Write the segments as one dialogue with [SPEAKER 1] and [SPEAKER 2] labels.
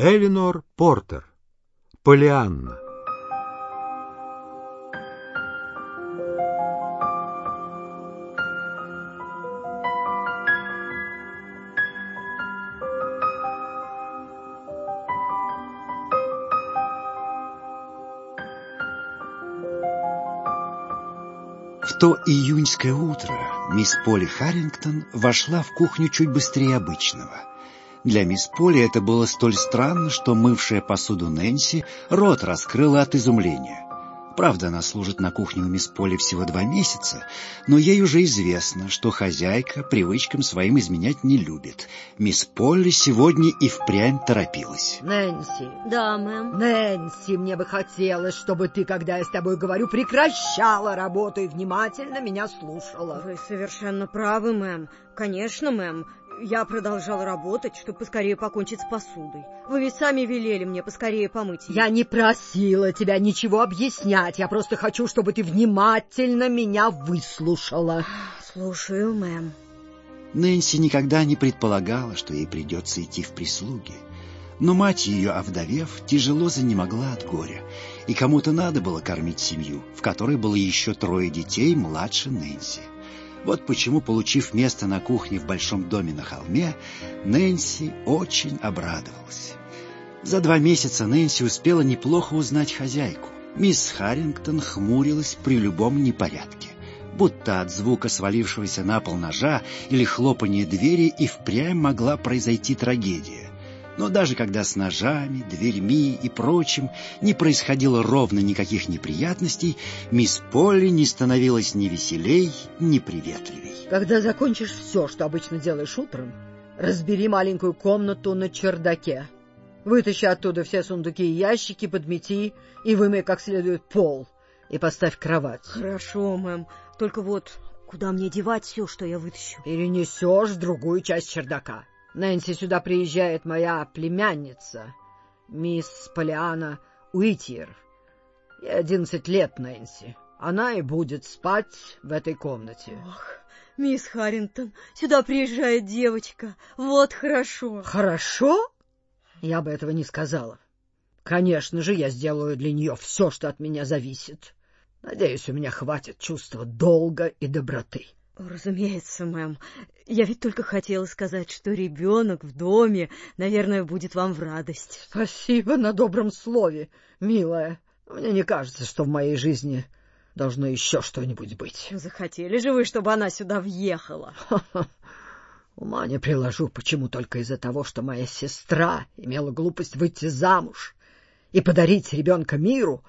[SPEAKER 1] Элинор Портер. Полианна.
[SPEAKER 2] В то июньское утро мисс Поли Харрингтон вошла в кухню чуть быстрее обычного. Для мисс Поли это было столь странно, что мывшая посуду Нэнси рот раскрыла от изумления. Правда, она служит на кухне у мисс Поли всего два месяца, но ей уже известно, что хозяйка привычкам своим изменять не любит. Мисс Полли сегодня и впрямь торопилась.
[SPEAKER 3] Нэнси.
[SPEAKER 4] Да, мэм.
[SPEAKER 3] Нэнси, мне бы хотелось, чтобы ты, когда я с тобой говорю, прекращала работу и внимательно меня слушала.
[SPEAKER 4] Вы совершенно правы, мэм. Конечно, мэм. Я продолжала работать, чтобы поскорее покончить с посудой. Вы ведь сами велели мне поскорее помыть ее.
[SPEAKER 3] Я не просила тебя ничего объяснять. Я просто хочу, чтобы ты внимательно меня выслушала.
[SPEAKER 4] Слушаю, мэм.
[SPEAKER 2] Нэнси никогда не предполагала, что ей придется идти в прислуги. Но мать ее, овдовев, тяжело занемогла от горя, и кому-то надо было кормить семью, в которой было еще трое детей младше Нэнси. Вот почему, получив место на кухне в большом доме на холме, Нэнси очень обрадовалась. За два месяца Нэнси успела неплохо узнать хозяйку. Мисс Харрингтон хмурилась при любом непорядке, будто от звука свалившегося на пол ножа или хлопания двери и впрямь могла произойти трагедия. Но даже когда с ножами, дверьми и прочим не происходило ровно никаких неприятностей, мисс Полли не становилась ни веселей, ни приветливей.
[SPEAKER 3] Когда закончишь все, что обычно делаешь утром, разбери маленькую комнату на чердаке. Вытащи оттуда все сундуки и ящики, подмети и вымой как следует пол. И поставь кровать.
[SPEAKER 4] Хорошо, мэм. Только вот куда мне девать все, что я вытащу?
[SPEAKER 3] Перенесешь в другую часть чердака. Нэнси, сюда приезжает моя племянница, мисс Полиана Уитьер. Ей одиннадцать лет, Нэнси. Она и будет спать в этой комнате.
[SPEAKER 4] Ох, мисс Харрингтон, сюда приезжает девочка. Вот хорошо.
[SPEAKER 3] Хорошо? Я бы этого не сказала. Конечно же, я сделаю для нее все, что от меня зависит. Надеюсь, у меня хватит чувства долга и доброты.
[SPEAKER 4] Разумеется, мэм. Я ведь только хотела сказать, что ребенок в доме, наверное, будет вам в радость.
[SPEAKER 3] Спасибо на добром слове, милая. Мне не кажется, что в моей жизни должно еще что-нибудь быть.
[SPEAKER 4] Захотели же вы, чтобы она сюда въехала?
[SPEAKER 3] Ума не приложу, почему только из-за того, что моя сестра имела глупость выйти замуж и подарить ребенка миру,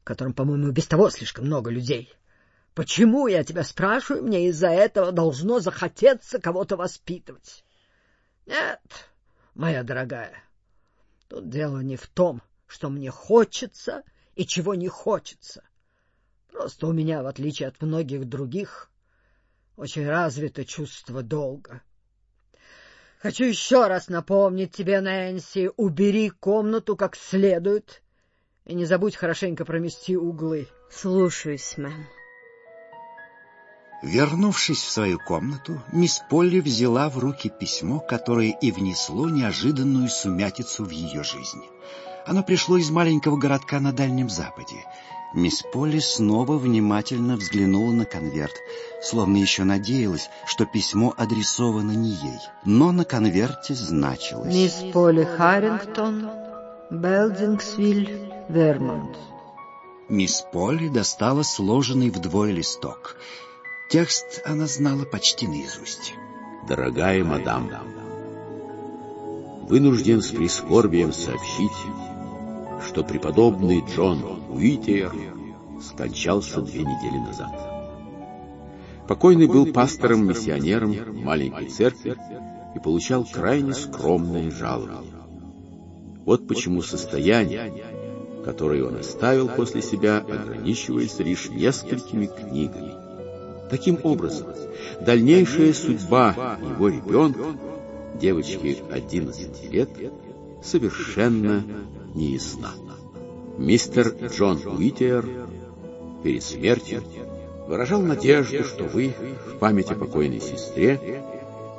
[SPEAKER 3] в котором, по-моему, без того слишком много людей. Почему, я тебя спрашиваю, мне из-за этого должно захотеться кого-то воспитывать? Нет, моя дорогая, тут дело не в том, что мне хочется и чего не хочется. Просто у меня, в отличие от многих других, очень развито чувство долга. Хочу еще раз напомнить тебе, Нэнси, убери комнату как следует и не забудь хорошенько промести углы.
[SPEAKER 4] Слушаюсь, мэм.
[SPEAKER 2] Вернувшись в свою комнату, мисс Полли взяла в руки письмо, которое и внесло неожиданную сумятицу в ее жизнь. Оно пришло из маленького городка на Дальнем Западе. Мисс Полли снова внимательно взглянула на конверт, словно еще надеялась, что письмо адресовано не ей. Но на конверте значилось...
[SPEAKER 3] Мисс Полли Харрингтон, Белдингсвиль, Вермонт.
[SPEAKER 2] Мисс Полли достала сложенный вдвое листок — Текст она знала почти наизусть.
[SPEAKER 5] Дорогая мадам, вынужден с прискорбием сообщить, что преподобный Джон Уитер скончался две недели назад. Покойный был пастором-миссионером маленькой церкви и получал крайне скромное жалование. Вот почему состояние, которое он оставил после себя, ограничивается лишь несколькими книгами. Таким образом, дальнейшая судьба его ребенка, девочки 11 лет, совершенно неясна. Мистер Джон Уитер перед смертью выражал надежду, что вы в память о покойной сестре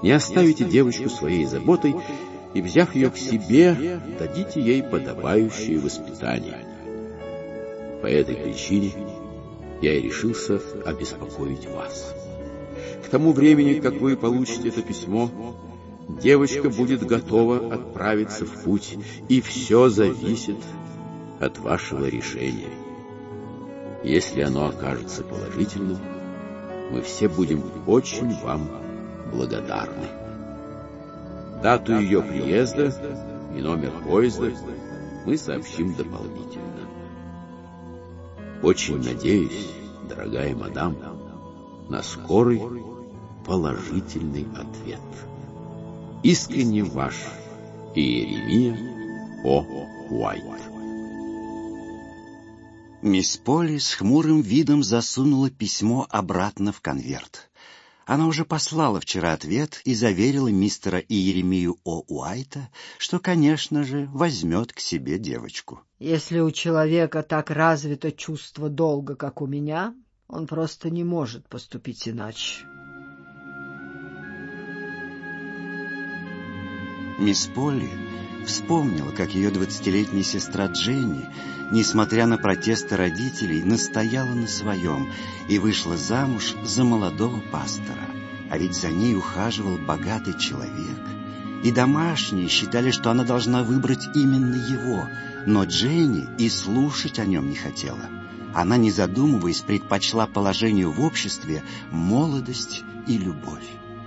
[SPEAKER 5] не оставите девочку своей заботой и, взяв ее к себе, дадите ей подобающее воспитание. По этой причине я и решился обеспокоить вас. К тому времени, как вы получите это письмо, девочка будет готова отправиться в путь, и все зависит от вашего решения. Если оно окажется положительным, мы все будем очень вам благодарны. Дату ее приезда и номер поезда мы сообщим дополнительно. Очень надеюсь, дорогая мадам, на скорый положительный ответ. Искренне ваш Иеремия О. Уайт.
[SPEAKER 2] Мисс Поли с хмурым видом засунула письмо обратно в конверт. Она уже послала вчера ответ и заверила мистера Иеремию О. Уайта, что, конечно же, возьмет к себе девочку.
[SPEAKER 3] Если у человека так развито чувство долга, как у меня, он просто не может поступить иначе.
[SPEAKER 2] Мисс Полли вспомнила, как ее двадцатилетняя сестра Дженни, несмотря на протесты родителей, настояла на своем и вышла замуж за молодого пастора. А ведь за ней ухаживал богатый человек. И домашние считали, что она должна выбрать именно его, но Дженни и слушать о нем не хотела. Она, не задумываясь, предпочла положению в обществе молодость и любовь.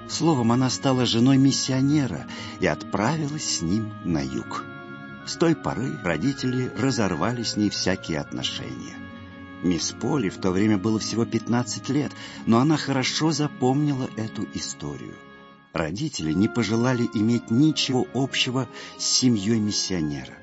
[SPEAKER 2] Словом, она стала женой миссионера и отправилась с ним на юг. С той поры родители разорвали с ней всякие отношения. Мисс Поли в то время было всего 15 лет, но она хорошо запомнила эту историю. Родители не пожелали иметь ничего общего с семьей миссионера.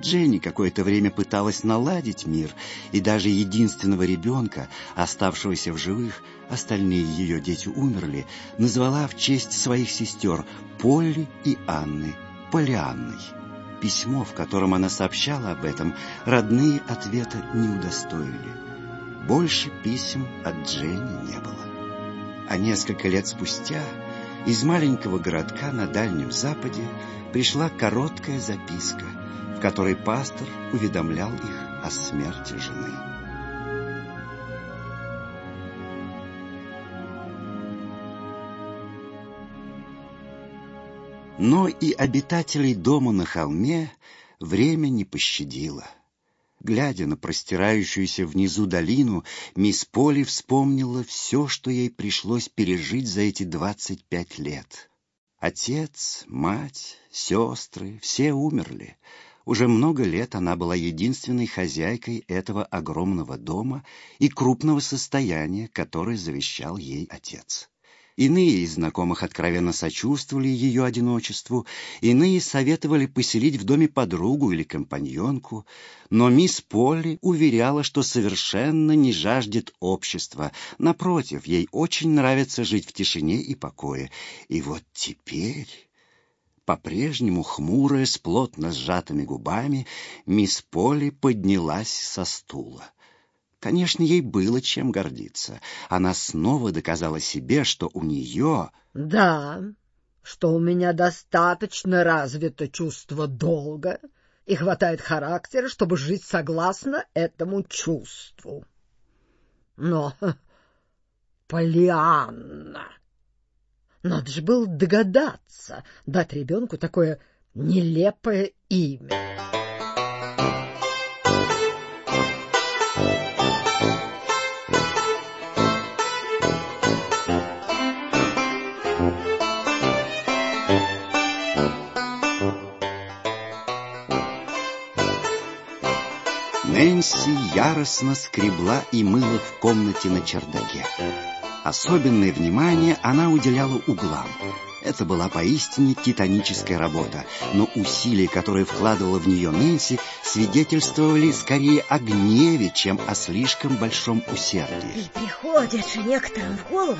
[SPEAKER 2] Дженни какое-то время пыталась наладить мир, и даже единственного ребенка, оставшегося в живых, остальные ее дети умерли, назвала в честь своих сестер Полли и Анны Полианной. Письмо, в котором она сообщала об этом, родные ответа не удостоили. Больше писем от Дженни не было. А несколько лет спустя из маленького городка на Дальнем Западе пришла короткая записка — в которой пастор уведомлял их о смерти жены. Но и обитателей дома на холме время не пощадило. Глядя на простирающуюся внизу долину, мисс Поли вспомнила все, что ей пришлось пережить за эти двадцать пять лет. Отец, мать, сестры — все умерли, уже много лет она была единственной хозяйкой этого огромного дома и крупного состояния, которое завещал ей отец. Иные из знакомых откровенно сочувствовали ее одиночеству, иные советовали поселить в доме подругу или компаньонку, но мисс Полли уверяла, что совершенно не жаждет общества. Напротив, ей очень нравится жить в тишине и покое. И вот теперь... По-прежнему хмурая, с плотно сжатыми губами, мисс Поли поднялась со стула. Конечно, ей было чем гордиться. Она снова доказала себе, что у нее...
[SPEAKER 3] Да, что у меня достаточно развито чувство долга и хватает характера, чтобы жить согласно этому чувству. Но Полианна... Надо же было догадаться дать ребенку такое нелепое имя.
[SPEAKER 2] Нэнси яростно скребла и мыла в комнате на чердаке. Особенное внимание она уделяла углам. Это была поистине титаническая работа, но усилия, которые вкладывала в нее Нэнси, свидетельствовали скорее о гневе, чем о слишком большом усердии.
[SPEAKER 4] И приходит же некоторым в голову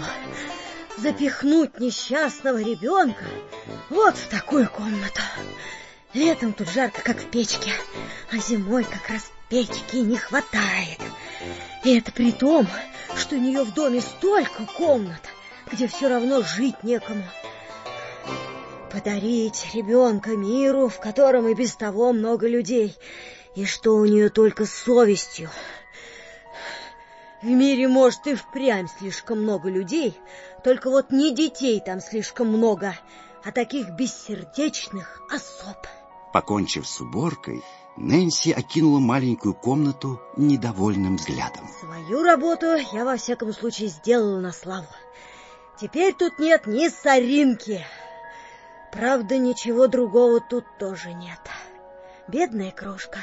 [SPEAKER 4] запихнуть несчастного ребенка вот в такую комнату. Летом тут жарко, как в печке, а зимой как раз печки не хватает. И это при том, что у нее в доме столько комнат, где все равно жить некому. Подарить ребенка миру, в котором и без того много людей, и что у нее только с совестью. В мире, может, и впрямь слишком много людей, только вот не детей там слишком много, а таких бессердечных особ.
[SPEAKER 2] Покончив с уборкой, Нэнси окинула маленькую комнату недовольным взглядом.
[SPEAKER 4] Свою работу я во всяком случае сделала на славу. Теперь тут нет ни соринки. Правда, ничего другого тут тоже нет. Бедная крошка.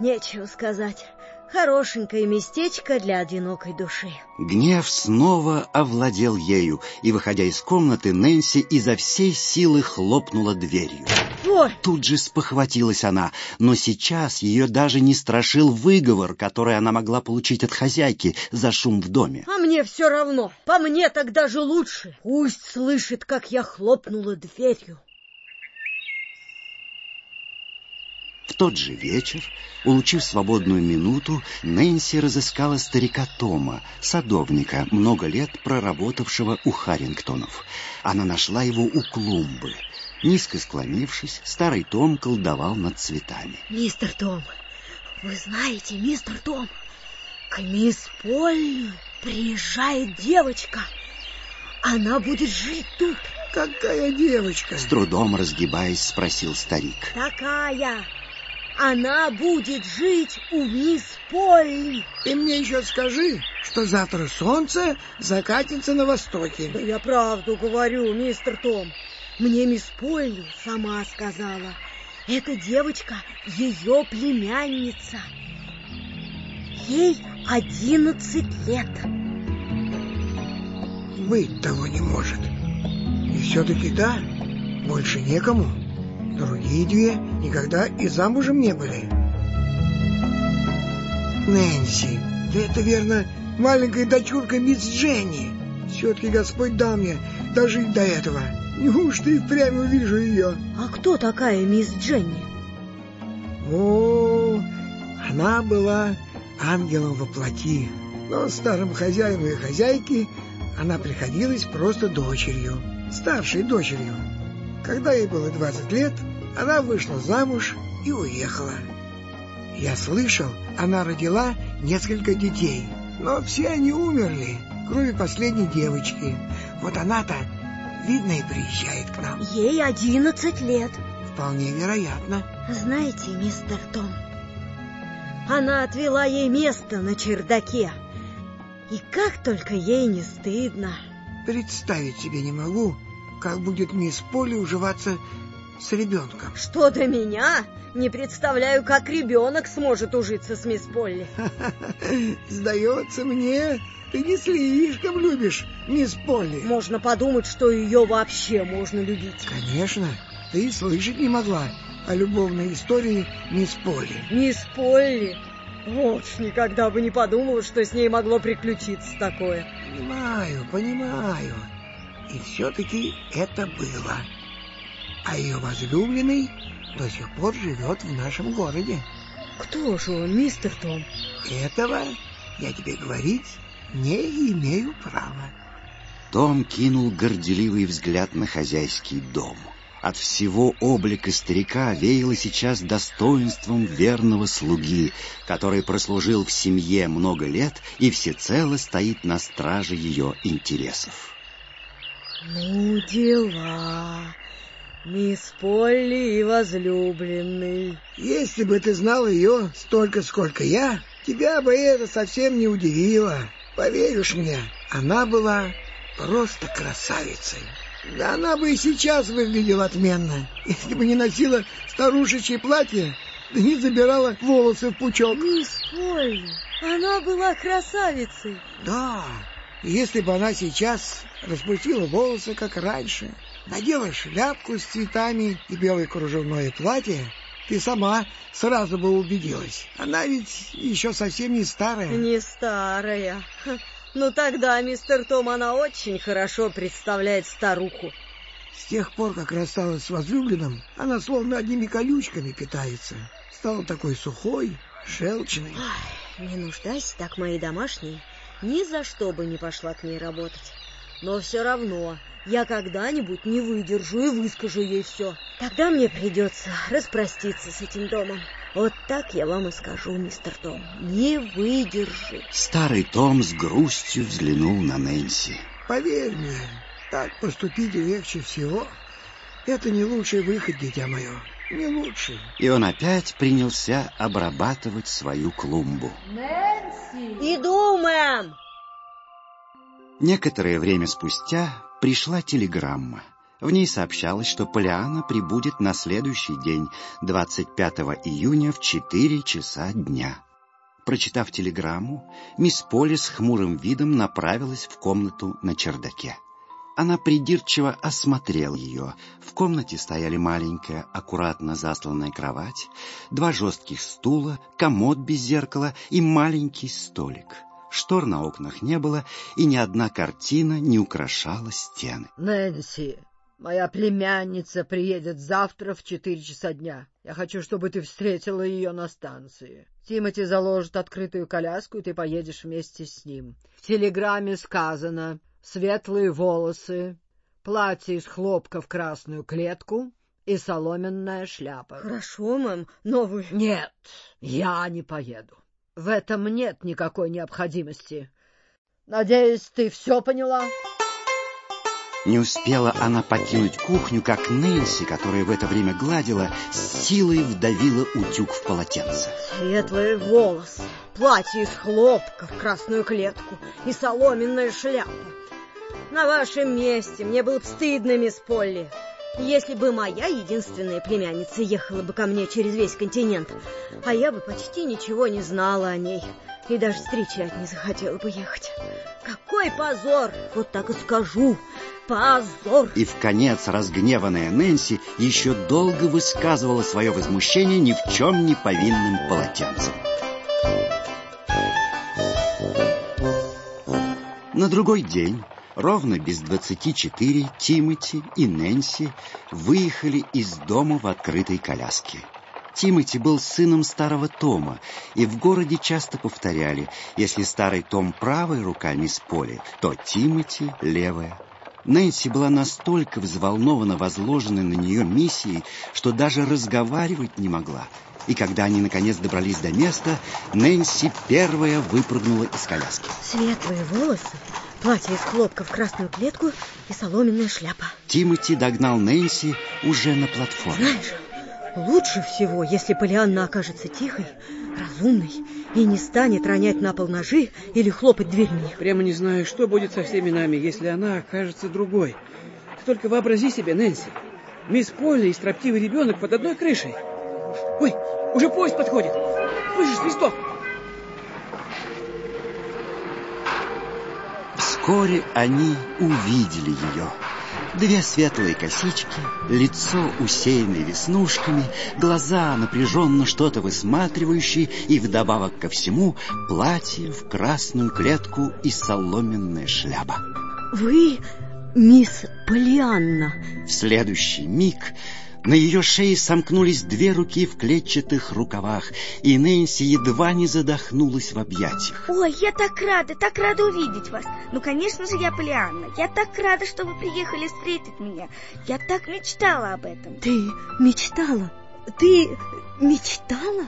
[SPEAKER 4] Нечего сказать. Хорошенькое местечко для одинокой души.
[SPEAKER 2] Гнев снова овладел ею, и, выходя из комнаты, Нэнси изо всей силы хлопнула дверью.
[SPEAKER 4] Ой!
[SPEAKER 2] Тут же спохватилась она, но сейчас ее даже не страшил выговор, который она могла получить от хозяйки за шум в доме.
[SPEAKER 4] А мне все равно. По мне так даже лучше. Пусть слышит, как я хлопнула дверью.
[SPEAKER 2] В тот же вечер, улучив свободную минуту, Нэнси разыскала старика Тома, садовника, много лет проработавшего у Харрингтонов. Она нашла его у клумбы. Низко склонившись, старый Том колдовал над цветами.
[SPEAKER 4] Мистер Том, вы знаете, мистер Том, к мисс Полли приезжает девочка. Она будет жить тут.
[SPEAKER 6] Какая девочка?
[SPEAKER 2] С трудом разгибаясь, спросил старик.
[SPEAKER 4] Такая. Она будет жить у мисс Полли.
[SPEAKER 6] Ты мне еще скажи, что завтра солнце закатится на востоке.
[SPEAKER 4] Да я правду говорю, мистер Том. Мне мисс Полли сама сказала. Эта девочка ее племянница. Ей одиннадцать лет.
[SPEAKER 6] Быть того не может. И все-таки да, больше некому. Другие две никогда и замужем не были. Нэнси, ты это верно маленькая дочурка мисс Дженни. Все-таки Господь дал мне дожить до этого. Неужто и впрямь увижу ее?
[SPEAKER 4] А кто такая мисс Дженни?
[SPEAKER 6] О, она была ангелом во плоти. Но старым хозяину и хозяйке она приходилась просто дочерью, старшей дочерью. Когда ей было 20 лет, она вышла замуж и уехала. Я слышал, она родила несколько детей, но все они умерли, кроме последней девочки. Вот она-то, видно, и приезжает к нам.
[SPEAKER 4] Ей одиннадцать лет.
[SPEAKER 6] Вполне вероятно.
[SPEAKER 4] Знаете, мистер Том, она отвела ей место на чердаке. И как только ей не стыдно.
[SPEAKER 6] Представить себе не могу, как будет мисс Полли уживаться с ребенком.
[SPEAKER 4] Что до меня, не представляю, как ребенок сможет ужиться с мисс Полли.
[SPEAKER 6] Сдается мне, ты не слишком любишь мисс Полли.
[SPEAKER 4] Можно подумать, что ее вообще можно любить.
[SPEAKER 6] Конечно, ты слышать не могла о любовной истории мисс Полли.
[SPEAKER 4] Мисс Полли? Вот никогда бы не подумала, что с ней могло приключиться такое.
[SPEAKER 6] Понимаю, понимаю. И все-таки это было. А ее возлюбленный до сих пор живет в нашем городе.
[SPEAKER 4] Кто же он, мистер Том?
[SPEAKER 6] Этого я тебе говорить не имею права.
[SPEAKER 2] Том кинул горделивый взгляд на хозяйский дом. От всего облика старика веяло сейчас достоинством верного слуги, который прослужил в семье много лет и всецело стоит на страже ее интересов.
[SPEAKER 4] Ну, дела. Мисс Полли и возлюбленный.
[SPEAKER 6] Если бы ты знал ее столько, сколько я, тебя бы это совсем не удивило. Поверишь мне, она была просто красавицей. Да она бы и сейчас выглядела отменно, если бы не носила старушечье платье, да не забирала волосы в пучок.
[SPEAKER 4] Мисс Полли, она была красавицей.
[SPEAKER 6] Да, если бы она сейчас распустила волосы, как раньше, надела шляпку с цветами и белое кружевное платье, ты сама сразу бы убедилась. Она ведь еще совсем не старая.
[SPEAKER 4] Не старая. Ну тогда, мистер Том, она очень хорошо представляет старуху.
[SPEAKER 6] С тех пор, как рассталась с возлюбленным, она словно одними колючками питается. Стала такой сухой, шелчной.
[SPEAKER 4] Ой, не нуждайся так, мои домашние. Ни за что бы не пошла к ней работать. Но все равно я когда-нибудь не выдержу и выскажу ей все. Тогда мне придется распроститься с этим домом. Вот так я вам и скажу, мистер Том. Не выдержу.
[SPEAKER 2] Старый Том с грустью взглянул на Нэнси.
[SPEAKER 6] Поверь мне, так поступить легче всего. Это не лучший выход, дитя мое. Не лучший.
[SPEAKER 2] И он опять принялся обрабатывать свою клумбу.
[SPEAKER 4] Нэнси! Иду, мэм!
[SPEAKER 2] Некоторое время спустя пришла телеграмма. В ней сообщалось, что Полиана прибудет на следующий день, 25 июня в 4 часа дня. Прочитав телеграмму, мисс Поли с хмурым видом направилась в комнату на чердаке. Она придирчиво осмотрела ее. В комнате стояли маленькая, аккуратно засланная кровать, два жестких стула, комод без зеркала и маленький столик — Штор на окнах не было, и ни одна картина не украшала стены.
[SPEAKER 3] — Нэнси, моя племянница приедет завтра в четыре часа дня. Я хочу, чтобы ты встретила ее на станции. Тимати заложит открытую коляску, и ты поедешь вместе с ним. В телеграмме сказано «светлые волосы, платье из хлопка в красную клетку» и соломенная шляпа.
[SPEAKER 4] — Хорошо, мэм, но вы...
[SPEAKER 3] — Нет, я не поеду. В этом нет никакой необходимости. Надеюсь, ты все поняла?
[SPEAKER 2] Не успела она покинуть кухню, как Нэнси, которая в это время гладила, с силой вдавила утюг в полотенце.
[SPEAKER 4] Светлые волосы, платье из хлопка в красную клетку и соломенная шляпа. На вашем месте мне было бы стыдно, мисс Полли. Если бы моя единственная племянница ехала бы ко мне через весь континент, а я бы почти ничего не знала о ней и даже встречать не захотела бы ехать. Какой позор! Вот так и скажу. Позор!
[SPEAKER 2] И в конец разгневанная Нэнси еще долго высказывала свое возмущение ни в чем не повинным полотенцем. На другой день Ровно без двадцати четыре Тимоти и Нэнси выехали из дома в открытой коляске. Тимоти был сыном старого Тома, и в городе часто повторяли, если старый Том правая рука мисс Поли, то Тимоти левая. Нэнси была настолько взволнована возложенной на нее миссией, что даже разговаривать не могла. И когда они наконец добрались до места, Нэнси первая выпрыгнула из коляски.
[SPEAKER 4] Светлые волосы, платье из хлопка в красную клетку и соломенная шляпа.
[SPEAKER 2] Тимоти догнал Нэнси уже на платформе.
[SPEAKER 4] Знаешь, лучше всего, если Полианна окажется тихой, разумной и не станет ронять на пол ножи или хлопать дверьми.
[SPEAKER 7] Прямо не знаю, что будет со всеми нами, если она окажется другой. Ты только вообрази себе, Нэнси. Мисс Полли и строптивый ребенок под одной крышей. Ой, уже поезд подходит. Слышишь, свисток?
[SPEAKER 2] Вскоре они увидели ее. Две светлые косички, лицо усеянное веснушками, глаза напряженно что-то высматривающие и вдобавок ко всему платье в красную клетку и соломенная шляпа.
[SPEAKER 4] Вы мисс Полианна?
[SPEAKER 2] В следующий миг на ее шее сомкнулись две руки в клетчатых рукавах, и Нэнси едва не задохнулась в объятиях.
[SPEAKER 8] Ой, я так рада, так рада увидеть вас. Ну, конечно же, я Полианна. Я так рада, что вы приехали встретить меня. Я так мечтала об этом.
[SPEAKER 4] Ты мечтала? Ты мечтала?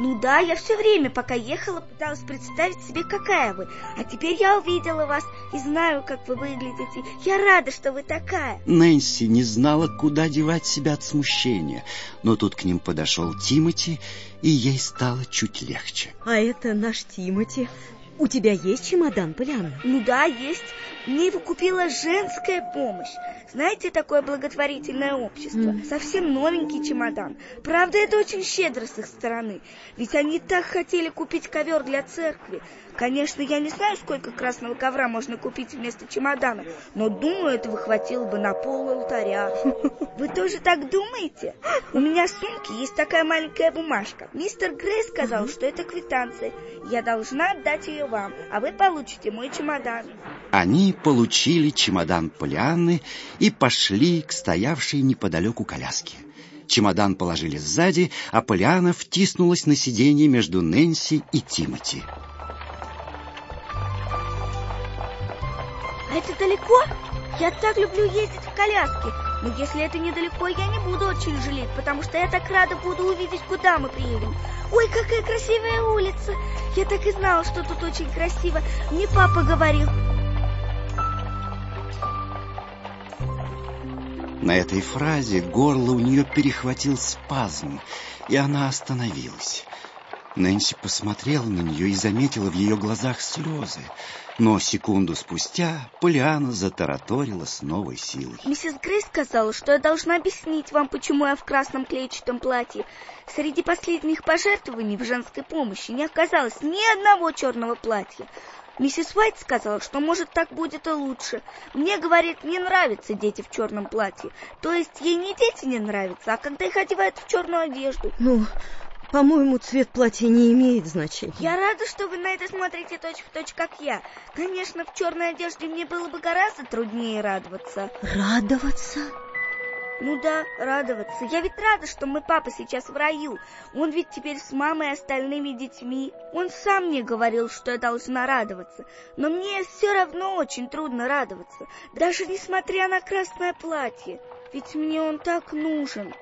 [SPEAKER 8] Ну да, я все время, пока ехала, пыталась представить себе, какая вы. А теперь я увидела вас и знаю, как вы выглядите. Я рада, что вы такая.
[SPEAKER 2] Нэнси не знала, куда девать себя от смущения. Но тут к ним подошел Тимати, и ей стало чуть легче.
[SPEAKER 4] А это наш Тимати. У тебя есть чемодан, Полианна?
[SPEAKER 8] Ну да, есть. Мне его купила женская помощь. Знаете, такое благотворительное общество. Mm. Совсем новенький чемодан. Правда, это очень щедро с их стороны. Ведь они так хотели купить ковер для церкви. Конечно, я не знаю, сколько красного ковра можно купить вместо чемодана, но думаю, этого хватило бы на пол алтаря. Вы тоже так думаете? У меня в сумке есть такая маленькая бумажка. Мистер Грей сказал, что это квитанция. Я должна отдать ее вам, а вы получите мой чемодан.
[SPEAKER 2] Они получили чемодан Полианны и пошли к стоявшей неподалеку коляске. Чемодан положили сзади, а Полиана втиснулась на сиденье между Нэнси и Тимоти.
[SPEAKER 8] А это далеко? Я так люблю ездить в коляске. Но если это недалеко, я не буду очень жалеть, потому что я так рада буду увидеть, куда мы приедем. Ой, какая красивая улица! Я так и знала, что тут очень красиво. Мне папа говорил.
[SPEAKER 2] На этой фразе горло у нее перехватил спазм, и она остановилась. Нэнси посмотрела на нее и заметила в ее глазах слезы. Но секунду спустя Полиана затараторила с новой силой.
[SPEAKER 8] Миссис Грей сказала, что я должна объяснить вам, почему я в красном клетчатом платье. Среди последних пожертвований в женской помощи не оказалось ни одного черного платья. Миссис Уайт сказала, что, может, так будет и лучше. Мне, говорит, не нравятся дети в черном платье. То есть ей не дети не нравятся, а когда их одевают в черную одежду.
[SPEAKER 4] Ну, по-моему, цвет платья не имеет значения.
[SPEAKER 8] Я рада, что вы на это смотрите точь-в-точь, точь, как я. Конечно, в черной одежде мне было бы гораздо труднее радоваться.
[SPEAKER 4] Радоваться?
[SPEAKER 8] Ну да, радоваться. Я ведь рада, что мой папа сейчас в раю. Он ведь теперь с мамой и остальными детьми. Он сам мне говорил, что я должна радоваться. Но мне все равно очень трудно радоваться, даже несмотря на красное платье. Ведь мне он так нужен.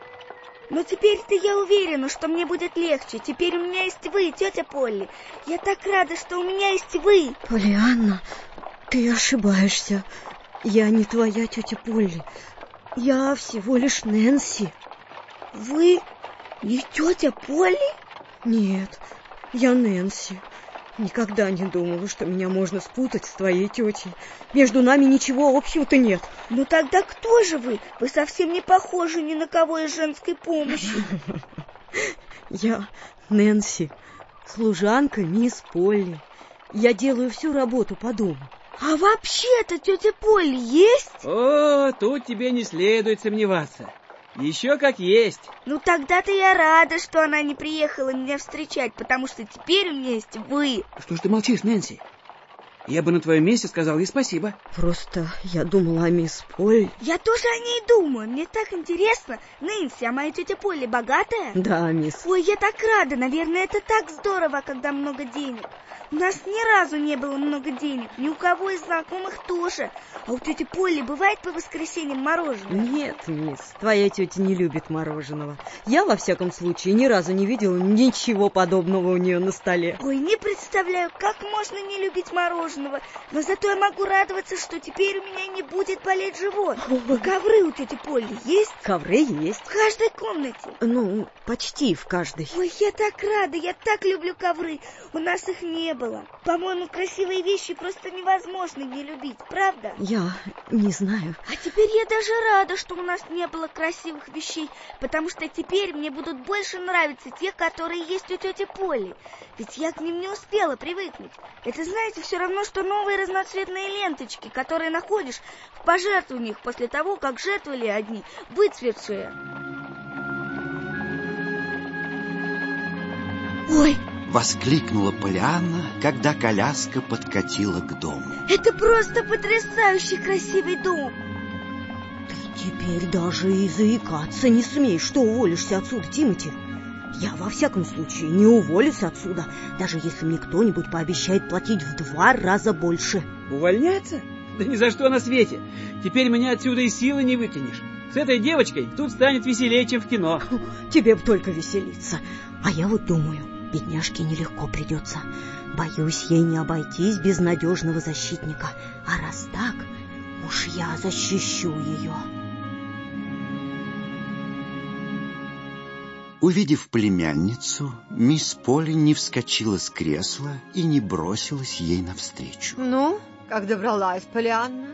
[SPEAKER 8] Но теперь-то я уверена, что мне будет легче. Теперь у меня есть вы, тетя Полли. Я так рада, что у меня есть вы.
[SPEAKER 4] Полианна, ты ошибаешься. Я не твоя тетя Полли. Я всего лишь Нэнси.
[SPEAKER 8] Вы не тетя Полли?
[SPEAKER 4] Нет, я Нэнси. Никогда не думала, что меня можно спутать с твоей тетей. Между нами ничего общего-то нет.
[SPEAKER 8] Ну тогда кто же вы? Вы совсем не похожи ни на кого из женской помощи.
[SPEAKER 4] Я Нэнси, служанка мисс Полли. Я делаю всю работу по дому.
[SPEAKER 8] А вообще-то тетя Полли есть?
[SPEAKER 7] О, тут тебе не следует сомневаться. Еще как есть.
[SPEAKER 8] Ну тогда-то я рада, что она не приехала меня встречать, потому что теперь у меня есть вы.
[SPEAKER 7] Что ж ты молчишь, Нэнси? Я бы на твоем месте сказал ей спасибо.
[SPEAKER 4] Просто я думала о мисс Полли.
[SPEAKER 8] Я тоже о ней думаю. Мне так интересно. Нэнси, а моя тетя Полли богатая?
[SPEAKER 4] Да, мисс.
[SPEAKER 8] Ой, я так рада. Наверное, это так здорово, когда много денег. У нас ни разу не было много денег, ни у кого из знакомых тоже. А у тети Полли бывает по воскресеньям мороженое?
[SPEAKER 4] Нет, мисс, твоя тетя не любит мороженого. Я, во всяком случае, ни разу не видела ничего подобного у нее на столе.
[SPEAKER 8] Ой, не представляю, как можно не любить мороженого. Но зато я могу радоваться, что теперь у меня не будет болеть живот. Ковры у тети Полли есть?
[SPEAKER 4] Ковры есть.
[SPEAKER 8] В каждой комнате?
[SPEAKER 4] Ну, почти в каждой.
[SPEAKER 8] Ой, я так рада, я так люблю ковры. У нас их не было было. По-моему, красивые вещи просто невозможно не любить, правда?
[SPEAKER 4] Я не знаю.
[SPEAKER 8] А теперь я даже рада, что у нас не было красивых вещей, потому что теперь мне будут больше нравиться те, которые есть у тети Поли. Ведь я к ним не успела привыкнуть. Это, знаете, все равно, что новые разноцветные ленточки, которые находишь в пожертвованиях после того, как жертвовали одни выцветшие.
[SPEAKER 2] Ой, Воскликнула Полианна, когда коляска подкатила к дому.
[SPEAKER 8] Это просто потрясающий красивый дом.
[SPEAKER 4] Ты теперь даже и заикаться не смеешь, что уволишься отсюда, Тимати. Я во всяком случае не уволюсь отсюда, даже если мне кто-нибудь пообещает платить в два раза больше.
[SPEAKER 7] Увольняться? Да ни за что на свете. Теперь меня отсюда и силы не вытянешь. С этой девочкой тут станет веселее, чем в кино.
[SPEAKER 4] Тебе бы только веселиться. А я вот думаю, Бедняжке нелегко придется. Боюсь, ей не обойтись без надежного защитника. А раз так, уж я защищу ее.
[SPEAKER 2] Увидев племянницу, мисс Поли не вскочила с кресла и не бросилась ей навстречу.
[SPEAKER 4] Ну, как добралась, Полианна?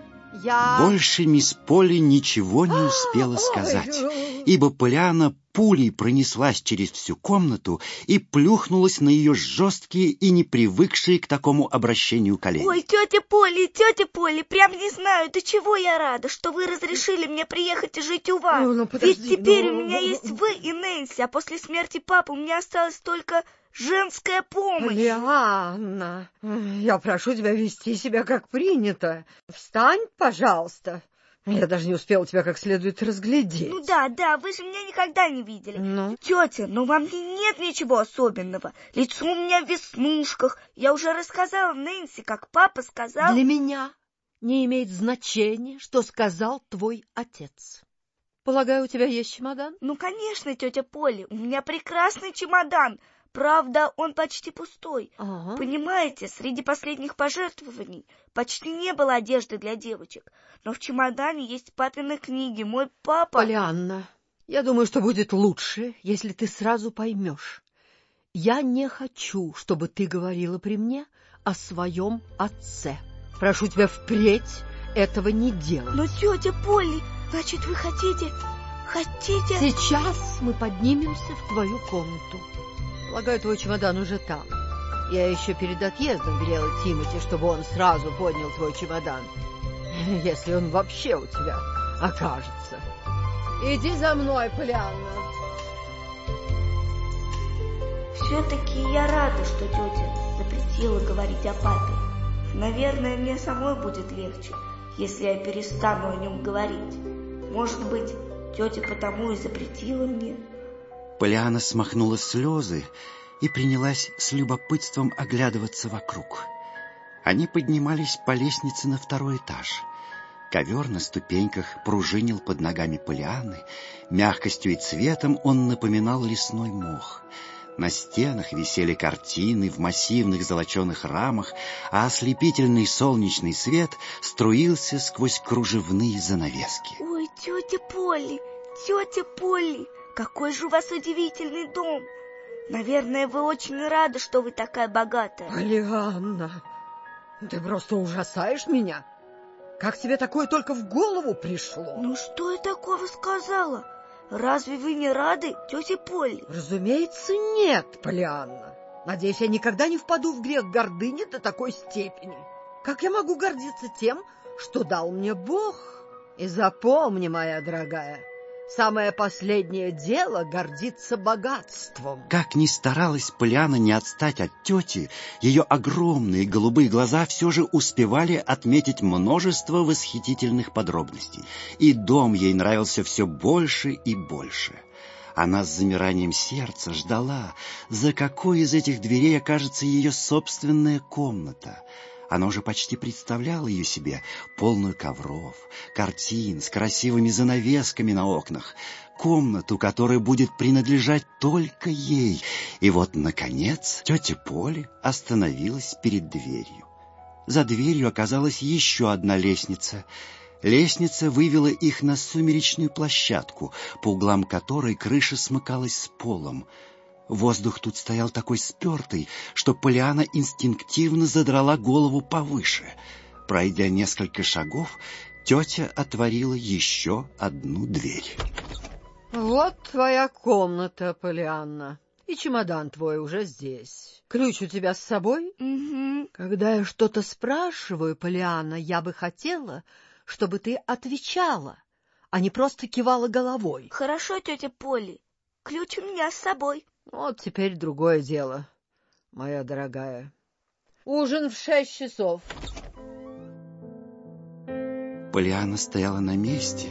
[SPEAKER 4] Я...
[SPEAKER 2] Больше мисс Поли ничего не успела сказать, ибо Полиана пулей пронеслась через всю комнату и плюхнулась на ее жесткие и не привыкшие к такому обращению колени.
[SPEAKER 8] Ой, тетя Поли, тетя Поли, прям не знаю, до чего я рада, что вы разрешили мне приехать и жить у вас. Ну, ну, подожди, Ведь теперь ну, у меня ну, есть вы и Нэнси, а после смерти папы у меня осталось только женская помощь.
[SPEAKER 4] Лианна, я прошу тебя вести себя как принято. Встань, пожалуйста. Я даже не успела тебя как следует разглядеть.
[SPEAKER 8] Ну да, да, вы же меня никогда не видели.
[SPEAKER 4] Ну?
[SPEAKER 8] Тетя, ну вам нет ничего особенного. Лицо у меня в веснушках. Я уже рассказала Нэнси, как папа сказал...
[SPEAKER 4] Для меня
[SPEAKER 3] не имеет значения, что сказал твой отец. Полагаю, у тебя есть чемодан?
[SPEAKER 8] Ну, конечно, тетя Поли, у меня прекрасный чемодан. Правда, он почти пустой.
[SPEAKER 3] Ага.
[SPEAKER 8] Понимаете, среди последних пожертвований почти не было одежды для девочек. Но в чемодане есть папины книги. Мой папа...
[SPEAKER 3] Полианна, я думаю, что будет лучше, если ты сразу поймешь. Я не хочу, чтобы ты говорила при мне о своем отце. Прошу тебя впредь этого не делать.
[SPEAKER 8] Но тетя Полли, значит, вы хотите... Хотите...
[SPEAKER 3] Сейчас мы поднимемся в твою комнату. Полагаю, твой чемодан уже там. Я еще перед отъездом велела Тимати, чтобы он сразу поднял твой чемодан. Если он вообще у тебя окажется. Иди за мной, Полианна.
[SPEAKER 8] Все-таки я рада, что тетя запретила говорить о папе. Наверное, мне самой будет легче, если я перестану о нем говорить. Может быть, тетя потому и запретила мне.
[SPEAKER 2] Полиана смахнула слезы и принялась с любопытством оглядываться вокруг. Они поднимались по лестнице на второй этаж. Ковер на ступеньках пружинил под ногами Полианы. Мягкостью и цветом он напоминал лесной мох — на стенах висели картины в массивных золоченых рамах, а ослепительный солнечный свет струился сквозь кружевные занавески.
[SPEAKER 8] Ой, тетя Полли, тетя Полли, какой же у вас удивительный дом! Наверное, вы очень рады, что вы такая богатая.
[SPEAKER 3] Алианна, ты просто ужасаешь меня. Как тебе такое только в голову пришло?
[SPEAKER 8] Ну что я такого сказала? Разве вы не рады, тетя Полли?
[SPEAKER 3] Разумеется, нет, Полианна. Надеюсь, я никогда не впаду в грех гордыни до такой степени. Как я могу гордиться тем, что дал мне Бог? И запомни, моя дорогая, Самое последнее дело гордиться богатством.
[SPEAKER 2] Как ни старалась Поляна не отстать от тети, ее огромные голубые глаза все же успевали отметить множество восхитительных подробностей. И дом ей нравился все больше и больше. Она с замиранием сердца ждала, за какой из этих дверей окажется ее собственная комната — она уже почти представляла ее себе, полную ковров, картин с красивыми занавесками на окнах, комнату, которая будет принадлежать только ей. И вот, наконец, тетя Поли остановилась перед дверью. За дверью оказалась еще одна лестница. Лестница вывела их на сумеречную площадку, по углам которой крыша смыкалась с полом — Воздух тут стоял такой спертый, что Полиана инстинктивно задрала голову повыше. Пройдя несколько шагов, тетя отворила еще одну дверь.
[SPEAKER 3] «Вот твоя комната, Полианна, и чемодан твой уже здесь. Ключ у тебя с собой?»
[SPEAKER 8] Угу.
[SPEAKER 3] «Когда я что-то спрашиваю, Полианна, я бы хотела, чтобы ты отвечала, а не просто кивала головой».
[SPEAKER 8] «Хорошо, тетя Поли, ключ у меня с собой».
[SPEAKER 3] Вот теперь другое дело, моя дорогая. Ужин в шесть часов.
[SPEAKER 2] Полиана стояла на месте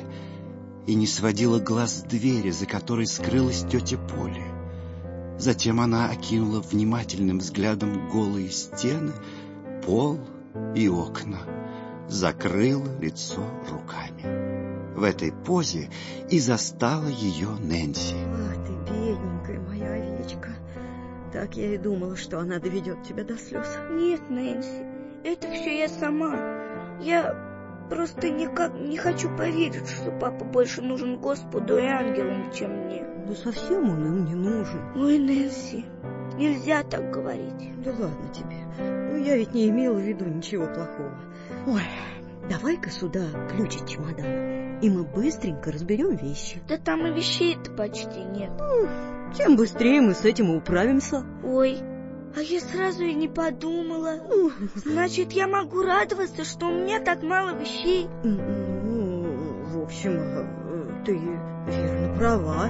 [SPEAKER 2] и не сводила глаз с двери, за которой скрылась тетя Поля. Затем она окинула внимательным взглядом голые стены, пол и окна, закрыла лицо руками. В этой позе и застала ее Нэнси.
[SPEAKER 4] Ах ты, овечка. Так я и думала, что она доведет тебя до слез.
[SPEAKER 8] Нет, Нэнси, это все я сама. Я просто никак не хочу поверить, что папа больше нужен Господу и ангелам, чем мне.
[SPEAKER 4] Ну совсем он им не нужен.
[SPEAKER 8] Ой, Нэнси, нельзя так говорить.
[SPEAKER 4] Да ладно тебе. Ну я ведь не имела в виду ничего плохого. Ой, давай-ка сюда ключ от чемодана, и мы быстренько разберем вещи.
[SPEAKER 8] Да там и вещей-то почти нет.
[SPEAKER 4] Тем быстрее мы с этим и управимся.
[SPEAKER 8] Ой, а я сразу и не подумала. Значит, я могу радоваться, что у меня так мало вещей.
[SPEAKER 4] Ну, в общем, э, ты верно права.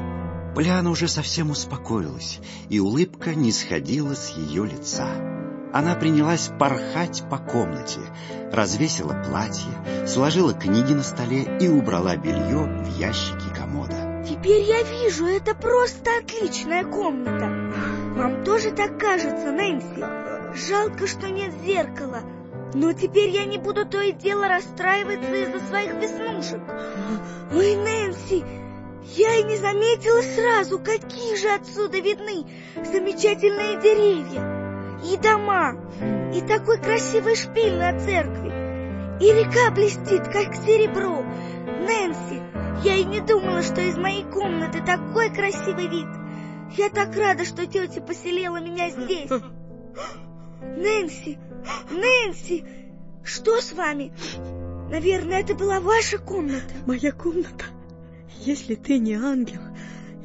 [SPEAKER 2] Поляна уже совсем успокоилась, и улыбка не сходила с ее лица. Она принялась порхать по комнате, развесила платье, сложила книги на столе и убрала белье в ящики комода.
[SPEAKER 8] Теперь я вижу, это просто отличная комната. Вам тоже так кажется, Нэнси? Жалко, что нет зеркала. Но теперь я не буду то и дело расстраиваться из-за своих веснушек. Ой, Нэнси, я и не заметила сразу, какие же отсюда видны замечательные деревья и дома, и такой красивый шпиль на церкви, и река блестит, как серебро. Нэнси, я и не думала, что из моей комнаты такой красивый вид. Я так рада, что тетя поселила меня здесь. Нэнси, Нэнси, что с вами? Наверное, это была ваша комната.
[SPEAKER 3] Моя комната. Если ты не ангел,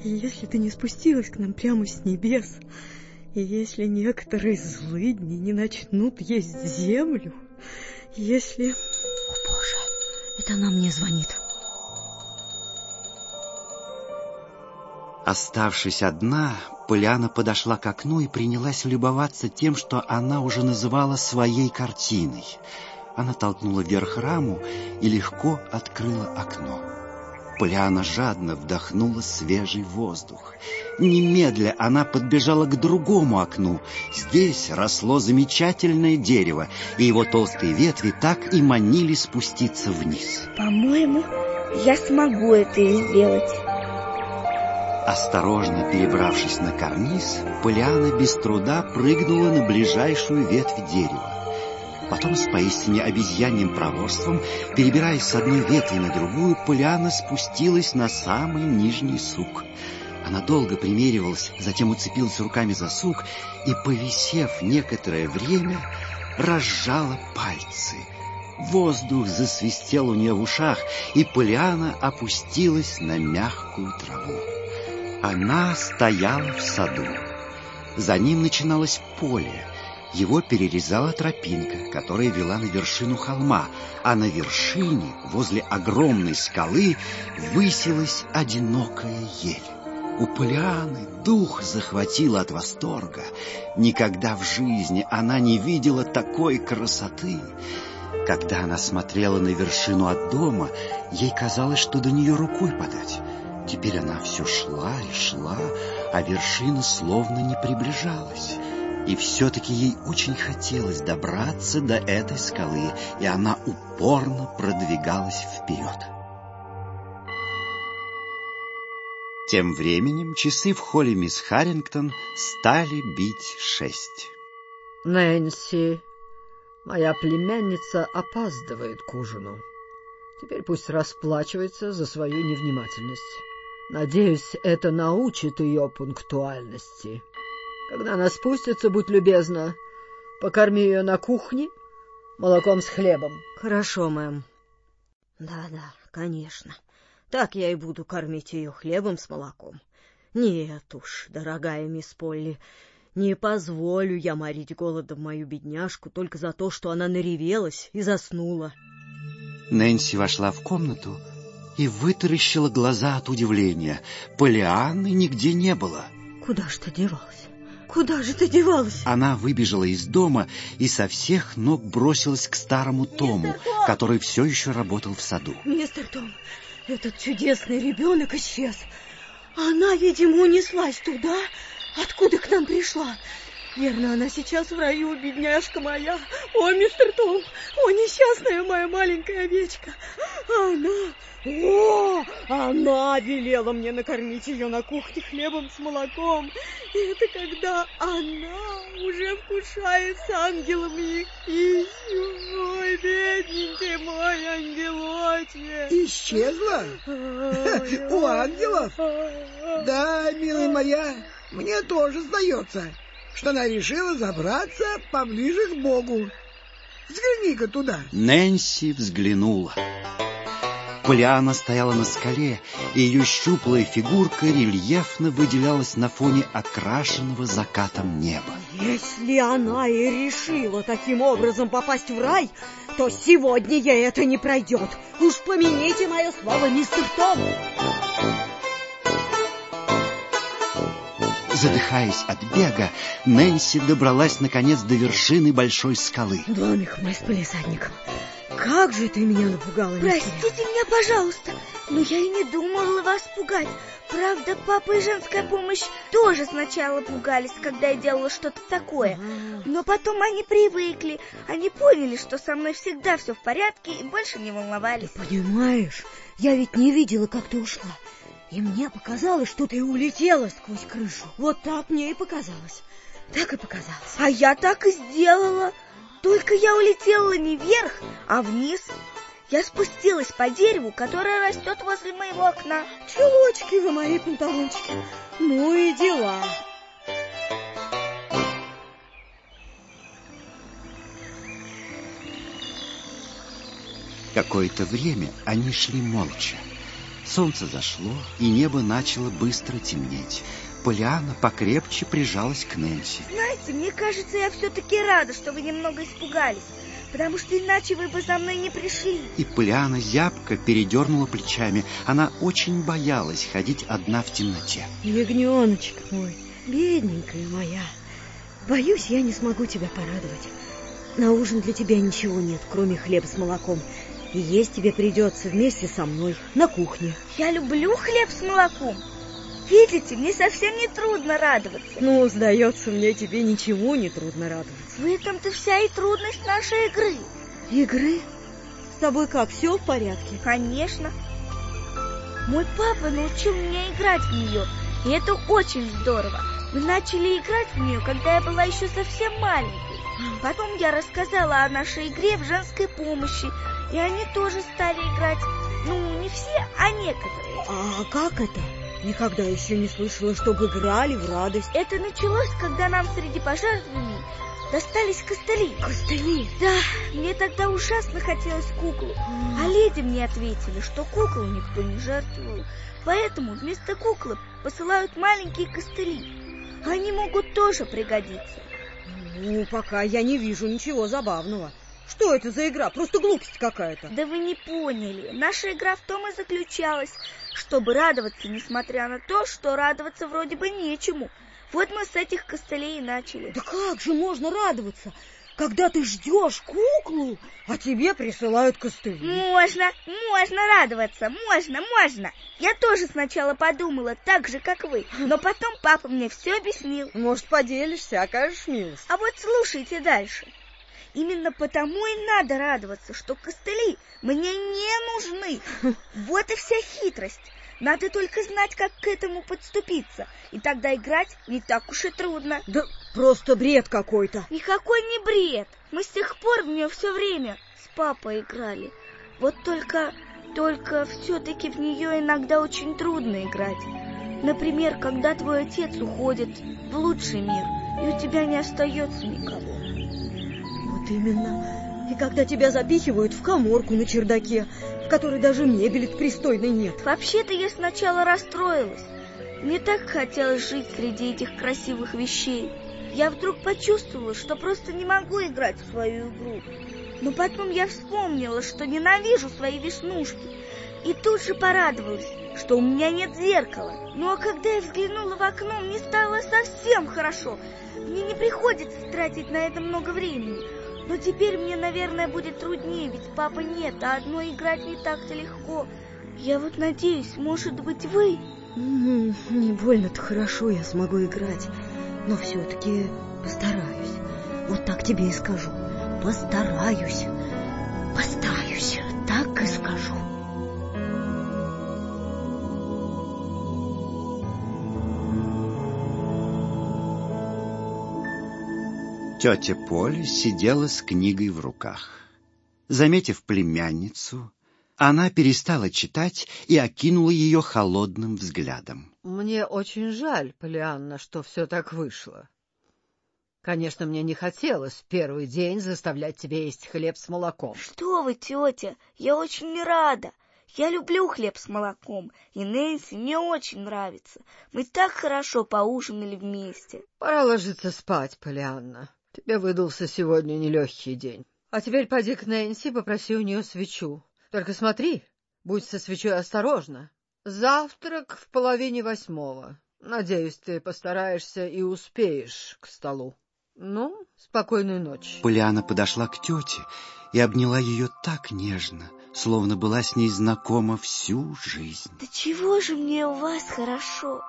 [SPEAKER 3] если ты не спустилась к нам прямо с небес, и если некоторые злыдни не начнут есть землю, если...
[SPEAKER 4] О, Боже, это она мне звонит.
[SPEAKER 2] Оставшись одна, Поляна подошла к окну и принялась любоваться тем, что она уже называла своей картиной. Она толкнула вверх раму и легко открыла окно. Поляна жадно вдохнула свежий воздух. Немедля она подбежала к другому окну. Здесь росло замечательное дерево, и его толстые ветви так и манили спуститься вниз.
[SPEAKER 8] По-моему, я смогу это сделать.
[SPEAKER 2] Осторожно перебравшись на карниз, Полиана без труда прыгнула на ближайшую ветвь дерева. Потом с поистине обезьяньим проворством, перебираясь с одной ветви на другую, Полиана спустилась на самый нижний сук. Она долго примеривалась, затем уцепилась руками за сук и, повисев некоторое время, разжала пальцы. Воздух засвистел у нее в ушах, и Полиана опустилась на мягкую траву. Она стояла в саду. За ним начиналось поле. Его перерезала тропинка, которая вела на вершину холма, а на вершине, возле огромной скалы, высилась одинокая ель. У Полианы дух захватило от восторга. Никогда в жизни она не видела такой красоты. Когда она смотрела на вершину от дома, ей казалось, что до нее рукой подать. Теперь она все шла и шла, а вершина словно не приближалась. И все-таки ей очень хотелось добраться до этой скалы, и она упорно продвигалась вперед. Тем временем часы в холле мисс Харрингтон стали бить шесть.
[SPEAKER 3] Нэнси, моя племянница опаздывает к ужину. Теперь пусть расплачивается за свою невнимательность. Надеюсь, это научит ее пунктуальности. Когда она спустится, будь любезна, покорми ее на кухне молоком с хлебом.
[SPEAKER 4] Хорошо, мэм. Да-да, конечно. Так я и буду кормить ее хлебом с молоком. Нет уж, дорогая мисс Полли, не позволю я морить голодом мою бедняжку только за то, что она наревелась и заснула.
[SPEAKER 2] Нэнси вошла в комнату и вытаращила глаза от удивления. Полианны нигде не было.
[SPEAKER 4] Куда ж ты девалась? Куда же ты девалась?
[SPEAKER 2] Она выбежала из дома и со всех ног бросилась к старому Тому, который все еще работал в саду.
[SPEAKER 4] Мистер Том, этот чудесный ребенок исчез. Она, видимо, унеслась туда, откуда к нам пришла. Верно, она сейчас в раю, бедняжка моя. О, мистер Том, о, несчастная моя маленькая овечка. Она, о, она велела мне накормить ее на кухне хлебом с молоком. И это когда она уже вкушает с ангелом их пищу. Ой, бедненький мой ангелочек.
[SPEAKER 6] Исчезла? У ангелов? Да, милая моя, мне тоже сдается что она решила забраться поближе к Богу. Взгляни-ка туда.
[SPEAKER 2] Нэнси взглянула. Полиана стояла на скале, и ее щуплая фигурка рельефно выделялась на фоне окрашенного закатом неба.
[SPEAKER 4] Если она и решила таким образом попасть в рай, то сегодня ей это не пройдет. Уж помяните мое слово, мистер Том.
[SPEAKER 2] Задыхаясь от бега, Нэнси добралась наконец до вершины большой скалы.
[SPEAKER 4] Домик мой с полисадником. Как же ты меня напугала,
[SPEAKER 8] Простите меня, пожалуйста, но я и не думала вас пугать. Правда, папа и женская помощь тоже сначала пугались, когда я делала что-то такое. Но потом они привыкли, они поняли, что со мной всегда все в порядке и больше не волновались.
[SPEAKER 4] Понимаешь, я ведь не видела, как ты ушла. И мне показалось, что ты улетела сквозь крышу. Вот так мне и показалось. Так и показалось.
[SPEAKER 8] А я так и сделала. Только я улетела не вверх, а вниз. Я спустилась по дереву, которое растет возле моего окна.
[SPEAKER 4] Чулочки вы мои панталончики. Ну и дела.
[SPEAKER 2] Какое-то время они шли молча. Солнце зашло, и небо начало быстро темнеть. Полиана покрепче прижалась к Нэнси.
[SPEAKER 8] Знаете, мне кажется, я все-таки рада, что вы немного испугались, потому что иначе вы бы за мной не пришли.
[SPEAKER 2] И Полиана зябко передернула плечами. Она очень боялась ходить одна в темноте.
[SPEAKER 4] Ягненочек мой, бедненькая моя, боюсь, я не смогу тебя порадовать. На ужин для тебя ничего нет, кроме хлеба с молоком. И есть тебе придется вместе со мной на кухне.
[SPEAKER 8] Я люблю хлеб с молоком. Видите, мне совсем не трудно радоваться.
[SPEAKER 4] Ну, сдается мне, тебе ничего не трудно радоваться.
[SPEAKER 8] В этом-то вся и трудность нашей игры.
[SPEAKER 4] Игры? С тобой как, все в порядке?
[SPEAKER 8] Конечно. Мой папа научил меня играть в нее, и это очень здорово. Мы начали играть в нее, когда я была еще совсем маленькой. Потом я рассказала о нашей игре в женской помощи, и они тоже стали играть. Ну, не все, а некоторые.
[SPEAKER 4] А как это? Никогда еще не слышала, чтобы играли в радость.
[SPEAKER 8] Это началось, когда нам среди пожертвований достались костыли.
[SPEAKER 4] Костыли?
[SPEAKER 8] Да, мне тогда ужасно хотелось куклу. А леди мне ответили, что куклу никто не жертвовал. Поэтому вместо куклы посылают маленькие костыли. Они могут тоже пригодиться.
[SPEAKER 4] Ну, пока я не вижу ничего забавного. Что это за игра? Просто глупость какая-то.
[SPEAKER 8] Да вы не поняли. Наша игра в том и заключалась, чтобы радоваться, несмотря на то, что радоваться вроде бы нечему. Вот мы с этих костылей и начали.
[SPEAKER 4] Да как же можно радоваться, когда ты ждешь куклу, а тебе присылают костыли?
[SPEAKER 8] Можно, можно радоваться, можно, можно. Я тоже сначала подумала так же, как вы, но потом папа мне все объяснил.
[SPEAKER 4] Может, поделишься, окажешь милость?
[SPEAKER 8] А вот слушайте дальше. Именно потому и надо радоваться, что костыли мне не нужны. Вот и вся хитрость. Надо только знать, как к этому подступиться, и тогда играть не так уж и трудно.
[SPEAKER 4] Да просто бред какой-то.
[SPEAKER 8] Никакой не бред. Мы с тех пор в нее все время с папой играли. Вот только, только все-таки в нее иногда очень трудно играть. Например, когда твой отец уходит в лучший мир, и у тебя не остается никого.
[SPEAKER 4] Именно. И когда тебя запихивают в коморку на чердаке, в которой даже мебели пристойной нет.
[SPEAKER 8] Вообще-то я сначала расстроилась. Мне так хотелось жить среди этих красивых вещей. Я вдруг почувствовала, что просто не могу играть в свою игру. Но потом я вспомнила, что ненавижу свои веснушки. И тут же порадовалась, что у меня нет зеркала. Ну а когда я взглянула в окно, мне стало совсем хорошо. Мне не приходится тратить на это много времени. Но теперь мне, наверное, будет труднее, ведь папы нет, а одной играть не так-то легко. Я вот надеюсь, может быть, вы...
[SPEAKER 4] Не больно-то хорошо я смогу играть, но все-таки постараюсь. Вот так тебе и скажу. Постараюсь. Постараюсь. Так и скажу.
[SPEAKER 2] Тетя Поля сидела с книгой в руках. Заметив племянницу, она перестала читать и окинула ее холодным взглядом.
[SPEAKER 3] Мне очень жаль, Полианна, что все так вышло. Конечно, мне не хотелось в первый день заставлять тебя есть хлеб с молоком.
[SPEAKER 8] Что вы, тетя, я очень рада. Я люблю хлеб с молоком, и Нэнси мне очень нравится. Мы так хорошо поужинали вместе.
[SPEAKER 3] Пора ложиться спать, Полианна. Тебе выдался сегодня нелегкий день. А теперь поди к Нэнси, попроси у нее свечу. Только смотри, будь со свечой осторожна. Завтрак в половине восьмого. Надеюсь, ты постараешься и успеешь к столу. Ну, спокойной ночи.
[SPEAKER 2] Полиана подошла к тете и обняла ее так нежно, словно была с ней знакома всю жизнь.
[SPEAKER 8] Да чего же мне у вас хорошо?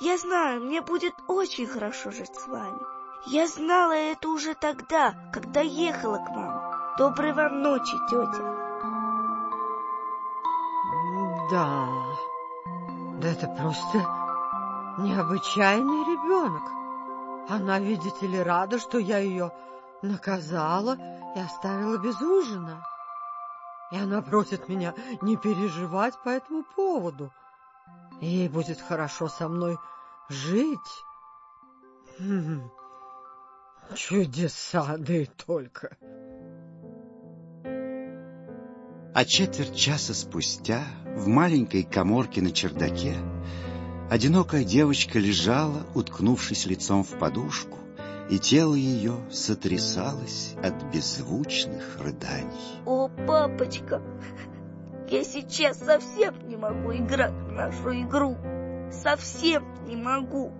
[SPEAKER 8] Я знаю, мне будет очень хорошо жить с вами. Я знала это уже тогда, когда ехала к вам. Доброй вам ночи, тетя.
[SPEAKER 3] Да, да это просто необычайный ребенок. Она, видите ли, рада, что я ее наказала и оставила без ужина. И она просит меня не переживать по этому поводу. Ей будет хорошо со мной жить. Чудеса, да и только.
[SPEAKER 2] А четверть часа спустя в маленькой коморке на чердаке одинокая девочка лежала, уткнувшись лицом в подушку, и тело ее сотрясалось от беззвучных рыданий.
[SPEAKER 8] О, папочка, я сейчас совсем не могу играть в нашу игру. Совсем не могу.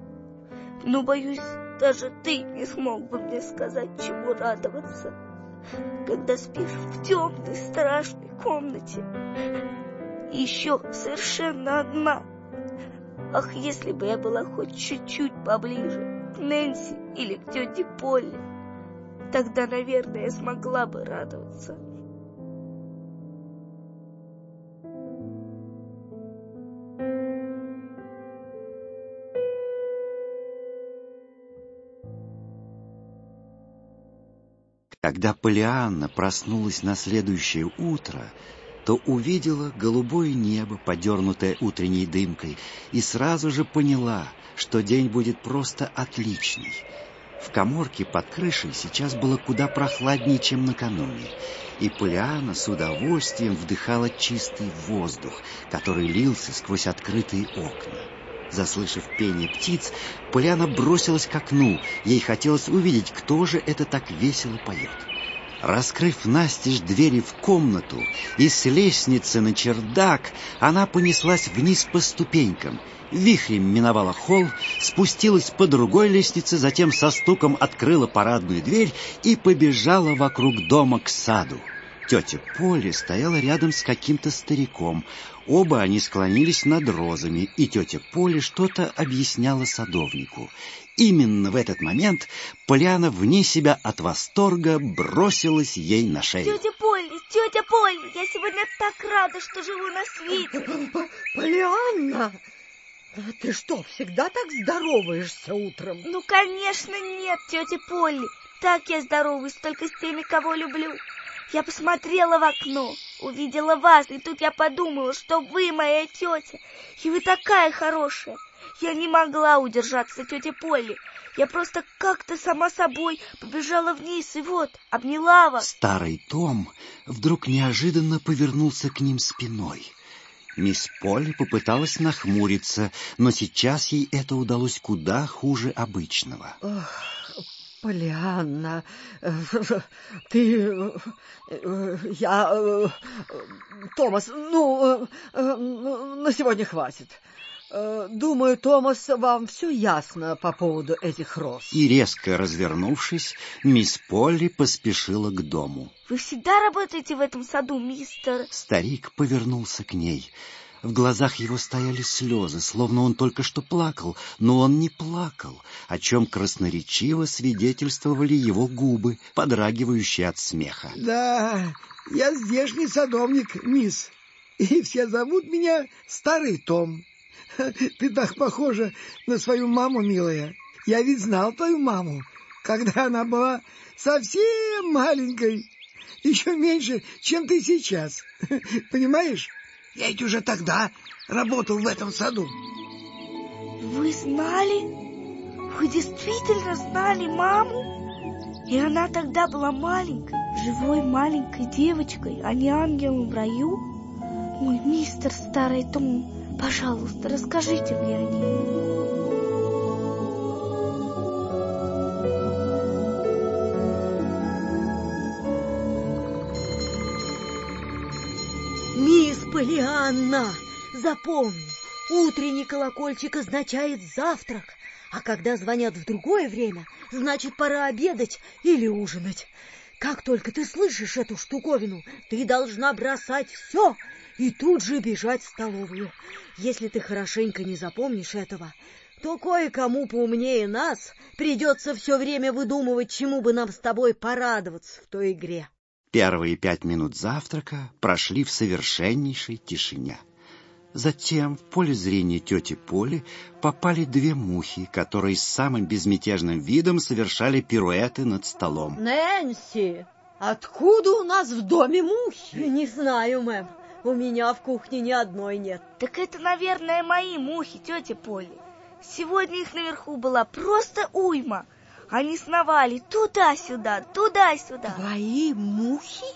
[SPEAKER 8] Но, боюсь, даже ты не смог бы мне сказать, чему радоваться, когда спишь в темной страшной комнате. Еще совершенно одна. Ах, если бы я была хоть чуть-чуть поближе к Нэнси или к тете Полли, тогда, наверное, я смогла бы радоваться.
[SPEAKER 2] Когда Полианна проснулась на следующее утро, то увидела голубое небо, подернутое утренней дымкой, и сразу же поняла, что день будет просто отличный. В коморке под крышей сейчас было куда прохладнее, чем накануне, и Полиана с удовольствием вдыхала чистый воздух, который лился сквозь открытые окна. Заслышав пение птиц, Поляна бросилась к окну. Ей хотелось увидеть, кто же это так весело поет. Раскрыв настежь двери в комнату и с лестницы на чердак, она понеслась вниз по ступенькам. Вихрем миновала холл, спустилась по другой лестнице, затем со стуком открыла парадную дверь и побежала вокруг дома к саду. Тетя Поля стояла рядом с каким-то стариком. Оба они склонились над розами, и тетя Поля что-то объясняла садовнику. Именно в этот момент Поляна вне себя от восторга бросилась ей на шею.
[SPEAKER 8] Тетя Полли, тетя Полли, я сегодня так рада, что живу на свете.
[SPEAKER 3] Полианна, ты что, всегда так здороваешься утром?
[SPEAKER 8] Ну, конечно, нет, тетя Полли. Так я здороваюсь только с теми, кого люблю. Я посмотрела в окно, увидела вас, и тут я подумала, что вы моя тетя, и вы такая хорошая. Я не могла удержаться, тетя Полли. Я просто как-то сама собой побежала вниз, и вот, обняла вас.
[SPEAKER 2] Старый Том вдруг неожиданно повернулся к ним спиной. Мисс Полли попыталась нахмуриться, но сейчас ей это удалось куда хуже обычного.
[SPEAKER 3] Ох, Полианна, ты... Я... Томас, ну, на сегодня хватит. Думаю, Томас, вам все ясно по поводу этих роз.
[SPEAKER 2] И резко развернувшись, мисс Полли поспешила к дому.
[SPEAKER 8] Вы всегда работаете в этом саду, мистер?
[SPEAKER 2] Старик повернулся к ней. В глазах его стояли слезы, словно он только что плакал, но он не плакал, о чем красноречиво свидетельствовали его губы, подрагивающие от смеха.
[SPEAKER 6] Да, я здешний садовник, мисс, и все зовут меня Старый Том. Ты так похожа на свою маму, милая. Я ведь знал твою маму, когда она была совсем маленькой, еще меньше, чем ты сейчас. Понимаешь? Я ведь уже тогда работал в этом саду.
[SPEAKER 8] Вы знали? Вы действительно знали маму? И она тогда была маленькой, живой маленькой девочкой, а не ангелом в раю? Мой мистер Старый Том, пожалуйста, расскажите мне о ней.
[SPEAKER 4] Мисс Полианна, запомни, утренний колокольчик означает завтрак, а когда звонят в другое время, значит, пора обедать или ужинать. Как только ты слышишь эту штуковину, ты должна бросать все и тут же бежать в столовую. Если ты хорошенько не запомнишь этого, то кое-кому поумнее нас придется все время выдумывать, чему бы нам с тобой порадоваться в той игре.
[SPEAKER 2] Первые пять минут завтрака прошли в совершеннейшей тишине. Затем в поле зрения тети Поли попали две мухи, которые с самым безмятежным видом совершали пируэты над столом.
[SPEAKER 3] Нэнси, откуда у нас в доме мухи?
[SPEAKER 4] Не знаю, мэм. У меня в кухне ни одной нет.
[SPEAKER 8] Так это, наверное, мои мухи, тетя Поли. Сегодня их наверху была просто уйма. Они сновали туда-сюда, туда-сюда.
[SPEAKER 3] Твои мухи?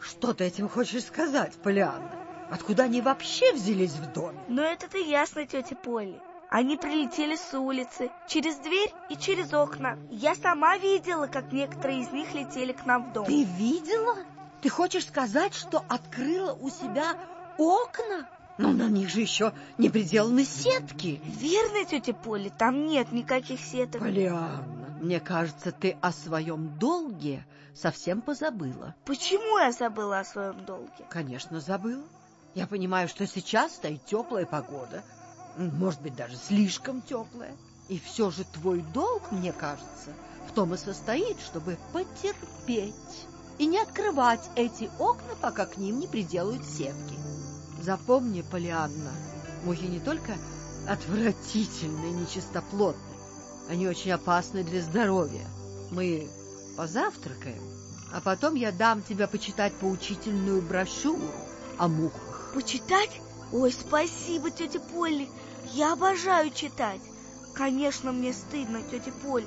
[SPEAKER 3] Что ты этим хочешь сказать, Полианна? Откуда они вообще взялись в доме?
[SPEAKER 8] Но это-то ясно, тетя Полли. Они прилетели с улицы, через дверь и через окна. Я сама видела, как некоторые из них летели к нам в дом.
[SPEAKER 3] Ты видела? Ты хочешь сказать, что открыла у себя окна? Но на них же еще не приделаны сетки.
[SPEAKER 8] Верно, тетя Поли, там нет никаких сеток.
[SPEAKER 3] Полианна, мне кажется, ты о своем долге совсем позабыла.
[SPEAKER 8] Почему я забыла о своем долге?
[SPEAKER 3] Конечно, забыла. Я понимаю, что сейчас стоит теплая погода, может быть, даже слишком теплая. И все же твой долг, мне кажется, в том и состоит, чтобы потерпеть и не открывать эти окна, пока к ним не приделают сетки. Запомни, Полианна, мухи не только отвратительные, нечистоплотные, они очень опасны для здоровья. Мы позавтракаем, а потом я дам тебе почитать поучительную брошюру о мухах.
[SPEAKER 8] Почитать? Ой, спасибо, тетя Полли. Я обожаю читать. Конечно, мне стыдно, тетя Полли.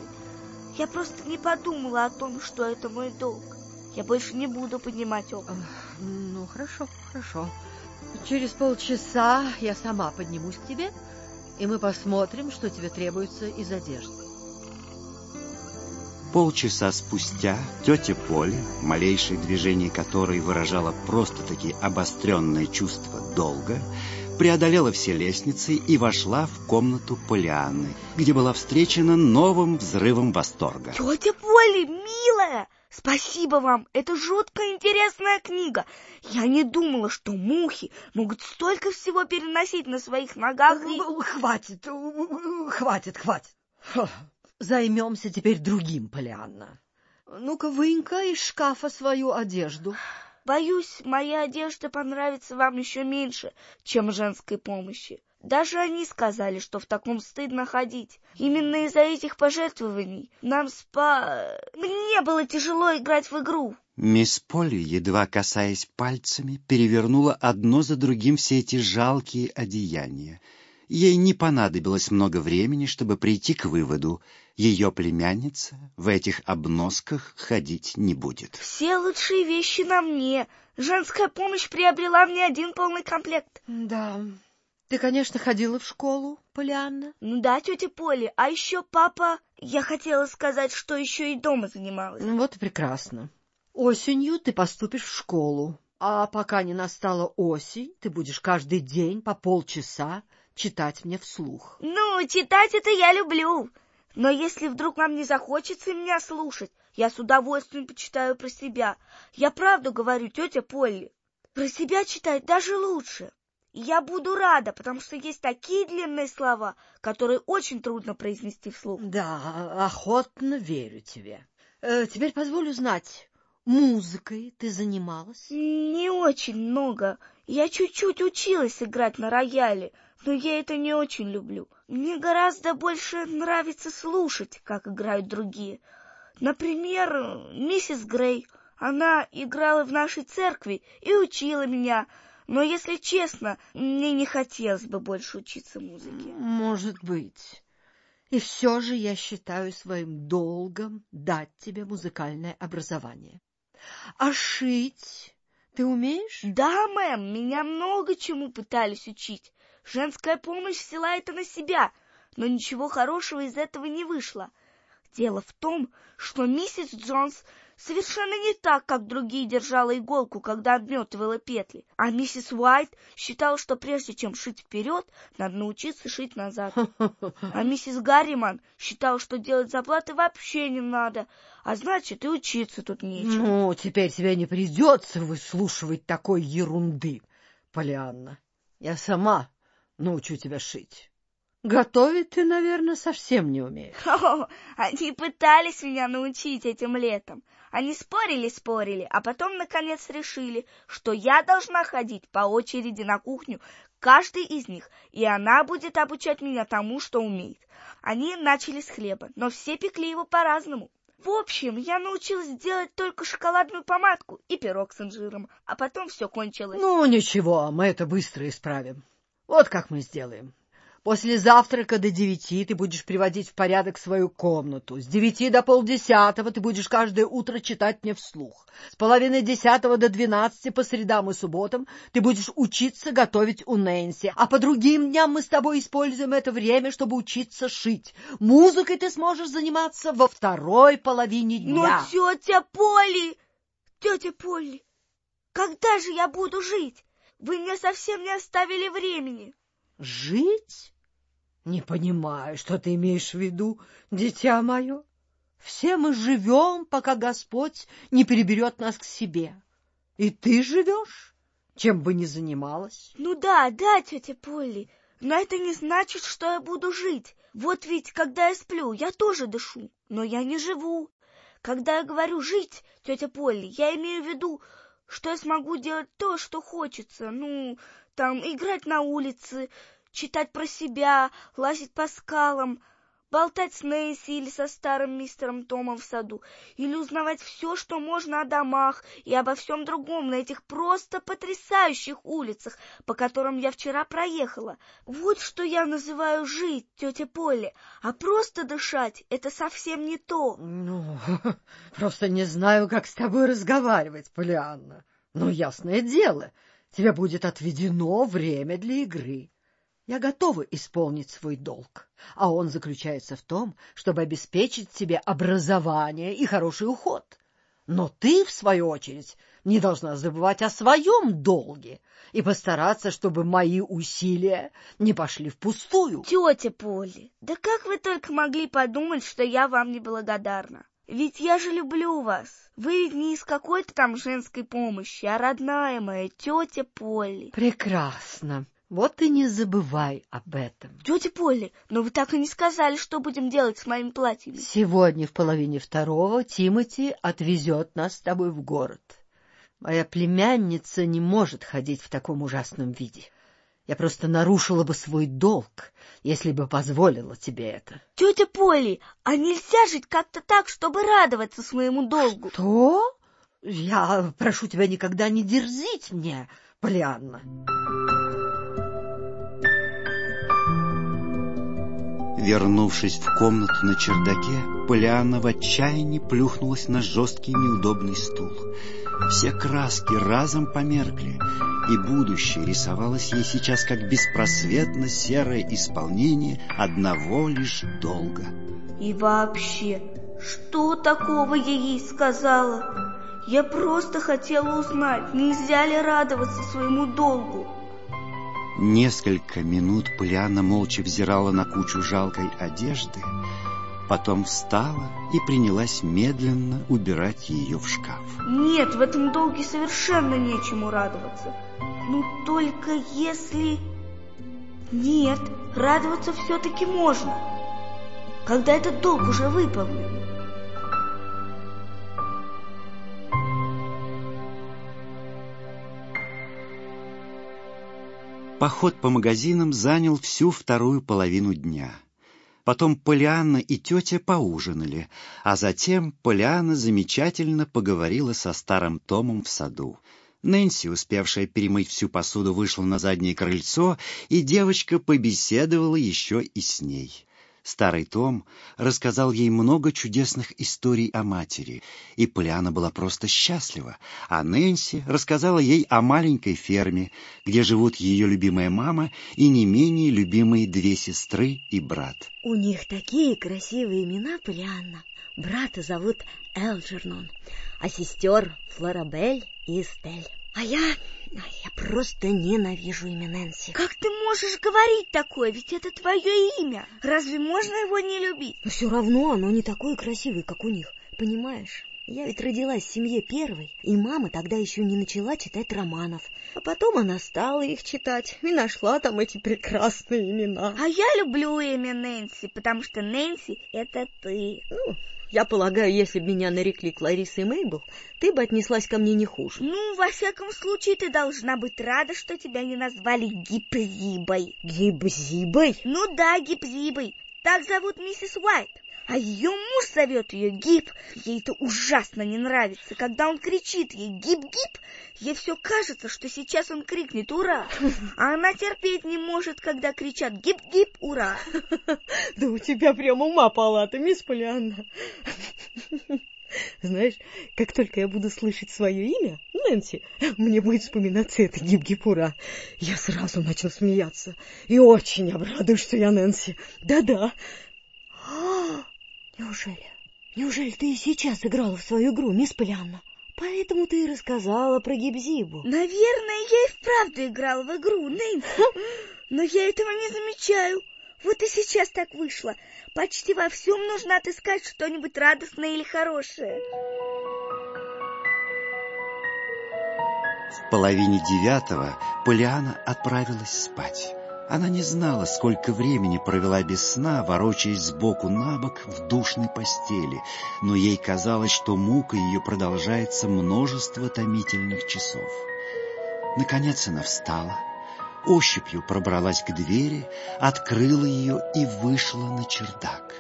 [SPEAKER 8] Я просто не подумала о том, что это мой долг. Я больше не буду поднимать окна.
[SPEAKER 3] Ну, хорошо, хорошо. Через полчаса я сама поднимусь к тебе, и мы посмотрим, что тебе требуется из одежды.
[SPEAKER 2] Полчаса спустя тетя Поли, малейшее движение которой выражало просто-таки обостренное чувство долга, преодолела все лестницы и вошла в комнату Полианны, где была встречена новым взрывом восторга.
[SPEAKER 8] Тетя Поли, милая! Спасибо вам, это жутко интересная книга. Я не думала, что мухи могут столько всего переносить на своих ногах и...
[SPEAKER 3] Хватит, хватит, хватит. Займемся теперь другим, Полианна. Ну-ка, вынька из шкафа свою одежду.
[SPEAKER 8] Боюсь, моя одежда понравится вам еще меньше, чем женской помощи. Даже они сказали, что в таком стыдно ходить. Именно из-за этих пожертвований нам спа... Мне было тяжело играть в игру.
[SPEAKER 2] Мисс Полли, едва касаясь пальцами, перевернула одно за другим все эти жалкие одеяния. Ей не понадобилось много времени, чтобы прийти к выводу. Ее племянница в этих обносках ходить не будет.
[SPEAKER 8] Все лучшие вещи на мне. Женская помощь приобрела мне один полный комплект.
[SPEAKER 3] Да, ты, конечно, ходила в школу, Полианна?
[SPEAKER 8] Ну да, тетя Поли. А еще папа... Я хотела сказать, что еще и дома занималась.
[SPEAKER 3] Ну вот и прекрасно. Осенью ты поступишь в школу. А пока не настала осень, ты будешь каждый день по полчаса читать мне вслух.
[SPEAKER 8] Ну, читать это я люблю. Но если вдруг вам не захочется меня слушать, я с удовольствием почитаю про себя. Я правду говорю, тетя Полли. Про себя читать даже лучше. И я буду рада, потому что есть такие длинные слова, которые очень трудно произнести вслух.
[SPEAKER 3] Да, охотно верю тебе. Э, теперь позволю знать, музыкой ты занималась?
[SPEAKER 8] Не очень много. Я чуть-чуть училась играть на рояле, но я это не очень люблю. Мне гораздо больше нравится слушать, как играют другие. Например, миссис Грей. Она играла в нашей церкви и учила меня. Но, если честно, мне не хотелось бы больше учиться музыке.
[SPEAKER 3] Может быть. И все же я считаю своим долгом дать тебе музыкальное образование. А шить ты умеешь?
[SPEAKER 8] Да, мэм, меня много чему пытались учить. Женская помощь взяла это на себя, но ничего хорошего из этого не вышло. Дело в том, что миссис Джонс совершенно не так, как другие держала иголку, когда обметывала петли. А миссис Уайт считала, что прежде чем шить вперед, надо научиться шить назад. А миссис Гарриман считала, что делать заплаты вообще не надо, а значит, и учиться тут нечего.
[SPEAKER 3] Ну, теперь тебе не придется выслушивать такой ерунды, Полианна. Я сама научу тебя шить. Готовить ты, наверное, совсем не умеешь.
[SPEAKER 8] О, они пытались меня научить этим летом. Они спорили-спорили, а потом, наконец, решили, что я должна ходить по очереди на кухню каждый из них, и она будет обучать меня тому, что умеет. Они начали с хлеба, но все пекли его по-разному. В общем, я научилась делать только шоколадную помадку и пирог с инжиром, а потом все кончилось.
[SPEAKER 3] Ну, ничего, мы это быстро исправим. Вот как мы сделаем. После завтрака до девяти ты будешь приводить в порядок свою комнату. С девяти до полдесятого ты будешь каждое утро читать мне вслух. С половины десятого до двенадцати по средам и субботам ты будешь учиться готовить у Нэнси. А по другим дням мы с тобой используем это время, чтобы учиться шить. Музыкой ты сможешь заниматься во второй половине дня.
[SPEAKER 8] Но тетя Поли, тетя Поли, когда же я буду жить? Вы мне совсем не оставили времени.
[SPEAKER 3] Жить? Не понимаю, что ты имеешь в виду, дитя мое. Все мы живем, пока Господь не переберет нас к себе. И ты живешь, чем бы ни занималась.
[SPEAKER 8] Ну да, да, тетя Полли, но это не значит, что я буду жить. Вот ведь, когда я сплю, я тоже дышу, но я не живу. Когда я говорю «жить», тетя Полли, я имею в виду, что я смогу делать то, что хочется. Ну, там играть на улице, читать про себя, лазить по скалам, болтать с Нэнси или со старым мистером Томом в саду, или узнавать все, что можно о домах и обо всем другом на этих просто потрясающих улицах, по которым я вчера проехала. Вот что я называю жить, тетя Полли, а просто дышать — это совсем не то.
[SPEAKER 3] Ну, просто не знаю, как с тобой разговаривать, Полианна. Ну, ясное дело, — Тебе будет отведено время для игры. Я готова исполнить свой долг, а он заключается в том, чтобы обеспечить тебе образование и хороший уход. Но ты, в свою очередь, не должна забывать о своем долге и постараться, чтобы мои усилия не пошли впустую.
[SPEAKER 8] Тетя Поли, да как вы только могли подумать, что я вам не благодарна? Ведь я же люблю вас. Вы ведь не из какой-то там женской помощи, а родная моя тетя Полли.
[SPEAKER 3] Прекрасно. Вот и не забывай об этом.
[SPEAKER 8] Тетя Полли, но вы так и не сказали, что будем делать с моими платьями.
[SPEAKER 3] Сегодня в половине второго Тимати отвезет нас с тобой в город. Моя племянница не может ходить в таком ужасном виде. Я просто нарушила бы свой долг, если бы позволила тебе это.
[SPEAKER 8] Тетя Поли, а нельзя жить как-то так, чтобы радоваться своему долгу?
[SPEAKER 3] Что? Я прошу тебя никогда не дерзить мне, Полианна.
[SPEAKER 2] Вернувшись в комнату на чердаке, Полианна в отчаянии плюхнулась на жесткий неудобный стул. Все краски разом померкли, и будущее рисовалось ей сейчас как беспросветно серое исполнение одного лишь долга.
[SPEAKER 8] И вообще, что такого я ей сказала? Я просто хотела узнать, нельзя ли радоваться своему долгу.
[SPEAKER 2] Несколько минут Полиана молча взирала на кучу жалкой одежды, потом встала и принялась медленно убирать ее в шкаф.
[SPEAKER 8] Нет, в этом долге совершенно нечему радоваться. Ну, только если... Нет, радоваться все-таки можно, когда этот долг уже выполнен.
[SPEAKER 2] Поход по магазинам занял всю вторую половину дня. Потом Полианна и тетя поужинали, а затем Полианна замечательно поговорила со старым Томом в саду. Нэнси, успевшая перемыть всю посуду, вышла на заднее крыльцо, и девочка побеседовала еще и с ней. Старый Том рассказал ей много чудесных историй о матери, и Полиана была просто счастлива, а Нэнси рассказала ей о маленькой ферме, где живут ее любимая мама и не менее любимые две сестры и брат.
[SPEAKER 4] У них такие красивые имена, Полианна. Брата зовут Элджернон, а сестер Флорабель и Эстель. А я... я просто ненавижу имя Нэнси.
[SPEAKER 8] Как ты можешь говорить такое? Ведь это твое имя. Разве можно его не любить?
[SPEAKER 4] Но все равно оно не такое красивое, как у них. Понимаешь? Я ведь родилась в семье первой, и мама тогда еще не начала читать романов. А потом она стала их читать и нашла там эти прекрасные имена.
[SPEAKER 8] А я люблю имя Нэнси, потому что Нэнси — это ты.
[SPEAKER 4] Ну, я полагаю, если бы меня нарекли Кларисой Мейбл, ты бы отнеслась ко мне не хуже.
[SPEAKER 8] Ну, во всяком случае, ты должна быть рада, что тебя не назвали Гипзибой.
[SPEAKER 4] Гибзибой?
[SPEAKER 8] Ну да, Гипзибой. Так зовут миссис Уайт. А ее муж зовет ее Гип. Ей это ужасно не нравится. Когда он кричит ей «Гип-гип», ей все кажется, что сейчас он крикнет «Ура!». А она терпеть не может, когда кричат «Гип-гип, ура!».
[SPEAKER 4] Да у тебя прямо ума палата, мисс Полианна. Знаешь, как только я буду слышать свое имя, Нэнси, мне будет вспоминаться это гип-гип-ура. Я сразу начну смеяться и очень обрадуюсь, что я Нэнси. Да-да. Неужели? Неужели ты и сейчас играла в свою игру, мисс Полианна? Поэтому ты и рассказала про Гибзибу.
[SPEAKER 8] Наверное, я и вправду играла в игру, Нэнси. Но я этого не замечаю. Вот и сейчас так вышло. Почти во всем нужно отыскать что-нибудь радостное или хорошее.
[SPEAKER 2] В половине девятого Полиана отправилась спать. Она не знала, сколько времени провела без сна, ворочаясь сбоку на бок в душной постели, но ей казалось, что мука ее продолжается множество томительных часов. Наконец она встала, ощупью пробралась к двери, открыла ее и вышла на чердак.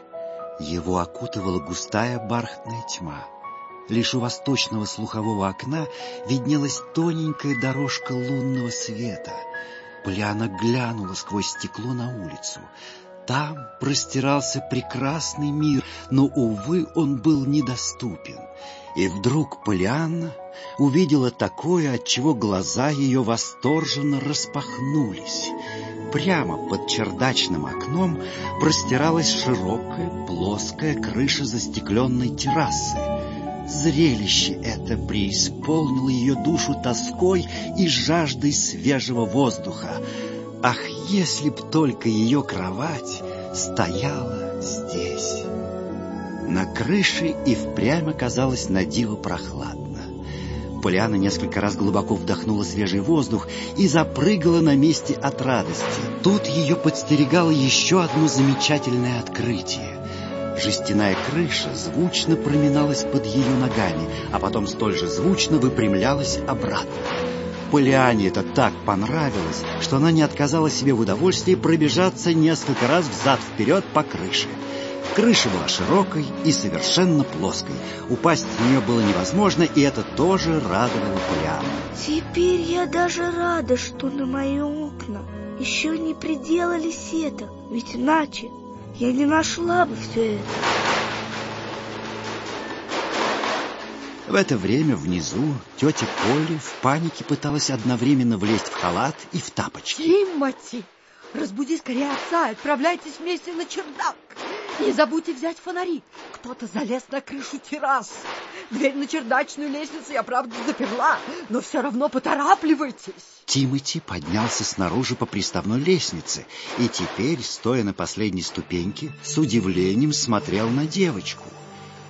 [SPEAKER 2] Его окутывала густая бархатная тьма. Лишь у восточного слухового окна виднелась тоненькая дорожка лунного света — Поляна глянула сквозь стекло на улицу. Там простирался прекрасный мир, но, увы, он был недоступен. И вдруг Полианна увидела такое, от чего глаза ее восторженно распахнулись. Прямо под чердачным окном простиралась широкая плоская крыша застекленной террасы. Зрелище это преисполнило ее душу тоской и жаждой свежего воздуха. Ах, если б только ее кровать стояла здесь! На крыше и впрямь оказалось на диво прохладно. Полиана несколько раз глубоко вдохнула свежий воздух и запрыгала на месте от радости. Тут ее подстерегало еще одно замечательное открытие. Жестяная крыша звучно проминалась под ее ногами, а потом столь же звучно выпрямлялась обратно. Полиане это так понравилось, что она не отказала себе в удовольствии пробежаться несколько раз взад-вперед по крыше. Крыша была широкой и совершенно плоской. Упасть в нее было невозможно, и это тоже радовало Полиану.
[SPEAKER 8] Теперь я даже рада, что на мои окна еще не приделали сеток, ведь иначе я не нашла бы все это.
[SPEAKER 2] В это время внизу тетя Полли в панике пыталась одновременно влезть в халат и в тапочки.
[SPEAKER 3] Тимати, разбуди скорее отца отправляйтесь вместе на чердак. Не забудьте взять фонари. Кто-то залез на крышу террасы. Дверь на чердачную лестницу я, правда, заперла, но все равно поторапливайтесь.
[SPEAKER 2] Тимати поднялся снаружи по приставной лестнице и теперь, стоя на последней ступеньке, с удивлением смотрел на девочку.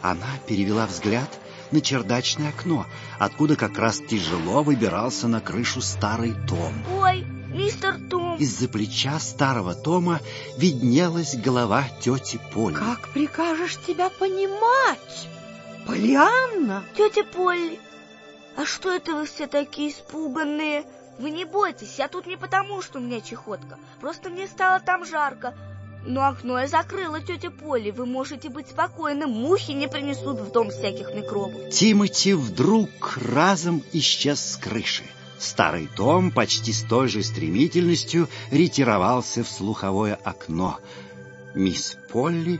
[SPEAKER 2] Она перевела взгляд на чердачное окно, откуда как раз тяжело выбирался на крышу старый Том.
[SPEAKER 8] Ой, мистер Том!
[SPEAKER 2] Из-за плеча старого Тома виднелась голова тети Поли.
[SPEAKER 3] Как прикажешь тебя понимать? Полианна?
[SPEAKER 8] Тетя Полли, а что это вы все такие испуганные? Вы не бойтесь, я тут не потому, что у меня чехотка. Просто мне стало там жарко. Но окно я закрыла, тетя Полли. Вы можете быть спокойны, мухи не принесут в дом всяких микробов.
[SPEAKER 2] Тимати вдруг разом исчез с крыши. Старый дом почти с той же стремительностью ретировался в слуховое окно. Мисс Полли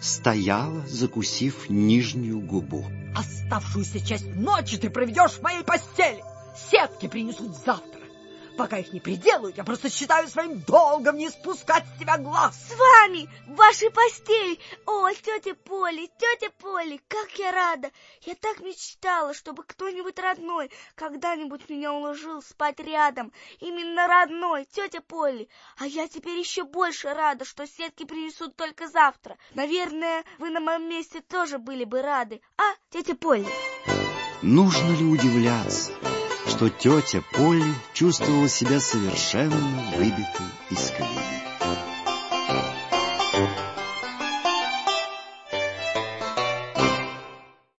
[SPEAKER 2] стояла, закусив нижнюю губу.
[SPEAKER 3] Оставшуюся часть ночи ты проведешь в моей постели. Сетки принесут завтра. Пока их не приделают, я просто считаю своим долгом не спускать с себя глаз.
[SPEAKER 8] С вами, в вашей постели. О, тетя Поли, тетя Поли, как я рада. Я так мечтала, чтобы кто-нибудь родной когда-нибудь меня уложил спать рядом. Именно родной, тетя Поли. А я теперь еще больше рада, что сетки принесут только завтра. Наверное, вы на моем месте тоже были бы рады. А, тетя Поли?
[SPEAKER 2] Нужно ли удивляться? Что тетя Полли чувствовала себя совершенно выбитой из колеи.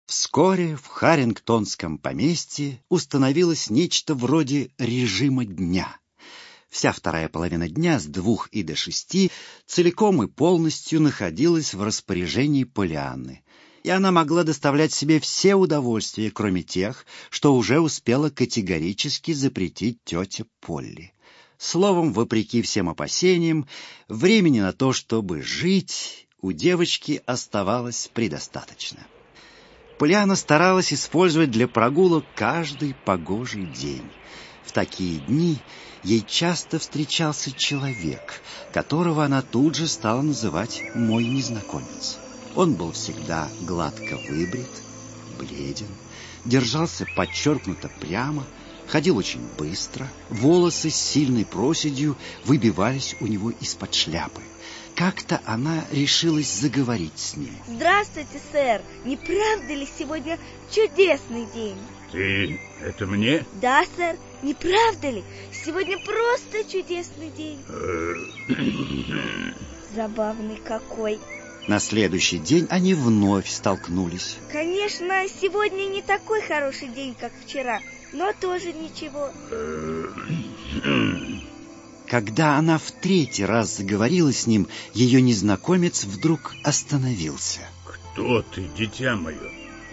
[SPEAKER 2] Вскоре в Харингтонском поместье установилось нечто вроде режима дня. Вся вторая половина дня с двух и до шести целиком и полностью находилась в распоряжении Полианны — и она могла доставлять себе все удовольствия, кроме тех, что уже успела категорически запретить тетя Полли. Словом, вопреки всем опасениям, времени на то, чтобы жить, у девочки оставалось предостаточно. Полиана старалась использовать для прогулок каждый погожий день. В такие дни ей часто встречался человек, которого она тут же стала называть «мой незнакомец». Он был всегда гладко выбрит, бледен, держался подчеркнуто прямо, ходил очень быстро, волосы с сильной проседью выбивались у него из-под шляпы. Как-то она решилась заговорить с ним.
[SPEAKER 8] Здравствуйте, сэр. Не правда ли сегодня чудесный день?
[SPEAKER 9] Ты это мне?
[SPEAKER 8] Да, сэр. Не правда ли? Сегодня просто чудесный день. Э, Забавный какой.
[SPEAKER 2] На следующий день они вновь столкнулись.
[SPEAKER 8] Конечно, сегодня не такой хороший день, как вчера, но тоже ничего.
[SPEAKER 2] Когда она в третий раз заговорила с ним, ее незнакомец вдруг остановился.
[SPEAKER 9] Кто ты, дитя мое?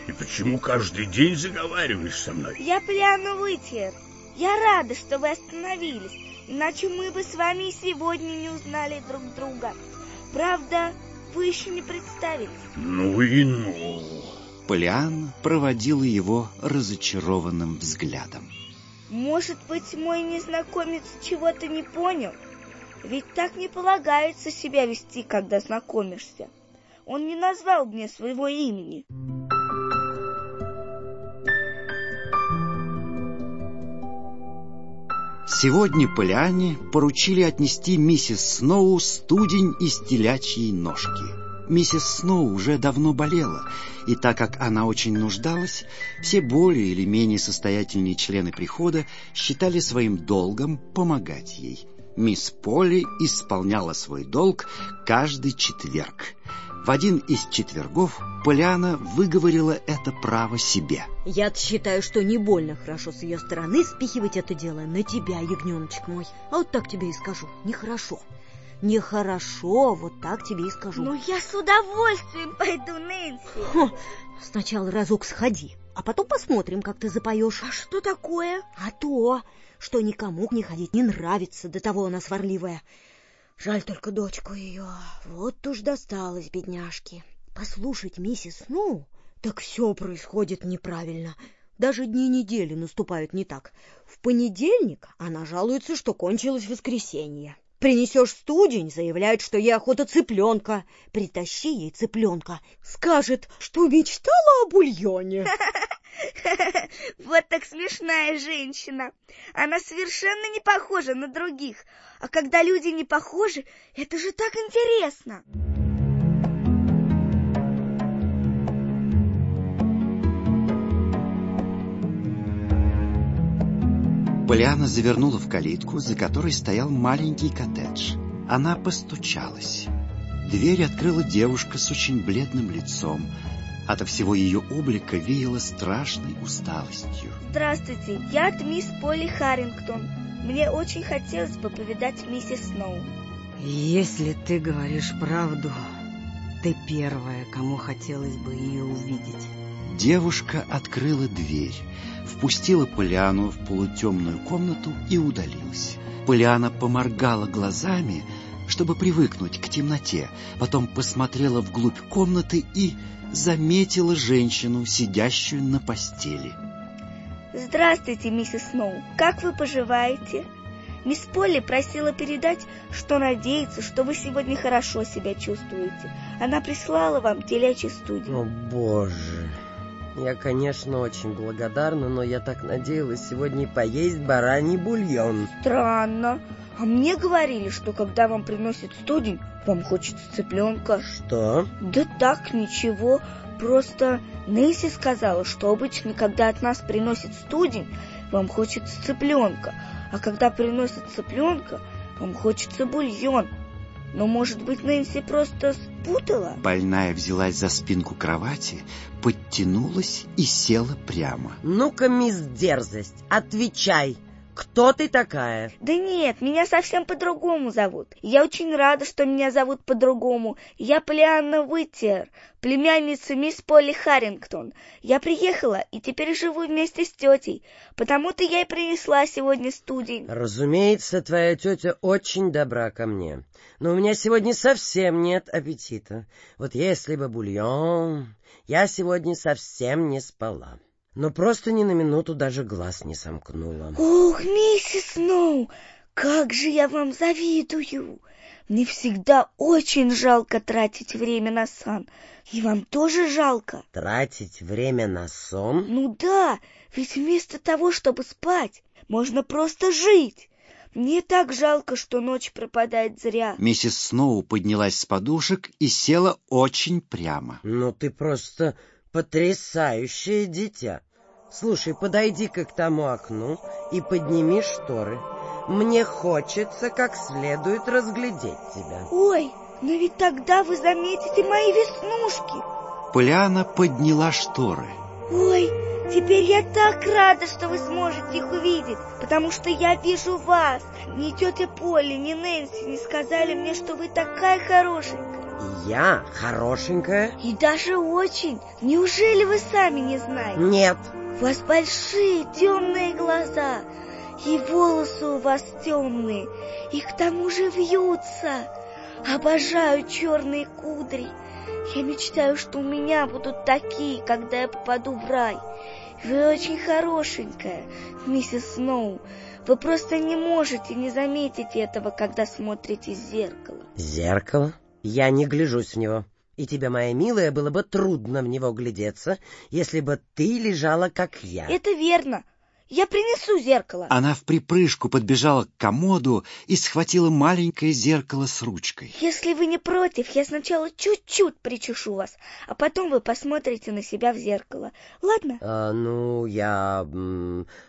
[SPEAKER 9] И почему каждый день заговариваешь со мной?
[SPEAKER 8] Я Пляну Вытер. Я рада, что вы остановились, иначе мы бы с вами сегодня не узнали друг друга. Правда, вы еще не представились.
[SPEAKER 9] Ну и ну.
[SPEAKER 2] Полиан проводила его разочарованным взглядом.
[SPEAKER 8] Может быть, мой незнакомец чего-то не понял? Ведь так не полагается себя вести, когда знакомишься. Он не назвал мне своего имени.
[SPEAKER 2] Сегодня Полиане поручили отнести миссис Сноу студень из телячьей ножки. Миссис Сноу уже давно болела, и так как она очень нуждалась, все более или менее состоятельные члены прихода считали своим долгом помогать ей. Мисс Полли исполняла свой долг каждый четверг. В один из четвергов Поляна выговорила это право себе.
[SPEAKER 4] я считаю, что не больно хорошо с ее стороны спихивать это дело на тебя, ягненочек мой. А вот так тебе и скажу, нехорошо. Нехорошо, вот так тебе и скажу.
[SPEAKER 8] Ну, я с удовольствием пойду, Нэнси. Хо,
[SPEAKER 4] сначала разок сходи, а потом посмотрим, как ты запоешь.
[SPEAKER 8] А что такое?
[SPEAKER 4] А то, что никому не ходить не нравится, до того она сварливая. Жаль только дочку ее. Вот уж досталось бедняжке. Послушать миссис ну, так все происходит неправильно. Даже дни недели наступают не так. В понедельник она жалуется, что кончилось воскресенье. Принесешь студень, заявляет, что ей охота цыпленка. Притащи ей цыпленка. Скажет, что мечтала о бульоне.
[SPEAKER 8] Вот так смешная женщина. Она совершенно не похожа на других. А когда люди не похожи, это же так интересно.
[SPEAKER 2] Полиана завернула в калитку, за которой стоял маленький коттедж. Она постучалась. Дверь открыла девушка с очень бледным лицом. Ото всего ее облика веяло страшной усталостью.
[SPEAKER 8] Здравствуйте, я мисс Полли Харрингтон. Мне очень хотелось бы повидать миссис Сноу.
[SPEAKER 3] Если ты говоришь правду, ты первая, кому хотелось бы ее увидеть.
[SPEAKER 2] Девушка открыла дверь, впустила Полиану в полутемную комнату и удалилась. Полиана поморгала глазами, чтобы привыкнуть к темноте. Потом посмотрела вглубь комнаты и заметила женщину, сидящую на постели.
[SPEAKER 8] Здравствуйте, миссис Сноу. Как вы поживаете? Мисс Полли просила передать, что надеется, что вы сегодня хорошо себя чувствуете. Она прислала вам телячий студию.
[SPEAKER 10] О, боже. Я, конечно, очень благодарна, но я так надеялась сегодня поесть бараний бульон.
[SPEAKER 8] Странно. А мне говорили, что когда вам приносят студень, вам хочется цыпленка.
[SPEAKER 10] Что?
[SPEAKER 8] Да так, ничего. Просто Несси сказала, что обычно, когда от нас приносят студень, вам хочется цыпленка, а когда приносят цыпленка, вам хочется бульон. Но, может быть, Нэнси просто спутала?
[SPEAKER 2] Больная взялась за спинку кровати, подтянулась и села прямо.
[SPEAKER 10] Ну-ка, мисс Дерзость, отвечай. Кто ты такая?
[SPEAKER 8] Да нет, меня совсем по-другому зовут. Я очень рада, что меня зовут по-другому. Я Полианна Уиттер, племянница мисс Полли Харрингтон. Я приехала и теперь живу вместе с тетей, потому-то я и принесла сегодня студень.
[SPEAKER 10] Разумеется, твоя тетя очень добра ко мне, но у меня сегодня совсем нет аппетита. Вот если бы бульон, я сегодня совсем не спала но просто ни на минуту даже глаз не сомкнула.
[SPEAKER 8] Ох, миссис Сноу, как же я вам завидую! Мне всегда очень жалко тратить время на сон. И вам тоже жалко?
[SPEAKER 10] Тратить время на сон?
[SPEAKER 8] Ну да, ведь вместо того, чтобы спать, можно просто жить. Мне так жалко, что ночь пропадает зря.
[SPEAKER 2] Миссис Сноу поднялась с подушек и села очень прямо.
[SPEAKER 10] Ну ты просто потрясающее дитя. Слушай, подойди-ка к тому окну и подними шторы. Мне хочется как следует разглядеть тебя.
[SPEAKER 8] Ой, но ведь тогда вы заметите мои веснушки.
[SPEAKER 2] Поляна подняла шторы.
[SPEAKER 8] Ой, теперь я так рада, что вы сможете их увидеть, потому что я вижу вас. Ни тетя Полли, ни Нэнси не сказали мне, что вы такая хорошенькая.
[SPEAKER 10] Я хорошенькая?
[SPEAKER 8] И даже очень. Неужели вы сами не знаете?
[SPEAKER 10] Нет.
[SPEAKER 8] У вас большие темные глаза, и волосы у вас темные, и к тому же вьются. Обожаю черные кудри. Я мечтаю, что у меня будут такие, когда я попаду в рай. Вы очень хорошенькая, миссис Сноу. Вы просто не можете не заметить этого, когда смотрите в зеркало.
[SPEAKER 10] Зеркало? Я не гляжусь в него и тебе, моя милая, было бы трудно в него глядеться, если бы ты лежала, как я.
[SPEAKER 8] Это верно. Я принесу зеркало.
[SPEAKER 2] Она в припрыжку подбежала к комоду и схватила маленькое зеркало с ручкой.
[SPEAKER 8] Если вы не против, я сначала чуть-чуть причешу вас, а потом вы посмотрите на себя в зеркало. Ладно?
[SPEAKER 10] А, ну, я...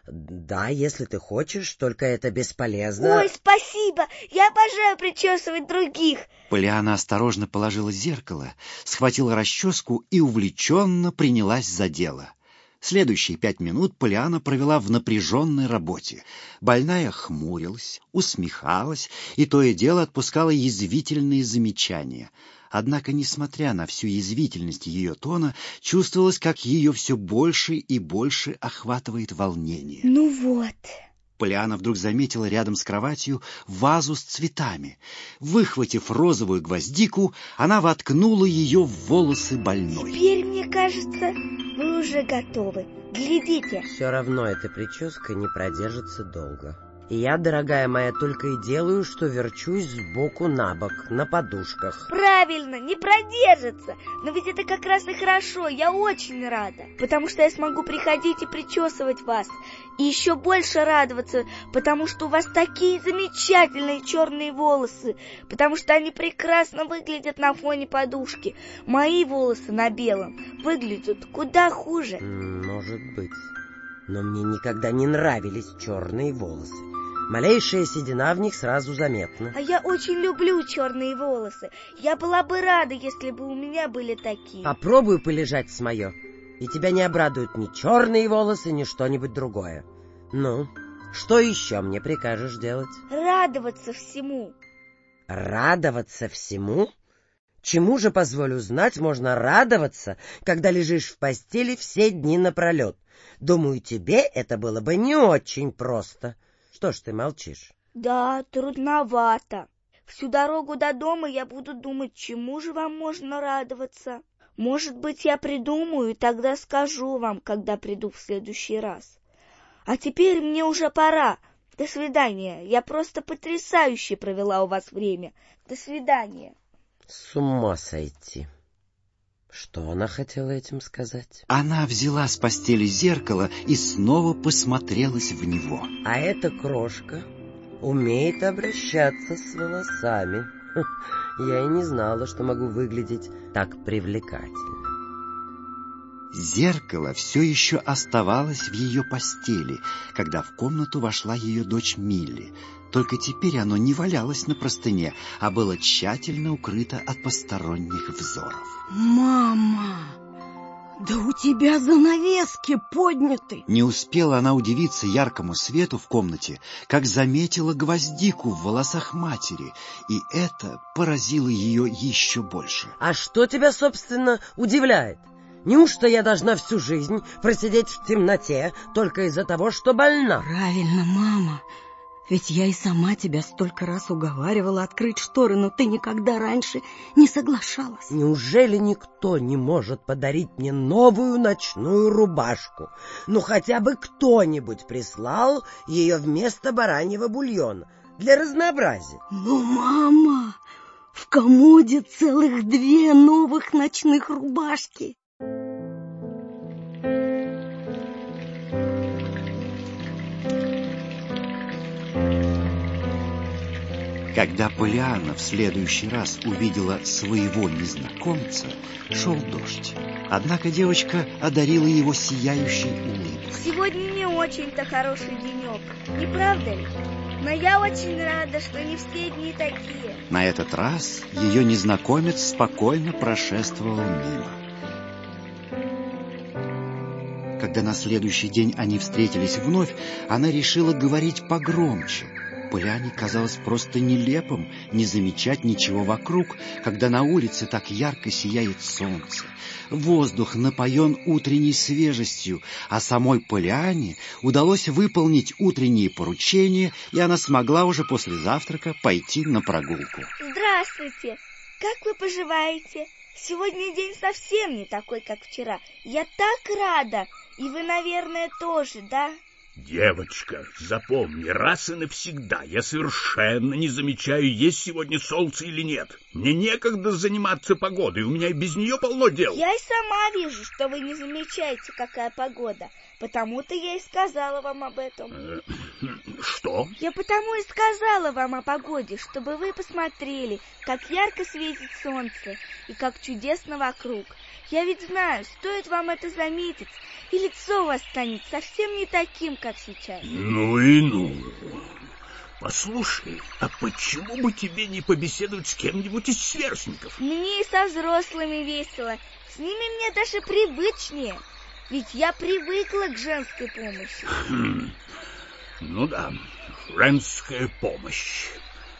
[SPEAKER 10] Да, если ты хочешь, только это бесполезно.
[SPEAKER 8] Ой, спасибо! Я обожаю причесывать других.
[SPEAKER 2] Полиана осторожно положила зеркало, схватила расческу и увлеченно принялась за дело. Следующие пять минут Полиана провела в напряженной работе. Больная хмурилась, усмехалась и то и дело отпускала язвительные замечания. Однако, несмотря на всю язвительность ее тона, чувствовалось, как ее все больше и больше охватывает волнение.
[SPEAKER 8] «Ну вот»,
[SPEAKER 2] Полиана вдруг заметила рядом с кроватью вазу с цветами. Выхватив розовую гвоздику, она воткнула ее в волосы больной.
[SPEAKER 8] «Теперь, мне кажется, вы уже готовы. Глядите!»
[SPEAKER 10] «Все равно эта прическа не продержится долго». И я, дорогая моя, только и делаю, что верчусь сбоку на бок, на подушках.
[SPEAKER 8] Правильно, не продержится. Но ведь это как раз и хорошо, я очень рада. Потому что я смогу приходить и причесывать вас. И еще больше радоваться, потому что у вас такие замечательные черные волосы. Потому что они прекрасно выглядят на фоне подушки. Мои волосы на белом выглядят куда хуже.
[SPEAKER 10] Может быть. Но мне никогда не нравились черные волосы. Малейшая седина в них сразу заметна.
[SPEAKER 8] А я очень люблю черные волосы. Я была бы рада, если бы у меня были такие.
[SPEAKER 10] Попробуй полежать с мое, и тебя не обрадуют ни черные волосы, ни что-нибудь другое. Ну, что еще мне прикажешь делать?
[SPEAKER 8] Радоваться всему.
[SPEAKER 10] Радоваться всему? Чему же, позволю знать, можно радоваться, когда лежишь в постели все дни напролет? Думаю, тебе это было бы не очень просто. — что ж ты молчишь?
[SPEAKER 8] Да, трудновато. Всю дорогу до дома я буду думать, чему же вам можно радоваться. Может быть, я придумаю, и тогда скажу вам, когда приду в следующий раз. А теперь мне уже пора. До свидания. Я просто потрясающе провела у вас время. До свидания.
[SPEAKER 10] С ума сойти. Что она хотела этим сказать?
[SPEAKER 2] Она взяла с постели зеркало и снова посмотрелась в него.
[SPEAKER 10] А эта крошка умеет обращаться с волосами. Я и не знала, что могу выглядеть так привлекательно.
[SPEAKER 2] Зеркало все еще оставалось в ее постели, когда в комнату вошла ее дочь Милли. Только теперь оно не валялось на простыне, а было тщательно укрыто от посторонних взоров.
[SPEAKER 4] Мама, да у тебя занавески подняты.
[SPEAKER 2] Не успела она удивиться яркому свету в комнате, как заметила гвоздику в волосах матери, и это поразило ее еще больше.
[SPEAKER 10] А что тебя, собственно, удивляет? Неужто я должна всю жизнь просидеть в темноте только из-за того, что больна?
[SPEAKER 4] Правильно, мама. Ведь я и сама тебя столько раз уговаривала открыть шторы, но ты никогда раньше не соглашалась.
[SPEAKER 10] Неужели никто не может подарить мне новую ночную рубашку? Ну, хотя бы кто-нибудь прислал ее вместо бараньего бульона для разнообразия.
[SPEAKER 4] Но, мама, в комоде целых две новых ночных рубашки.
[SPEAKER 2] Когда Полиана в следующий раз увидела своего незнакомца, шел дождь. Однако девочка одарила его сияющей улыбкой.
[SPEAKER 8] Сегодня не очень-то хороший денек, не правда ли? Но я очень рада, что не все дни такие.
[SPEAKER 2] На этот раз ее незнакомец спокойно прошествовал мимо. Когда на следующий день они встретились вновь, она решила говорить погромче. Поляне казалось просто нелепым не замечать ничего вокруг, когда на улице так ярко сияет солнце. Воздух напоен утренней свежестью, а самой Поляне удалось выполнить утренние поручения, и она смогла уже после завтрака пойти на прогулку.
[SPEAKER 8] Здравствуйте! Как вы поживаете? Сегодня день совсем не такой, как вчера. Я так рада! И вы, наверное, тоже, да?
[SPEAKER 9] Девочка, запомни, раз и навсегда, я совершенно не замечаю, есть сегодня солнце или нет. Мне некогда заниматься погодой, у меня и без нее полно дел.
[SPEAKER 8] Я и сама вижу, что вы не замечаете, какая погода. Потому-то я и сказала вам об этом.
[SPEAKER 9] Э, что?
[SPEAKER 8] Я потому и сказала вам о погоде, чтобы вы посмотрели, как ярко светит солнце и как чудесно вокруг. Я ведь знаю, стоит вам это заметить, и лицо у вас станет совсем не таким, как сейчас.
[SPEAKER 9] Ну и ну. Послушай, а почему бы тебе не побеседовать с кем-нибудь из сверстников?
[SPEAKER 8] Мне и со взрослыми весело. С ними мне даже привычнее. Ведь я привыкла к женской помощи.
[SPEAKER 9] Хм. Ну да, женская помощь.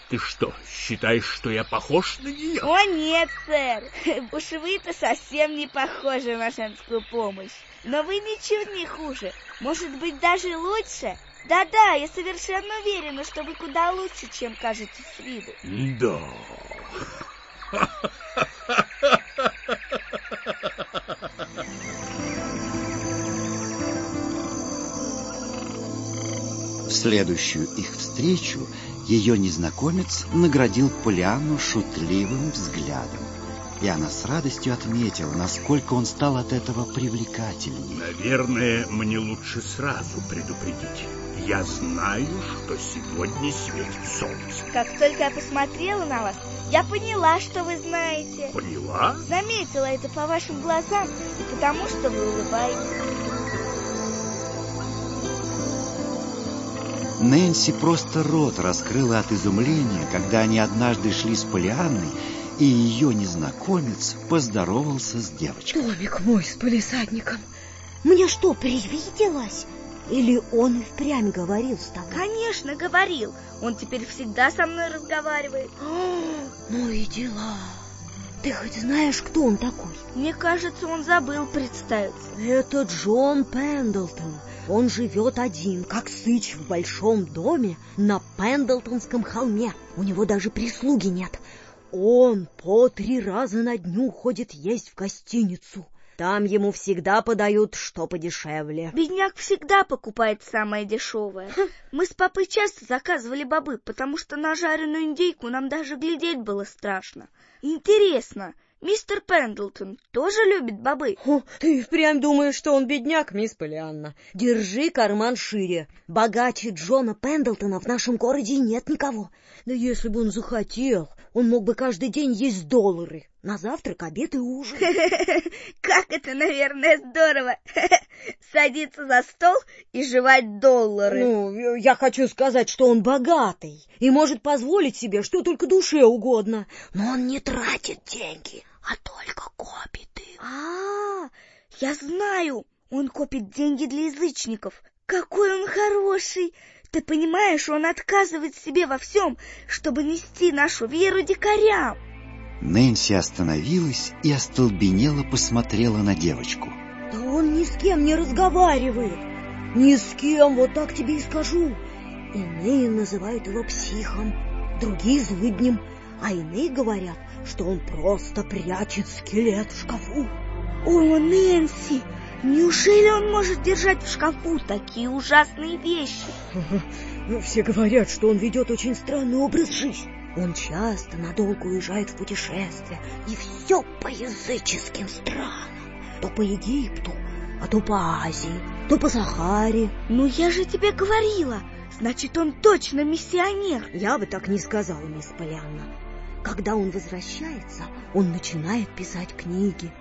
[SPEAKER 9] Ты что, считаешь, что я похож на нее?
[SPEAKER 8] О нет, сэр. Уж вы-то совсем не похожи на женскую помощь. Но вы ничего не хуже. Может быть, даже лучше. Да-да, я совершенно уверена, что вы куда лучше, чем кажетесь с виду.
[SPEAKER 9] Да.
[SPEAKER 2] В следующую их встречу ее незнакомец наградил Полианну шутливым взглядом. И она с радостью отметила, насколько он стал от этого привлекательнее.
[SPEAKER 9] Наверное, мне лучше сразу предупредить. Я знаю, что сегодня светит солнце.
[SPEAKER 8] Как только я посмотрела на вас, я поняла, что вы знаете.
[SPEAKER 9] Поняла?
[SPEAKER 8] Заметила это по вашим глазам и потому, что вы улыбаетесь.
[SPEAKER 2] Нэнси просто рот раскрыла от изумления, когда они однажды шли с Полианной, и ее незнакомец поздоровался с девочкой.
[SPEAKER 4] Домик мой с полисадником. Мне что, привиделось? Или он и впрямь говорил с тобой?
[SPEAKER 8] Конечно, говорил. Он теперь всегда со мной разговаривает.
[SPEAKER 4] О, ну и дела. Ты хоть знаешь, кто он такой?
[SPEAKER 8] Мне кажется, он забыл представиться.
[SPEAKER 4] Это Джон Пендлтон, Он живет один, как сыч в большом доме на Пендлтонском холме. У него даже прислуги нет. Он по три раза на дню ходит есть в гостиницу. Там ему всегда подают что подешевле.
[SPEAKER 8] Бедняк всегда покупает самое дешевое. Мы с папой часто заказывали бобы, потому что на жареную индейку нам даже глядеть было страшно. Интересно, мистер Пендлтон тоже любит бобы?
[SPEAKER 4] О, ты впрямь думаешь, что он бедняк, мисс Полианна? Держи карман шире. Богаче Джона Пендлтона в нашем городе нет никого. Да если бы он захотел, он мог бы каждый день есть доллары. На завтрак, обед и ужин.
[SPEAKER 8] Как это, наверное, здорово. Садиться за стол и жевать доллары.
[SPEAKER 4] Ну, я хочу сказать, что он богатый и может позволить себе что только душе угодно. Но он не тратит деньги, а только копит их.
[SPEAKER 8] А, я знаю, он копит деньги для язычников. Какой он хороший! Ты понимаешь, он отказывает себе во всем, чтобы нести нашу веру дикарям.
[SPEAKER 2] Нэнси остановилась и остолбенело посмотрела на девочку.
[SPEAKER 4] Да он ни с кем не разговаривает. Ни с кем, вот так тебе и скажу. Иные называют его психом, другие злыднем, а иные говорят, что он просто прячет скелет в шкафу.
[SPEAKER 8] О, Нэнси, неужели он может держать в шкафу такие ужасные вещи?
[SPEAKER 4] Ну, все говорят, что он ведет очень странный образ жизни. Он часто надолго уезжает в путешествия, и все по языческим странам. То по Египту, а то по Азии, то по Сахаре.
[SPEAKER 8] Ну, я же тебе говорила, значит, он точно миссионер.
[SPEAKER 4] Я бы так не сказала, мисс Полианна. Когда он возвращается, он начинает писать книги.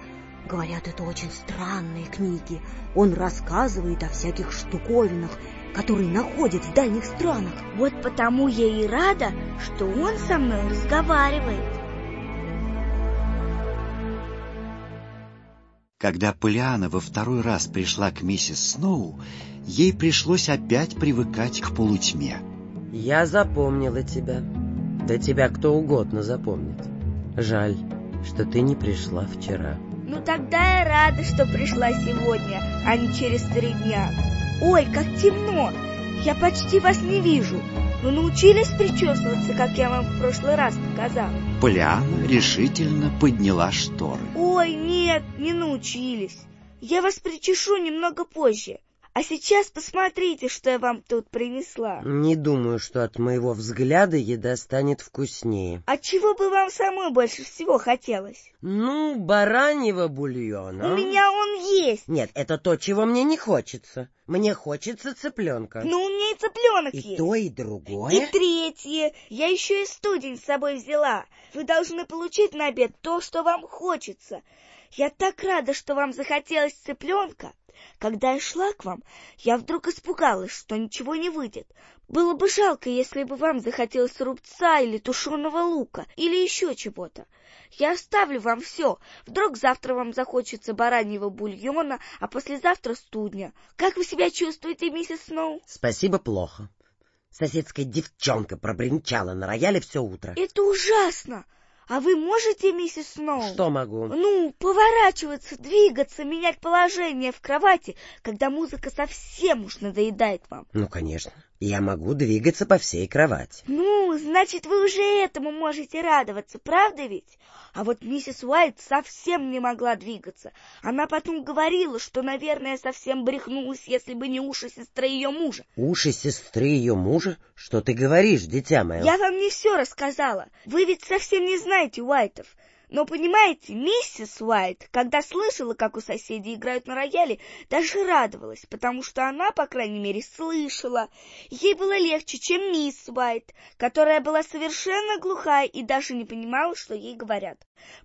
[SPEAKER 4] Говорят, это очень странные книги. Он рассказывает о всяких штуковинах, которые находят в дальних странах.
[SPEAKER 8] Вот потому я и рада, что он со мной разговаривает.
[SPEAKER 2] Когда Полиана во второй раз пришла к миссис Сноу, ей пришлось опять привыкать к полутьме.
[SPEAKER 10] Я запомнила тебя. Да тебя кто угодно запомнит. Жаль, что ты не пришла вчера.
[SPEAKER 8] Ну тогда я рада, что пришла сегодня, а не через три дня. Ой, как темно! Я почти вас не вижу. Вы научились причесываться, как я вам в прошлый раз показал?
[SPEAKER 2] Полиана решительно подняла шторы.
[SPEAKER 8] Ой, нет, не научились. Я вас причешу немного позже. А сейчас посмотрите, что я вам тут принесла.
[SPEAKER 10] Не думаю, что от моего взгляда еда станет вкуснее.
[SPEAKER 8] А чего бы вам самой больше всего хотелось?
[SPEAKER 10] Ну, бараньего бульона.
[SPEAKER 8] У меня он есть.
[SPEAKER 10] Нет, это то, чего мне не хочется. Мне хочется цыпленка.
[SPEAKER 8] Ну, у меня и цыпленок
[SPEAKER 10] и
[SPEAKER 8] есть.
[SPEAKER 10] то, и другое.
[SPEAKER 8] И третье. Я еще и студень с собой взяла. Вы должны получить на обед то, что вам хочется. Я так рада, что вам захотелось цыпленка. Когда я шла к вам, я вдруг испугалась, что ничего не выйдет. Было бы жалко, если бы вам захотелось рубца или тушеного лука, или еще чего-то. Я оставлю вам все. Вдруг завтра вам захочется бараньего бульона, а послезавтра студня. Как вы себя чувствуете, миссис Сноу?
[SPEAKER 10] Спасибо, плохо. Соседская девчонка пробринчала на рояле все утро.
[SPEAKER 8] Это ужасно! А вы можете, миссис Сноу?
[SPEAKER 10] Что могу?
[SPEAKER 8] Ну, поворачиваться, двигаться, менять положение в кровати, когда музыка совсем уж надоедает вам.
[SPEAKER 10] Ну, конечно. Я могу двигаться по всей кровати.
[SPEAKER 8] Ну, значит, вы уже этому можете радоваться, правда ведь? А вот миссис Уайт совсем не могла двигаться. Она потом говорила, что, наверное, совсем брехнулась, если бы не уши сестры ее мужа.
[SPEAKER 10] Уши сестры ее мужа? Что ты говоришь, дитя мое?
[SPEAKER 8] Я вам не все рассказала. Вы ведь совсем не знаете Уайтов. Но понимаете, миссис Уайт, когда слышала, как у соседей играют на рояле, даже радовалась, потому что она, по крайней мере, слышала. Ей было легче, чем мисс Уайт, которая была совершенно глухая и даже не понимала, что ей говорят.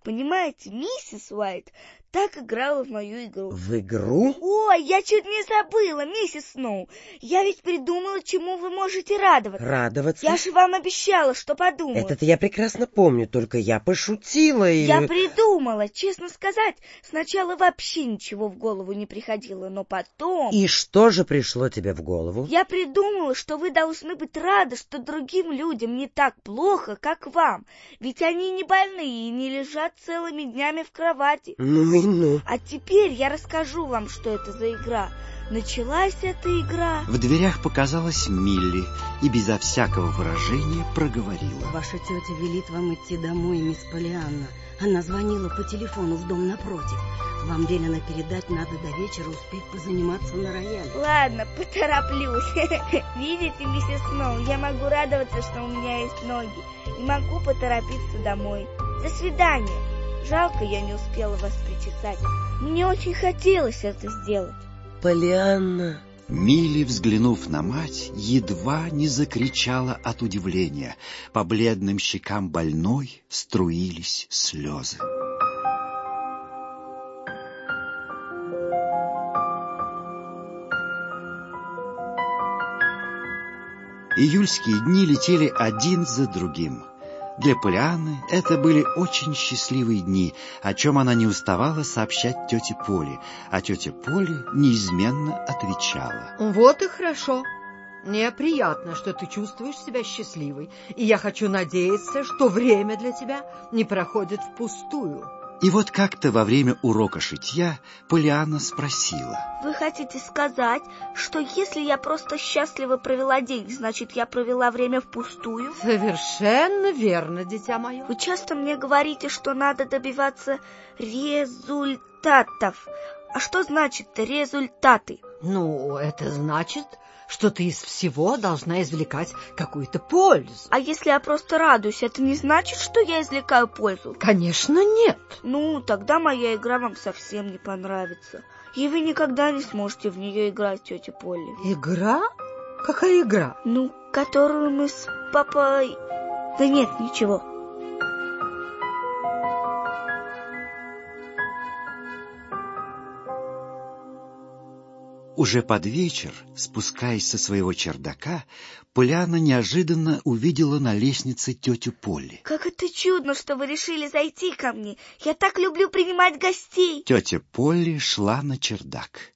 [SPEAKER 8] Понимаете, миссис Уайт так играла в мою игру.
[SPEAKER 10] В игру?
[SPEAKER 8] Ой, я чуть не забыла, миссис Сноу. Я ведь придумала, чему вы можете радоваться.
[SPEAKER 10] Радоваться?
[SPEAKER 8] Я же вам обещала, что подумаю.
[SPEAKER 10] Это я прекрасно помню, только я пошутила и...
[SPEAKER 8] Я придумала, честно сказать. Сначала вообще ничего в голову не приходило, но потом...
[SPEAKER 10] И что же пришло тебе в голову?
[SPEAKER 8] Я придумала, что вы должны быть рады, что другим людям не так плохо, как вам. Ведь они не больные и не лежат целыми днями в кровати.
[SPEAKER 10] Ну ну.
[SPEAKER 8] А теперь я расскажу вам, что это за игра. Началась эта игра...
[SPEAKER 2] В дверях показалась Милли и безо всякого выражения проговорила.
[SPEAKER 11] Ваша тетя велит вам идти домой, мисс Полианна. Она звонила по телефону в дом напротив. Вам велено передать, надо до вечера успеть позаниматься на рояле.
[SPEAKER 8] Ладно, потороплюсь. Видите, миссис Сноу, я могу радоваться, что у меня есть ноги. И могу поторопиться домой. До свидания. Жалко, я не успела вас причесать. Мне очень хотелось это сделать.
[SPEAKER 10] Полианна.
[SPEAKER 2] Милли, взглянув на мать, едва не закричала от удивления. По бледным щекам больной струились слезы. Июльские дни летели один за другим. Для Полианны это были очень счастливые дни, о чем она не уставала сообщать тете Поле, а тетя Поле неизменно отвечала.
[SPEAKER 3] Вот и хорошо. Мне приятно, что ты чувствуешь себя счастливой, и я хочу надеяться, что время для тебя не проходит впустую.
[SPEAKER 2] И вот как-то во время урока шитья Полианна спросила.
[SPEAKER 8] Вы хотите сказать, что если я просто счастливо провела день, значит, я провела время впустую?
[SPEAKER 3] Совершенно верно, дитя мое.
[SPEAKER 8] Вы часто мне говорите, что надо добиваться результатов. А что значит результаты?
[SPEAKER 3] Ну, это значит, что ты из всего должна извлекать какую-то пользу.
[SPEAKER 8] А если я просто радуюсь, это не значит, что я извлекаю пользу?
[SPEAKER 3] Конечно, нет.
[SPEAKER 8] Ну, тогда моя игра вам совсем не понравится. И вы никогда не сможете в нее играть, тетя Полли.
[SPEAKER 3] Игра? Какая игра?
[SPEAKER 8] Ну, которую мы с папой... Да нет, ничего.
[SPEAKER 2] Уже под вечер, спускаясь со своего чердака, Поляна неожиданно увидела на лестнице тетю Полли.
[SPEAKER 8] Как это чудно, что вы решили зайти ко мне. Я так люблю принимать гостей.
[SPEAKER 2] Тетя Полли шла на чердак.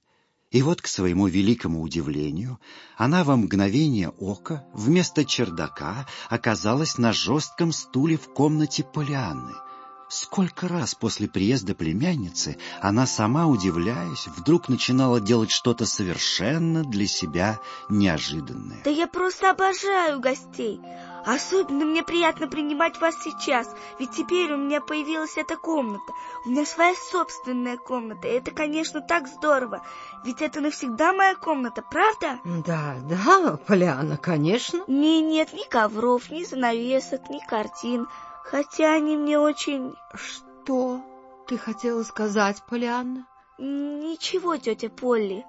[SPEAKER 2] И вот, к своему великому удивлению, она во мгновение ока вместо чердака оказалась на жестком стуле в комнате Полианны — Сколько раз после приезда племянницы она, сама удивляясь, вдруг начинала делать что-то совершенно для себя неожиданное.
[SPEAKER 8] Да я просто обожаю гостей. Особенно мне приятно принимать вас сейчас, ведь теперь у меня появилась эта комната. У меня своя собственная комната, и это, конечно, так здорово. Ведь это навсегда моя комната, правда?
[SPEAKER 3] Да, да, Поляна, конечно.
[SPEAKER 8] Не, нет ни ковров, ни занавесок, ни картин. Хотя они мне очень...
[SPEAKER 3] Что ты хотела сказать, Полианна?
[SPEAKER 8] Ничего, тетя Полли.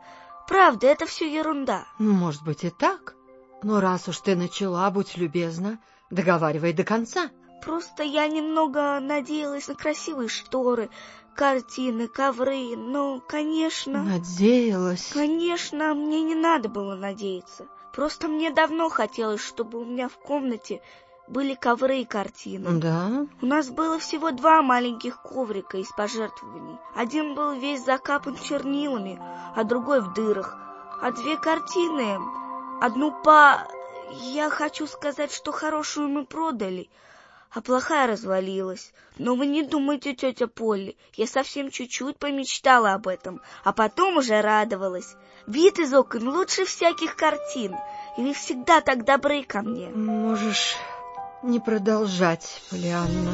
[SPEAKER 8] Правда, это все ерунда.
[SPEAKER 3] Может быть и так. Но раз уж ты начала, будь любезна, договаривай до конца.
[SPEAKER 8] Просто я немного надеялась на красивые шторы, картины, ковры, но, конечно...
[SPEAKER 3] Надеялась?
[SPEAKER 8] Конечно, мне не надо было надеяться. Просто мне давно хотелось, чтобы у меня в комнате были ковры и картины.
[SPEAKER 3] Да?
[SPEAKER 8] У нас было всего два маленьких коврика из пожертвований. Один был весь закапан чернилами, а другой в дырах. А две картины... Одну по... Я хочу сказать, что хорошую мы продали, а плохая развалилась. Но вы не думайте, тетя Полли, я совсем чуть-чуть помечтала об этом, а потом уже радовалась. Вид из окон лучше всяких картин, и вы всегда так добры ко мне.
[SPEAKER 3] Можешь не продолжать, Полианна.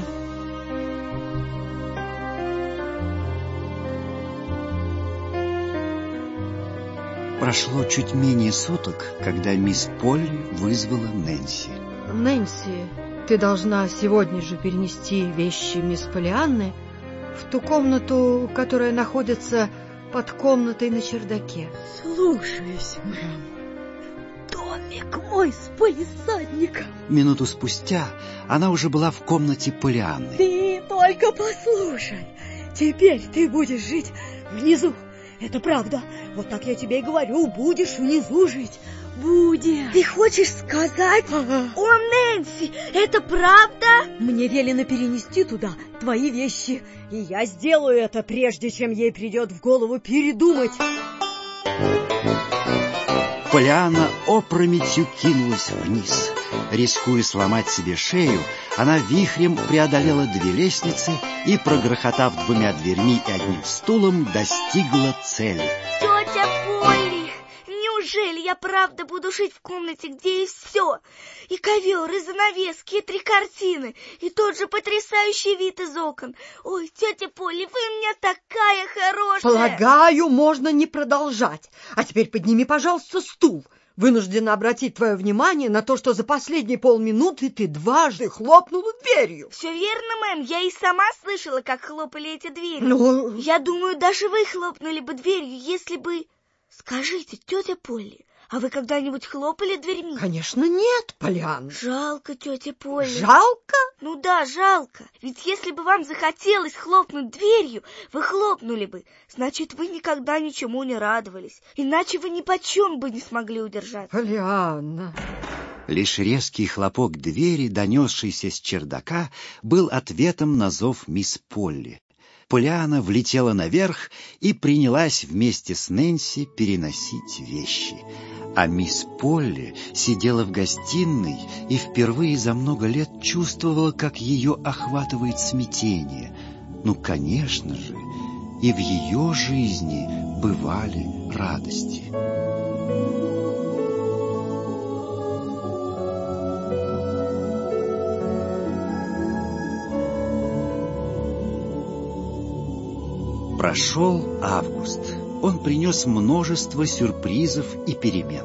[SPEAKER 2] Прошло чуть менее суток, когда мисс Полли вызвала Нэнси.
[SPEAKER 3] Нэнси, ты должна сегодня же перенести вещи мисс Полианны в ту комнату, которая находится под комнатой на чердаке.
[SPEAKER 4] Слушаюсь, мэм. Домик мой с полисадником.
[SPEAKER 2] Минуту спустя она уже была в комнате Полианны.
[SPEAKER 4] Ты только послушай. Теперь ты будешь жить внизу. Это правда. Вот так я тебе и говорю. Будешь внизу жить. Будешь.
[SPEAKER 8] Ты хочешь сказать?
[SPEAKER 4] Ага.
[SPEAKER 8] О, Нэнси, это правда?
[SPEAKER 4] Мне велено перенести туда твои вещи. И я сделаю это, прежде чем ей придет в голову передумать.
[SPEAKER 2] Полиана опрометью кинулась вниз. Рискуя сломать себе шею, она вихрем преодолела две лестницы и, прогрохотав двумя дверьми и одним стулом, достигла цели.
[SPEAKER 8] Тетя Полли, неужели я правда буду жить в комнате, где есть все? И ковер, и занавески, и три картины, и тот же потрясающий вид из окон. Ой, тетя Полли, вы у меня такая хорошая!
[SPEAKER 3] Полагаю, можно не продолжать. А теперь подними, пожалуйста, стул вынуждена обратить твое внимание на то, что за последние полминуты ты дважды хлопнула дверью.
[SPEAKER 8] Все верно, мэм. Я и сама слышала, как хлопали эти двери.
[SPEAKER 3] Ну...
[SPEAKER 8] Я думаю, даже вы хлопнули бы дверью, если бы... Скажите, тетя Полли, а вы когда-нибудь хлопали дверьми?
[SPEAKER 3] Конечно, нет, Полян.
[SPEAKER 8] Жалко, тетя Полли.
[SPEAKER 3] Жалко?
[SPEAKER 8] Ну да, жалко. Ведь если бы вам захотелось хлопнуть дверью, вы хлопнули бы. Значит, вы никогда ничему не радовались. Иначе вы ни почем бы не смогли удержать.
[SPEAKER 3] Полианна...
[SPEAKER 2] Лишь резкий хлопок двери, донесшийся с чердака, был ответом на зов мисс Полли. Полиана влетела наверх и принялась вместе с Нэнси переносить вещи. А мисс Полли сидела в гостиной и впервые за много лет чувствовала, как ее охватывает смятение. Ну, конечно же, и в ее жизни бывали радости. Прошел август. Он принес множество сюрпризов и перемен.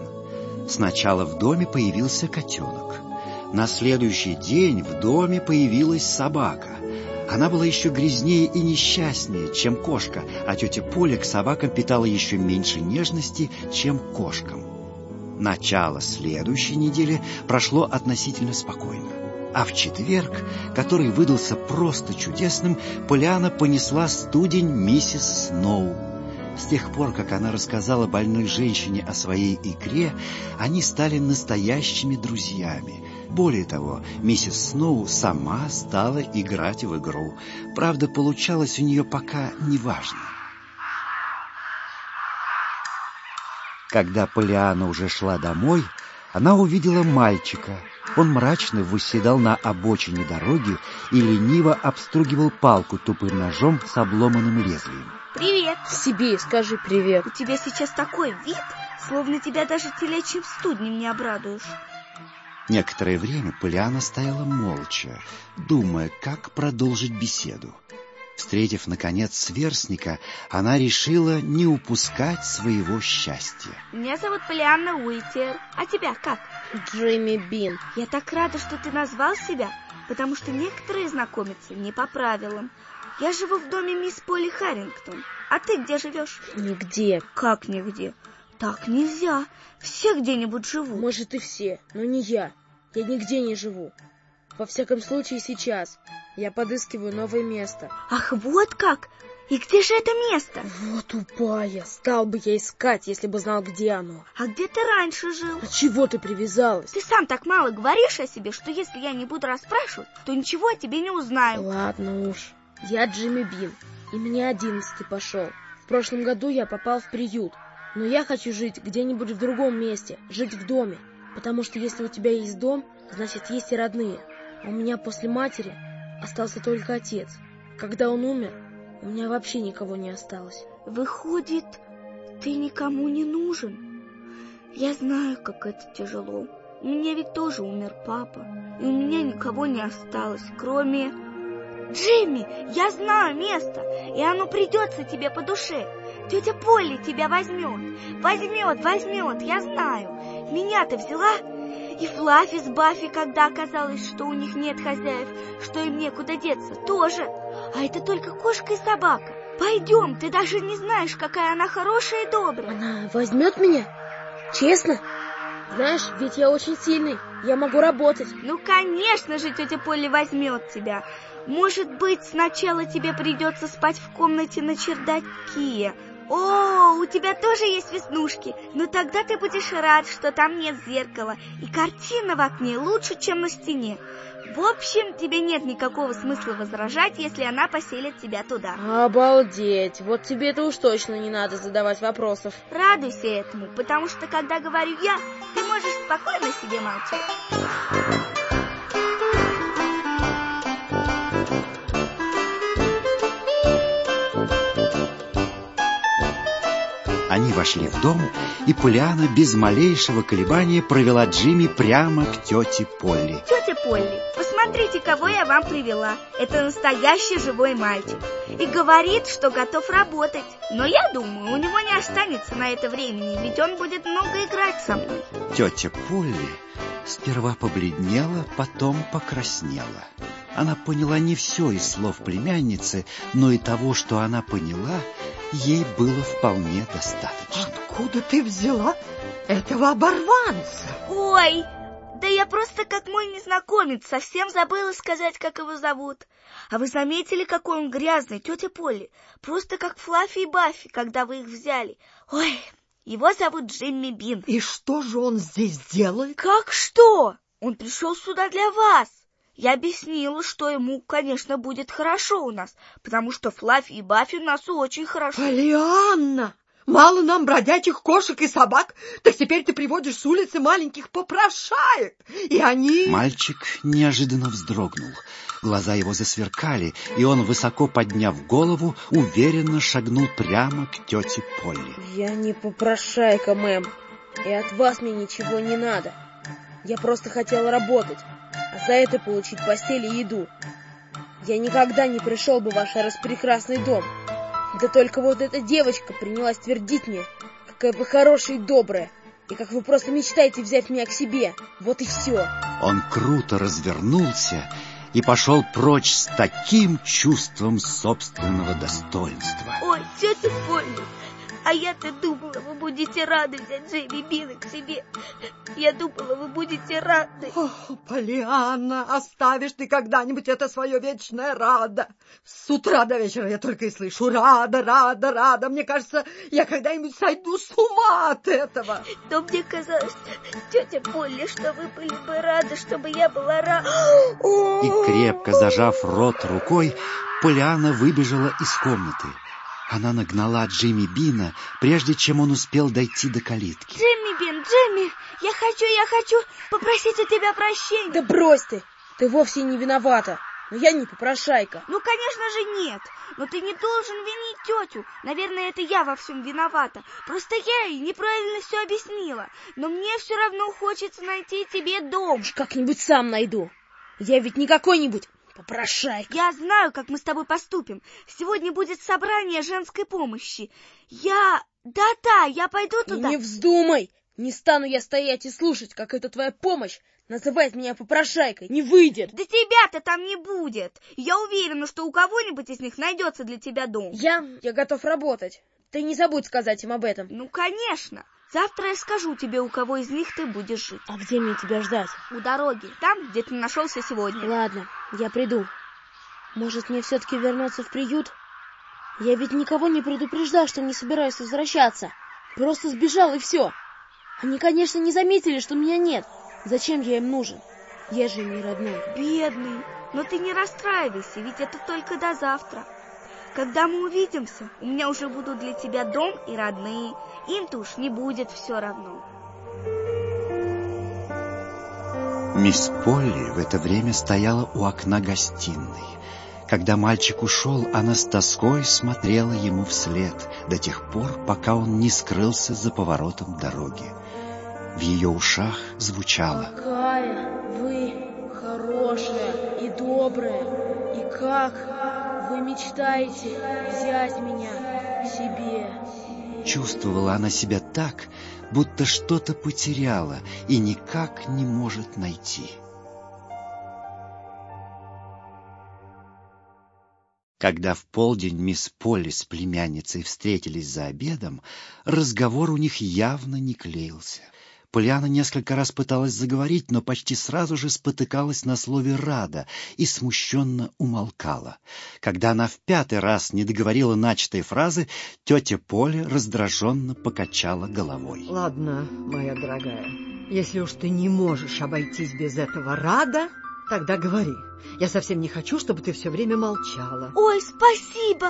[SPEAKER 2] Сначала в доме появился котенок. На следующий день в доме появилась собака. Она была еще грязнее и несчастнее, чем кошка, а тетя Поля к собакам питала еще меньше нежности, чем кошкам. Начало следующей недели прошло относительно спокойно. А в четверг, который выдался просто чудесным, Полиана понесла студень миссис Сноу. С тех пор, как она рассказала больной женщине о своей игре, они стали настоящими друзьями. Более того, миссис Сноу сама стала играть в игру. Правда, получалось у нее пока неважно. Когда Полиана уже шла домой, она увидела мальчика. Он мрачно выседал на обочине дороги и лениво обстругивал палку тупым ножом с обломанным лезвием.
[SPEAKER 8] Привет!
[SPEAKER 12] Себе скажи привет.
[SPEAKER 8] У тебя сейчас такой вид, словно тебя даже телячьим студнем не обрадуешь.
[SPEAKER 2] Некоторое время Полиана стояла молча, думая, как продолжить беседу. Встретив, наконец, сверстника, она решила не упускать своего счастья.
[SPEAKER 8] Меня зовут Полианна Уитер. А тебя как?
[SPEAKER 12] Джимми Бин.
[SPEAKER 8] Я так рада, что ты назвал себя, потому что некоторые знакомятся не по правилам. Я живу в доме мисс Поли Харрингтон. А ты где живешь?
[SPEAKER 12] Нигде.
[SPEAKER 8] Как нигде? Так нельзя. Все где-нибудь живут.
[SPEAKER 12] Может и все, но не я. Я нигде не живу. Во всяком случае сейчас. Я подыскиваю новое место.
[SPEAKER 8] Ах, вот как! И где же это место?
[SPEAKER 12] Вот тупая. Стал бы я искать, если бы знал, где оно.
[SPEAKER 8] А где ты раньше жил?
[SPEAKER 12] А чего ты привязалась?
[SPEAKER 8] Ты сам так мало говоришь о себе, что если я не буду расспрашивать, то ничего о тебе не узнаю.
[SPEAKER 12] Ладно уж. Я Джимми Бин, и мне одиннадцатый пошел. В прошлом году я попал в приют, но я хочу жить где-нибудь в другом месте, жить в доме, потому что если у тебя есть дом, значит есть и родные. А у меня после матери остался только отец. Когда он умер, у меня вообще никого не осталось.
[SPEAKER 8] Выходит, ты никому не нужен? Я знаю, как это тяжело. У меня ведь тоже умер папа, и у меня никого не осталось, кроме... Джимми, я знаю место, и оно придется тебе по душе. Тетя Полли тебя возьмет, возьмет, возьмет, я знаю. Меня-то взяла, и Флаффи с Баффи, когда оказалось, что у них нет хозяев, что им некуда деться, тоже. А это только кошка и собака. Пойдем, ты даже не знаешь, какая она хорошая и добрая.
[SPEAKER 12] Она возьмет меня? Честно? Знаешь, ведь я очень сильный, я могу работать.
[SPEAKER 8] Ну, конечно же, тетя Полли возьмет тебя. Может быть, сначала тебе придется спать в комнате на чердаке. О, у тебя тоже есть веснушки. Но тогда ты будешь рад, что там нет зеркала, и картина в окне лучше, чем на стене. В общем, тебе нет никакого смысла возражать, если она поселит тебя туда.
[SPEAKER 12] Обалдеть! Вот тебе это уж точно не надо задавать вопросов.
[SPEAKER 8] Радуйся этому, потому что, когда говорю я, ты можешь спокойно себе молчать.
[SPEAKER 2] Они вошли в дом, и Полиана без малейшего колебания провела Джимми прямо к тете Полли.
[SPEAKER 8] Тетя Полли, посмотрите, кого я вам привела. Это настоящий живой мальчик. И говорит, что готов работать. Но я думаю, у него не останется на это времени, ведь он будет много играть со мной.
[SPEAKER 2] Тетя Полли сперва побледнела, потом покраснела. Она поняла не все из слов племянницы, но и того, что она поняла, ей было вполне достаточно.
[SPEAKER 3] Откуда ты взяла этого оборванца?
[SPEAKER 8] Ой, да я просто как мой незнакомец, совсем забыла сказать, как его зовут. А вы заметили, какой он грязный, тетя Полли? Просто как Флаффи и Баффи, когда вы их взяли. Ой, его зовут Джимми Бин.
[SPEAKER 3] И что же он здесь делает?
[SPEAKER 8] Как что? Он пришел сюда для вас. Я объяснила, что ему, конечно, будет хорошо у нас, потому что Флаффи и Баффи у нас очень хорошо.
[SPEAKER 3] Полианна! Мало нам бродячих кошек и собак, так теперь ты приводишь с улицы маленьких попрошаек, и они...
[SPEAKER 2] Мальчик неожиданно вздрогнул. Глаза его засверкали, и он, высоко подняв голову, уверенно шагнул прямо к тете Полли.
[SPEAKER 12] Я не попрошайка, мэм, и от вас мне ничего не надо. Я просто хотела работать, а за это получить постель и еду. Я никогда не пришел бы в ваш распрекрасный дом, да только вот эта девочка принялась твердить мне, какая вы хорошая и добрая, и как вы просто мечтаете взять меня к себе. Вот и все.
[SPEAKER 2] Он круто развернулся и пошел прочь с таким чувством собственного достоинства.
[SPEAKER 8] Ой, тетя Полли, а я-то думала, вы будете рады взять Джейми Бина к себе. Я думала, вы будете рады.
[SPEAKER 3] О, Полианна, оставишь ты когда-нибудь это свое вечное рада? С утра до вечера я только и слышу рада, рада, рада. Мне кажется, я когда-нибудь сойду с ума от этого.
[SPEAKER 8] Но мне казалось, тетя Полли, что вы были бы рады, чтобы я была рада.
[SPEAKER 2] И крепко зажав рот рукой, Полианна выбежала из комнаты. Она нагнала Джимми Бина, прежде чем он успел дойти до калитки.
[SPEAKER 8] Джимми Бин, Джимми, я хочу, я хочу попросить у тебя прощения.
[SPEAKER 12] Да брось ты, ты вовсе не виновата. Но я не попрошайка.
[SPEAKER 8] Ну, конечно же, нет. Но ты не должен винить тетю. Наверное, это я во всем виновата. Просто я ей неправильно все объяснила. Но мне все равно хочется найти тебе дом.
[SPEAKER 12] Уж как-нибудь сам найду. Я ведь не какой-нибудь попрошайка.
[SPEAKER 8] Я знаю, как мы с тобой поступим. Сегодня будет собрание женской помощи. Я... Да-да, я пойду туда.
[SPEAKER 12] Не вздумай. Не стану я стоять и слушать, как эта твоя помощь называет меня попрошайкой. Не выйдет.
[SPEAKER 8] Да тебя-то там не будет. Я уверена, что у кого-нибудь из них найдется для тебя дом.
[SPEAKER 12] Я... Я готов работать. Ты не забудь сказать им об этом.
[SPEAKER 8] Ну, конечно. Завтра я скажу тебе, у кого из них ты будешь жить.
[SPEAKER 12] А где мне тебя ждать?
[SPEAKER 8] У дороги, там, где ты нашелся сегодня.
[SPEAKER 12] Ладно, я приду. Может, мне все-таки вернуться в приют? Я ведь никого не предупреждал, что не собираюсь возвращаться. Просто сбежал, и все. Они, конечно, не заметили, что меня нет. Зачем я им нужен? Я же не родной.
[SPEAKER 8] Бедный, но ты не расстраивайся, ведь это только до завтра. Когда мы увидимся, у меня уже будут для тебя дом и родные. Им-то уж не будет все равно.
[SPEAKER 2] Мисс Полли в это время стояла у окна гостиной. Когда мальчик ушел, она с тоской смотрела ему вслед до тех пор, пока он не скрылся за поворотом дороги. В ее ушах звучало
[SPEAKER 12] «Какая вы хорошая и добрая, и как вы мечтаете взять меня к себе».
[SPEAKER 2] Чувствовала она себя так, будто что-то потеряла и никак не может найти. Когда в полдень мисс Полли с племянницей встретились за обедом, разговор у них явно не клеился. Полиана несколько раз пыталась заговорить, но почти сразу же спотыкалась на слове «рада» и смущенно умолкала. Когда она в пятый раз не договорила начатой фразы, тетя Поля раздраженно покачала головой.
[SPEAKER 3] Ладно, моя дорогая, если уж ты не можешь обойтись без этого «рада», тогда говори. Я совсем не хочу, чтобы ты все время молчала.
[SPEAKER 8] Ой, спасибо,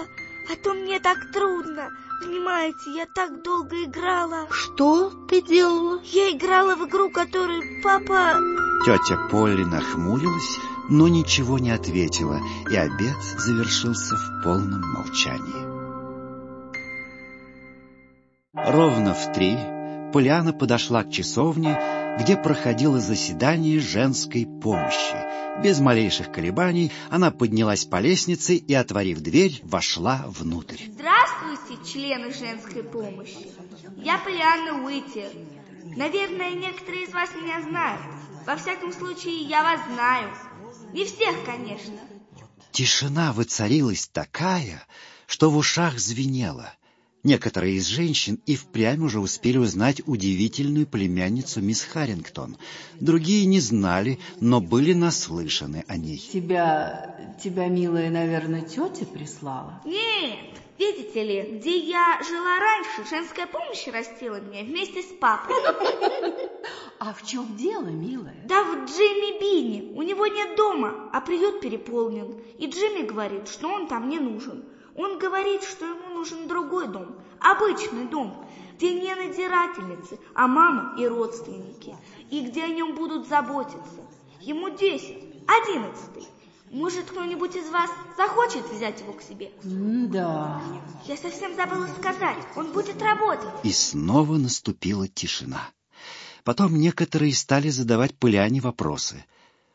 [SPEAKER 8] а то мне так трудно. Понимаете, я так долго играла.
[SPEAKER 3] Что ты делала?
[SPEAKER 8] Я играла в игру, которую папа...
[SPEAKER 2] Тетя Полли нахмурилась, но ничего не ответила, и обед завершился в полном молчании. Ровно в три Полиана подошла к часовне, где проходило заседание женской помощи. Без малейших колебаний она поднялась по лестнице и, отворив дверь, вошла внутрь.
[SPEAKER 8] Здравствуйте, члены женской помощи. Я Полианна Уитер. Наверное, некоторые из вас меня знают. Во всяком случае, я вас знаю. Не всех, конечно.
[SPEAKER 2] Тишина воцарилась такая, что в ушах звенело. Некоторые из женщин и впрямь уже успели узнать удивительную племянницу мисс Харрингтон. Другие не знали, но были наслышаны о ней.
[SPEAKER 13] Тебя, тебя, милая, наверное, тетя прислала?
[SPEAKER 8] Нет, видите ли, где я жила раньше, женская помощь растила меня вместе с папой.
[SPEAKER 13] А в чем дело, милая?
[SPEAKER 8] Да в Джимми Бини. У него нет дома, а приют переполнен. И Джимми говорит, что он там не нужен. Он говорит, что ему нужен другой дом, обычный дом, где не надзирательницы, а мама и родственники, и где о нем будут заботиться. Ему десять, одиннадцатый. Может, кто-нибудь из вас захочет взять его к себе?
[SPEAKER 13] Да.
[SPEAKER 8] Я совсем забыла сказать, он будет работать.
[SPEAKER 2] И снова наступила тишина. Потом некоторые стали задавать Пыляне вопросы.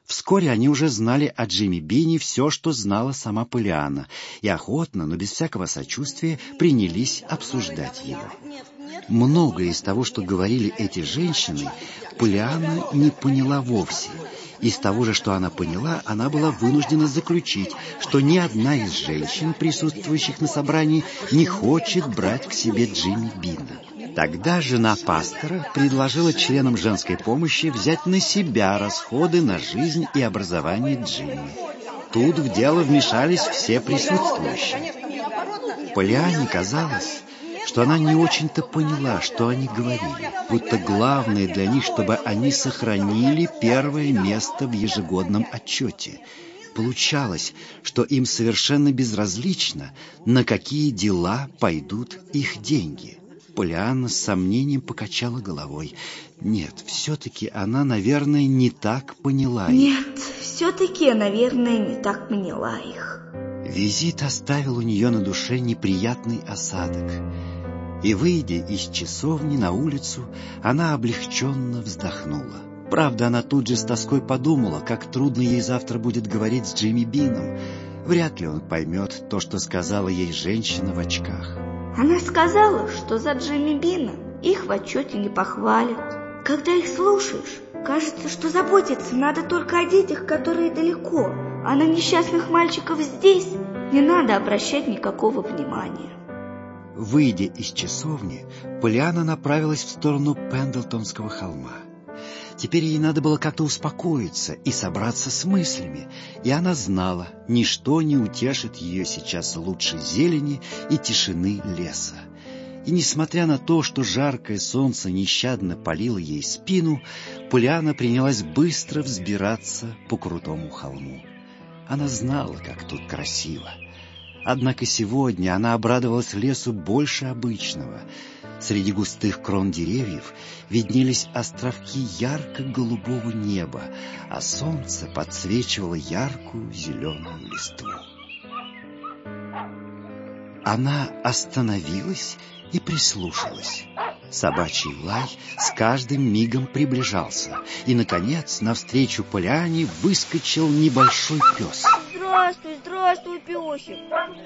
[SPEAKER 2] Вскоре они уже знали о Джимми Бини все, что знала сама Полиана, и охотно, но без всякого сочувствия, принялись обсуждать его. Многое из того, что говорили эти женщины, Полиана не поняла вовсе. Из того же, что она поняла, она была вынуждена заключить, что ни одна из женщин, присутствующих на собрании, не хочет брать к себе Джимми Бина. Тогда жена пастора предложила членам женской помощи взять на себя расходы на жизнь и образование Джимми. Тут в дело вмешались все присутствующие. Полиане казалось, что она не очень-то поняла, что они говорили, будто главное для них, чтобы они сохранили первое место в ежегодном отчете. Получалось, что им совершенно безразлично, на какие дела пойдут их деньги. Полианна с сомнением покачала головой. Нет, все-таки она, наверное, не так поняла их.
[SPEAKER 8] Нет, все-таки я, наверное, не так поняла их.
[SPEAKER 2] Визит оставил у нее на душе неприятный осадок. И, выйдя из часовни на улицу, она облегченно вздохнула. Правда, она тут же с тоской подумала, как трудно ей завтра будет говорить с Джимми Бином. Вряд ли он поймет то, что сказала ей женщина в очках.
[SPEAKER 8] Она сказала, что за Джимми Бина их в отчете не похвалят. Когда их слушаешь, кажется, что заботиться надо только о детях, которые далеко, а на несчастных мальчиков здесь не надо обращать никакого внимания.
[SPEAKER 2] Выйдя из часовни, Полиана направилась в сторону Пендлтонского холма. Теперь ей надо было как-то успокоиться и собраться с мыслями, и она знала, ничто не утешит ее сейчас лучше зелени и тишины леса. И несмотря на то, что жаркое солнце нещадно палило ей спину, Полиана принялась быстро взбираться по крутому холму. Она знала, как тут красиво. Однако сегодня она обрадовалась лесу больше обычного — Среди густых крон деревьев виднелись островки ярко-голубого неба, а солнце подсвечивало яркую зеленую листву. Она остановилась и прислушалась. Собачий лай с каждым мигом приближался, и, наконец, навстречу поляне выскочил небольшой пес.
[SPEAKER 8] Здравствуй, здравствуй, песик.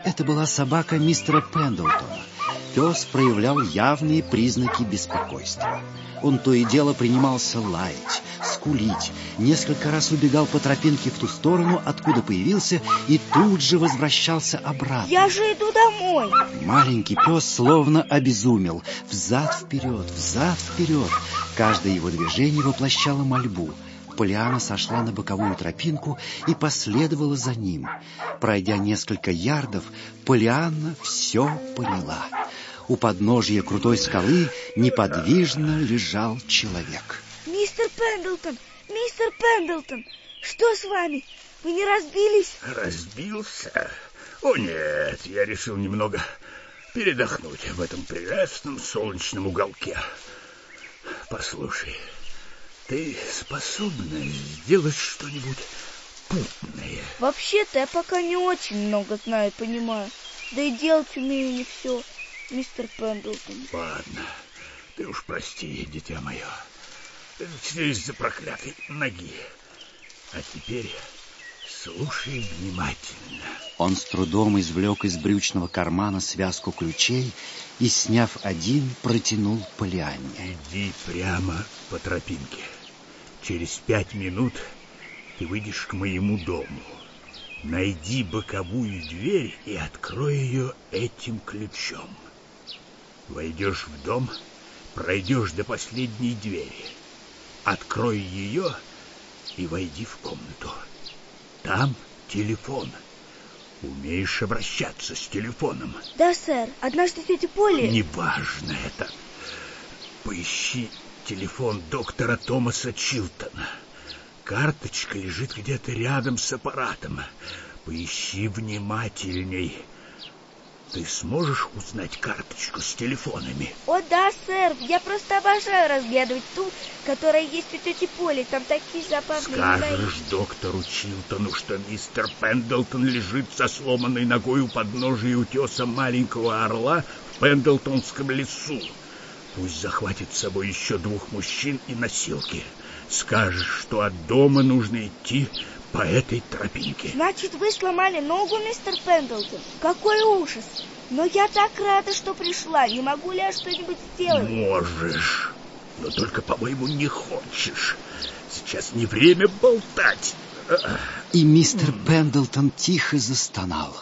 [SPEAKER 2] Это была собака мистера Пендлтона, Пес проявлял явные признаки беспокойства. Он то и дело принимался лаять, скулить, несколько раз убегал по тропинке в ту сторону, откуда появился, и тут же возвращался обратно.
[SPEAKER 8] Я же иду домой.
[SPEAKER 2] Маленький пес словно обезумел. Взад-вперед, взад-вперед. Каждое его движение воплощало мольбу. Полиана сошла на боковую тропинку и последовала за ним. Пройдя несколько ярдов, Полианна все поняла. У подножья крутой скалы неподвижно лежал человек.
[SPEAKER 8] Мистер Пендлтон, мистер Пендлтон, что с вами? Вы не разбились?
[SPEAKER 9] Разбился? О нет, я решил немного передохнуть в этом прелестном солнечном уголке. Послушай, ты способна сделать что-нибудь путное?
[SPEAKER 8] Вообще-то я пока не очень много знаю, понимаю. Да и делать умею не все. мистер Пендлтон.
[SPEAKER 9] Ладно, ты уж прости, дитя мое. Все из-за проклятой ноги. А теперь слушай внимательно.
[SPEAKER 2] Он с трудом извлек из брючного кармана связку ключей и, сняв один, протянул Полианне.
[SPEAKER 9] Иди прямо по тропинке. Через пять минут ты выйдешь к моему дому. Найди боковую дверь и открой ее этим ключом. Войдешь в дом, пройдешь до последней двери. Открой ее и войди в комнату. Там телефон. Умеешь обращаться с телефоном?
[SPEAKER 8] Да, сэр. Однажды тетя Поли...
[SPEAKER 9] Неважно это. Поищи телефон доктора Томаса Чилтона. Карточка лежит где-то рядом с аппаратом. Поищи внимательней. Ты сможешь узнать карточку с телефонами?
[SPEAKER 8] О, да, сэр. Я просто обожаю разглядывать ту, которая есть у тети Поли. Там такие забавные
[SPEAKER 9] Скажешь доктору Чилтону, что мистер Пендлтон лежит со сломанной ногой у подножия утеса маленького орла в Пендлтонском лесу. Пусть захватит с собой еще двух мужчин и носилки. Скажешь, что от дома нужно идти по этой тропинке.
[SPEAKER 8] Значит, вы сломали ногу, мистер Пендлтон? Какой ужас! Но я так рада, что пришла. Не могу ли я что-нибудь сделать?
[SPEAKER 9] Можешь, но только, по-моему, не хочешь. Сейчас не время болтать.
[SPEAKER 2] И мистер Пендлтон тихо застонал.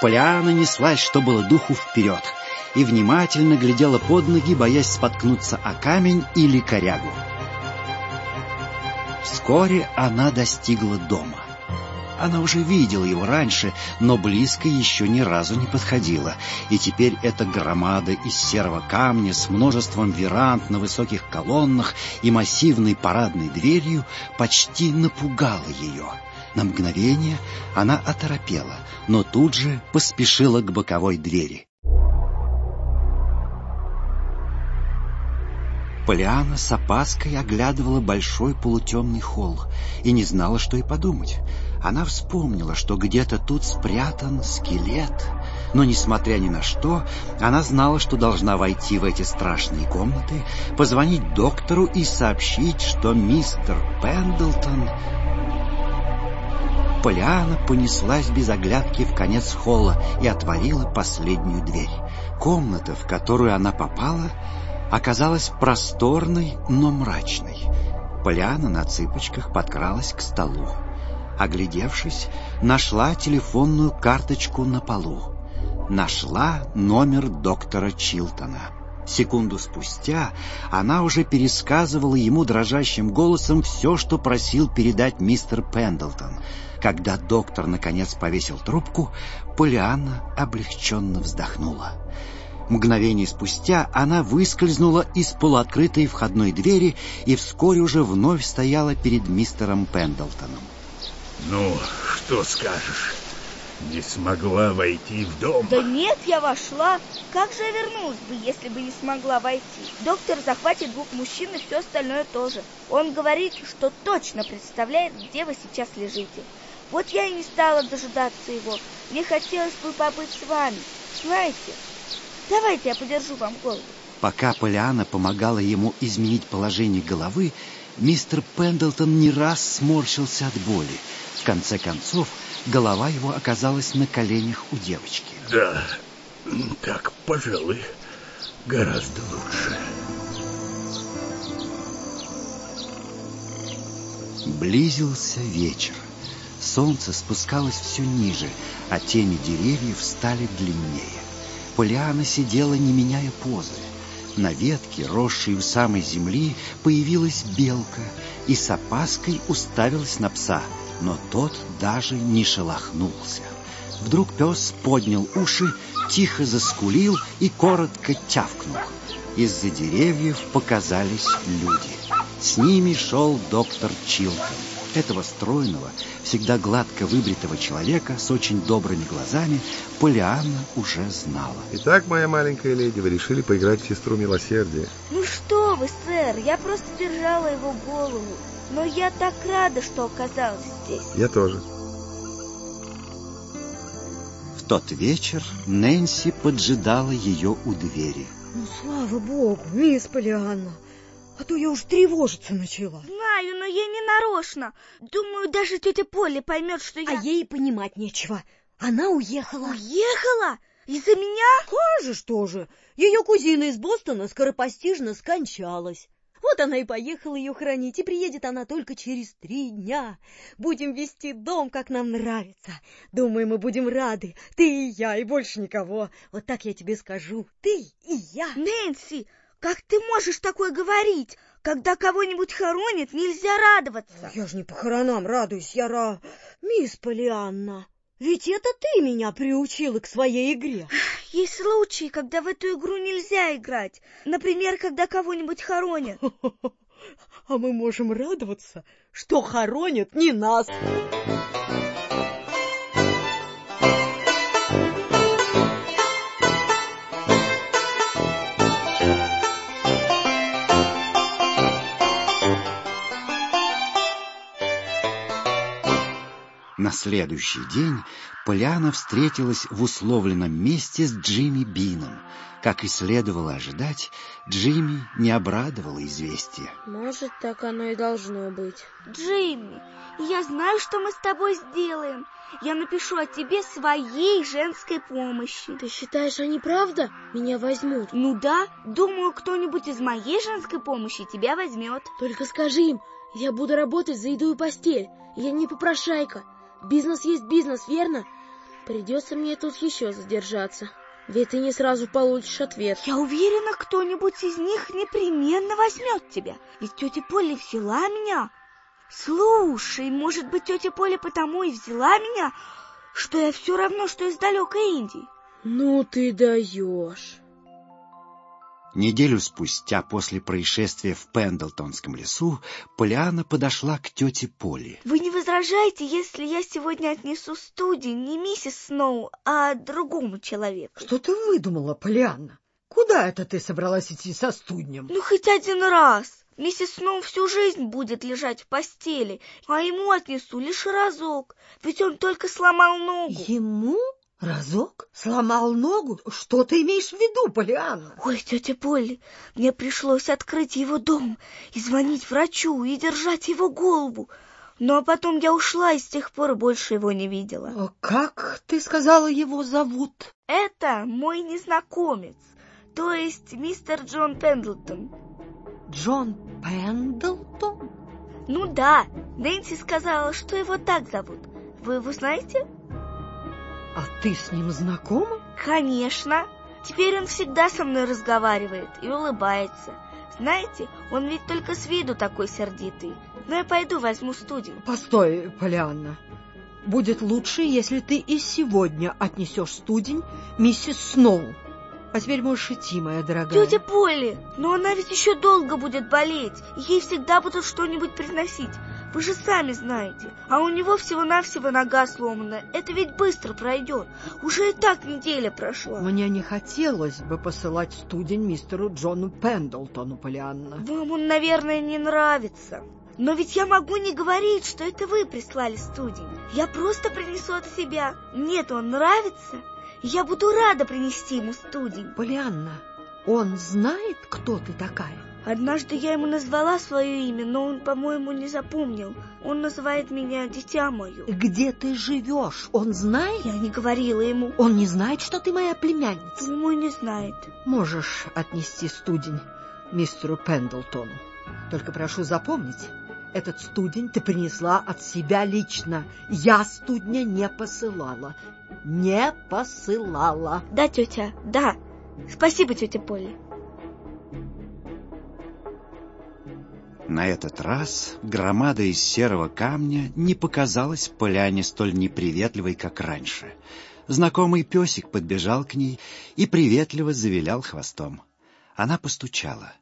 [SPEAKER 2] Поляна неслась, что было духу вперед, и внимательно глядела под ноги, боясь споткнуться о камень или корягу. Вскоре она достигла дома. Она уже видела его раньше, но близко еще ни разу не подходила. И теперь эта громада из серого камня с множеством веранд на высоких колоннах и массивной парадной дверью почти напугала ее. На мгновение она оторопела, но тут же поспешила к боковой двери. Полиана с опаской оглядывала большой полутемный холл и не знала, что и подумать. Она вспомнила, что где-то тут спрятан скелет, но, несмотря ни на что, она знала, что должна войти в эти страшные комнаты, позвонить доктору и сообщить, что мистер Пендлтон... Полиана понеслась без оглядки в конец холла и отворила последнюю дверь. Комната, в которую она попала, оказалась просторной, но мрачной. Поляна на цыпочках подкралась к столу. Оглядевшись, нашла телефонную карточку на полу. Нашла номер доктора Чилтона. Секунду спустя она уже пересказывала ему дрожащим голосом все, что просил передать мистер Пендлтон. Когда доктор наконец повесил трубку, Полианна облегченно вздохнула. Мгновение спустя она выскользнула из полуоткрытой входной двери и вскоре уже вновь стояла перед мистером Пендлтоном.
[SPEAKER 9] Ну, что скажешь? Не смогла войти в дом?
[SPEAKER 8] Да нет, я вошла. Как же я вернулась бы, если бы не смогла войти? Доктор захватит двух мужчин и все остальное тоже. Он говорит, что точно представляет, где вы сейчас лежите. Вот я и не стала дожидаться его. Мне хотелось бы побыть с вами. Знаете, Давайте я подержу вам голову.
[SPEAKER 2] Пока Полиана помогала ему изменить положение головы, мистер Пендлтон не раз сморщился от боли. В конце концов, голова его оказалась на коленях у девочки.
[SPEAKER 9] Да, так, пожалуй, гораздо лучше.
[SPEAKER 2] Близился вечер. Солнце спускалось все ниже, а тени деревьев стали длиннее. Полиана сидела, не меняя позы. На ветке, росшей у самой земли, появилась белка и с опаской уставилась на пса, но тот даже не шелохнулся. Вдруг пес поднял уши, тихо заскулил и коротко тявкнул. Из-за деревьев показались люди. С ними шел доктор Чилтон. Этого стройного, всегда гладко выбритого человека с очень добрыми глазами Полианна уже знала.
[SPEAKER 1] Итак, моя маленькая леди, вы решили поиграть в сестру милосердия?
[SPEAKER 8] Ну что вы, сэр, я просто держала его голову. Но я так рада, что оказалась здесь.
[SPEAKER 1] Я тоже.
[SPEAKER 2] В тот вечер Нэнси поджидала ее у двери.
[SPEAKER 4] Ну, слава богу, мисс Полианна, а то я уж тревожиться начала.
[SPEAKER 8] Знаю, но я не нарочно. Думаю, даже тетя Поля поймет, что я...
[SPEAKER 4] А ей понимать нечего. Она уехала.
[SPEAKER 8] Уехала? Из-за меня?
[SPEAKER 4] Каже, что же. Ее кузина из Бостона скоропостижно скончалась. Вот она и поехала ее хранить, и приедет она только через три дня. Будем вести дом, как нам нравится. Думаю, мы будем рады, ты и я, и больше никого. Вот так я тебе скажу, ты и я.
[SPEAKER 8] Нэнси, как ты можешь такое говорить? Когда кого-нибудь хоронят, нельзя радоваться.
[SPEAKER 4] Я же не похоронам радуюсь, я ра... Мисс Полианна, ведь это ты меня приучила к своей игре.
[SPEAKER 8] Есть случаи, когда в эту игру нельзя играть. Например, когда кого-нибудь хоронят.
[SPEAKER 4] А мы можем радоваться, что хоронят не нас.
[SPEAKER 2] На следующий день Поляна встретилась в условленном месте с Джимми Бином. Как и следовало ожидать, Джимми не обрадовало известие.
[SPEAKER 12] Может, так оно и должно быть.
[SPEAKER 8] Джимми, я знаю, что мы с тобой сделаем. Я напишу о тебе своей женской помощи.
[SPEAKER 12] Ты считаешь, они правда меня возьмут?
[SPEAKER 8] Ну да, думаю, кто-нибудь из моей женской помощи тебя возьмет.
[SPEAKER 12] Только скажи им, я буду работать за еду и постель. Я не попрошайка. Бизнес есть бизнес, верно? Придется мне тут еще задержаться. Ведь ты не сразу получишь ответ.
[SPEAKER 8] Я уверена, кто-нибудь из них непременно возьмет тебя. Ведь тетя Поля взяла меня. Слушай, может быть, тетя Поля потому и взяла меня, что я все равно, что из далекой Индии.
[SPEAKER 12] Ну ты даешь.
[SPEAKER 2] Неделю спустя после происшествия в Пендлтонском лесу Полиана подошла к тете Поле.
[SPEAKER 8] Вы не возражаете, если я сегодня отнесу студень не миссис Сноу, а другому человеку?
[SPEAKER 3] Что ты выдумала, Полианна? Куда это ты собралась идти со студнем?
[SPEAKER 8] Ну, хоть один раз. Миссис Сноу всю жизнь будет лежать в постели, а ему отнесу лишь разок, ведь он только сломал ногу.
[SPEAKER 3] Ему? Разок? Сломал ногу? Что ты имеешь в виду, Полианна?
[SPEAKER 8] Ой, тетя Полли, мне пришлось открыть его дом и звонить врачу, и держать его голову. Ну, а потом я ушла и с тех пор больше его не видела.
[SPEAKER 3] А как ты сказала, его зовут?
[SPEAKER 8] Это мой незнакомец, то есть мистер Джон Пендлтон.
[SPEAKER 3] Джон Пендлтон?
[SPEAKER 8] Ну да, Нэнси сказала, что его так зовут. Вы его знаете?
[SPEAKER 3] А ты с ним знакома?
[SPEAKER 8] Конечно. Теперь он всегда со мной разговаривает и улыбается. Знаете, он ведь только с виду такой сердитый. Но я пойду возьму студень.
[SPEAKER 3] Постой, Полианна. Будет лучше, если ты и сегодня отнесешь студень миссис Сноу. А теперь можешь идти, моя дорогая.
[SPEAKER 8] Тетя Полли, но она ведь еще долго будет болеть, и ей всегда будут что-нибудь приносить. Вы же сами знаете. А у него всего-навсего нога сломана. Это ведь быстро пройдет. Уже и так неделя прошла.
[SPEAKER 3] Мне не хотелось бы посылать студень мистеру Джону Пендлтону, Полианна.
[SPEAKER 8] Вам он, наверное, не нравится. Но ведь я могу не говорить, что это вы прислали студень. Я просто принесу от себя. Мне-то он нравится. Я буду рада принести ему студень.
[SPEAKER 3] Полианна, он знает, кто ты такая?
[SPEAKER 8] Однажды я ему назвала свое имя, но он, по-моему, не запомнил. Он называет меня дитя мое.
[SPEAKER 3] Где ты живешь? Он знает?
[SPEAKER 8] Я не говорила ему.
[SPEAKER 3] Он не знает, что ты моя племянница?
[SPEAKER 8] Думаю, не знает.
[SPEAKER 3] Можешь отнести студень мистеру Пендлтону. Только прошу запомнить, этот студень ты принесла от себя лично. Я студня не посылала. Не посылала.
[SPEAKER 8] Да, тетя, да. Спасибо, тетя Полли.
[SPEAKER 2] На этот раз громада из серого камня не показалась Поляне столь неприветливой, как раньше. Знакомый песик подбежал к ней и приветливо завилял хвостом. Она постучала.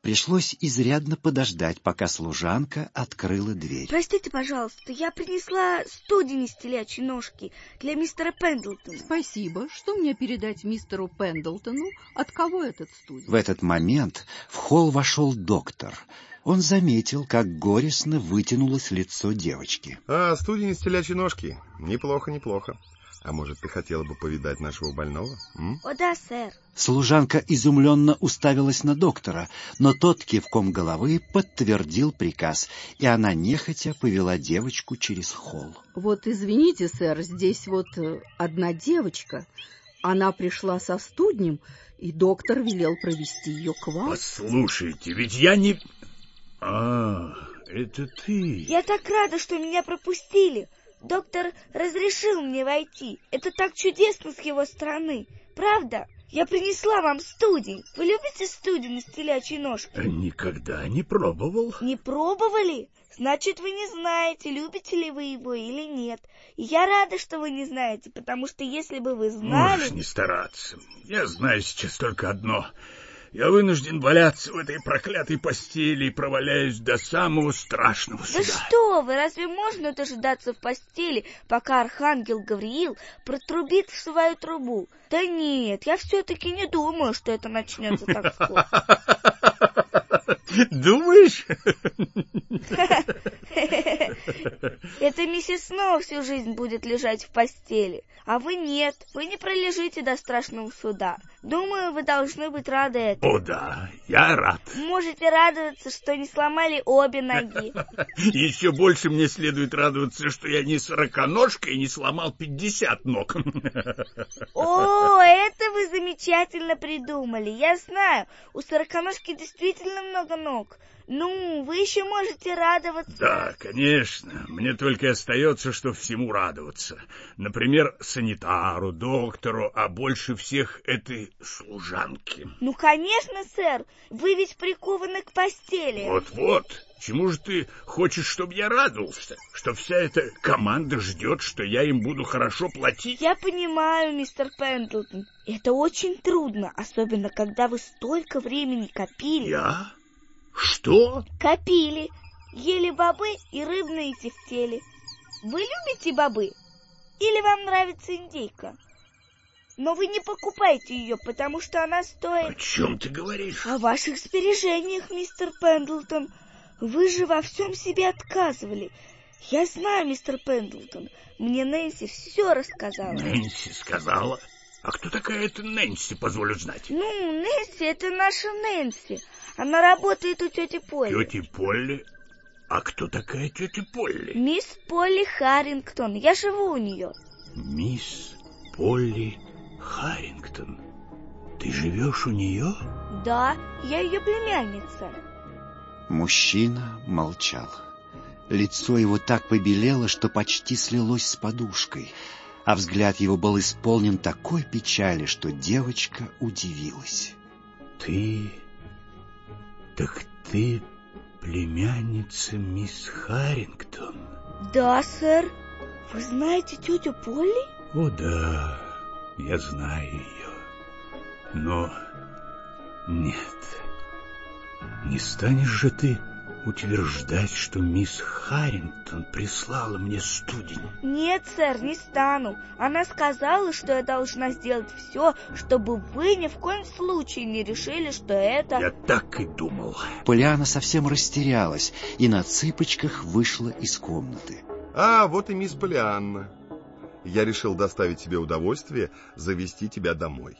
[SPEAKER 2] Пришлось изрядно подождать, пока служанка открыла дверь.
[SPEAKER 8] Простите, пожалуйста, я принесла студень из телячьей ножки для мистера Пендлтона.
[SPEAKER 13] Спасибо. Что мне передать мистеру Пендлтону? От кого этот студень?
[SPEAKER 2] В этот момент в холл вошел доктор. Он заметил, как горестно вытянулось лицо девочки.
[SPEAKER 1] А, студень из телячьей ножки. Неплохо, неплохо. А может, ты хотела бы повидать нашего больного? М?
[SPEAKER 8] О да, сэр.
[SPEAKER 2] Служанка изумленно уставилась на доктора, но тот кивком головы подтвердил приказ, и она нехотя повела девочку через холл.
[SPEAKER 13] Вот извините, сэр, здесь вот э, одна девочка. Она пришла со студнем, и доктор велел провести ее к вам.
[SPEAKER 9] Послушайте, ведь я не... А, это ты.
[SPEAKER 8] Я так рада, что меня пропустили. Доктор разрешил мне войти. Это так чудесно с его стороны. Правда? Я принесла вам студень. Вы любите студень с телячьей ножкой?
[SPEAKER 9] Никогда не пробовал.
[SPEAKER 8] Не пробовали? Значит, вы не знаете, любите ли вы его или нет. И я рада, что вы не знаете, потому что если бы вы знали...
[SPEAKER 9] Можешь не стараться. Я знаю сейчас только одно. Я вынужден валяться в этой проклятой постели и проваляюсь до самого страшного суда.
[SPEAKER 8] Да что вы, разве можно дожидаться в постели, пока архангел Гавриил протрубит в свою трубу? Да нет, я все-таки не думаю, что это начнется так скоро.
[SPEAKER 9] Думаешь?
[SPEAKER 8] Это миссис Сноу всю жизнь будет лежать в постели, а вы нет, вы не пролежите до страшного суда. Думаю, вы должны быть рады этому.
[SPEAKER 9] О да, я рад.
[SPEAKER 8] Можете радоваться, что не сломали обе ноги.
[SPEAKER 9] Еще больше мне следует радоваться, что я не сороконожка и не сломал пятьдесят ног.
[SPEAKER 8] О, это вы замечательно придумали. Я знаю, у сороконожки действительно много ног. Ну, вы еще можете радоваться.
[SPEAKER 9] Да, конечно. Мне только и остается, что всему радоваться. Например, санитару, доктору, а больше всех этой служанке.
[SPEAKER 8] Ну, конечно, сэр. Вы ведь прикованы к постели.
[SPEAKER 9] Вот-вот. Чему же ты хочешь, чтобы я радовался? Что вся эта команда ждет, что я им буду хорошо платить?
[SPEAKER 8] Я понимаю, мистер Пендлтон. Это очень трудно, особенно когда вы столько времени копили.
[SPEAKER 9] Я? Что?
[SPEAKER 8] Копили. Ели бобы и рыбные тефтели. Вы любите бобы? Или вам нравится индейка? Но вы не покупайте ее, потому что она стоит...
[SPEAKER 9] О чем ты говоришь?
[SPEAKER 8] О ваших сбережениях, мистер Пендлтон. Вы же во всем себе отказывали. Я знаю, мистер Пендлтон. Мне Нэнси все рассказала.
[SPEAKER 9] Нэнси сказала? А кто такая эта Нэнси, позволю знать?
[SPEAKER 8] Ну, Нэнси — это наша Нэнси. Она работает у тети Полли.
[SPEAKER 9] Тети Полли? А кто такая тетя Полли?
[SPEAKER 8] Мисс Полли Харрингтон. Я живу у нее.
[SPEAKER 9] Мисс Полли Харрингтон. Ты живешь у нее?
[SPEAKER 8] Да, я ее племянница.
[SPEAKER 2] Мужчина молчал. Лицо его так побелело, что почти слилось с подушкой, а взгляд его был исполнен такой печали, что девочка удивилась.
[SPEAKER 9] Ты... Так ты племянница мисс Харрингтон?
[SPEAKER 8] Да, сэр. Вы знаете тетю Полли?
[SPEAKER 9] О, да, я знаю ее. Но нет, не станешь же ты утверждать, что мисс Харрингтон прислала мне студень?
[SPEAKER 8] Нет, сэр, не стану. Она сказала, что я должна сделать все, чтобы вы ни в коем случае не решили, что это...
[SPEAKER 9] Я так и думал.
[SPEAKER 2] Полиана совсем растерялась и на цыпочках вышла из комнаты.
[SPEAKER 1] А, вот и мисс Полианна. Я решил доставить тебе удовольствие завести тебя домой.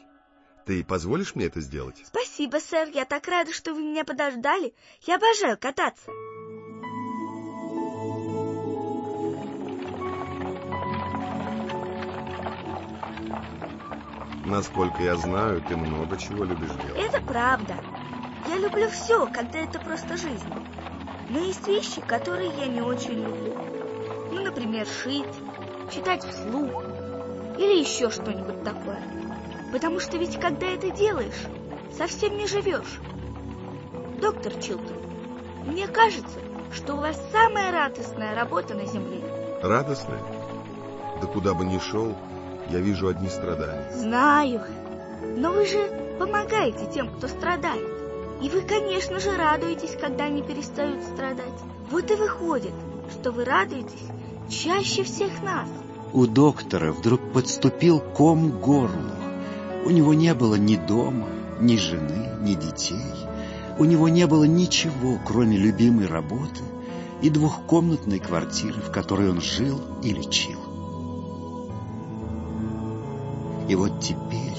[SPEAKER 1] Ты позволишь мне это сделать?
[SPEAKER 8] Спасибо, сэр. Я так рада, что вы меня подождали. Я обожаю кататься.
[SPEAKER 1] Насколько я знаю, ты много чего любишь делать.
[SPEAKER 8] Это правда. Я люблю все, когда это просто жизнь. Но есть вещи, которые я не очень люблю. Ну, например, шить, читать вслух или еще что-нибудь такое. Потому что ведь когда это делаешь, совсем не живешь. Доктор Чилтон, мне кажется, что у вас самая радостная работа на земле.
[SPEAKER 1] Радостная? Да куда бы ни шел, я вижу одни страдания.
[SPEAKER 8] Знаю, но вы же помогаете тем, кто страдает. И вы, конечно же, радуетесь, когда они перестают страдать. Вот и выходит, что вы радуетесь чаще всех нас.
[SPEAKER 2] У доктора вдруг подступил ком горлу. У него не было ни дома, ни жены, ни детей. У него не было ничего, кроме любимой работы и двухкомнатной квартиры, в которой он жил и лечил. И вот теперь,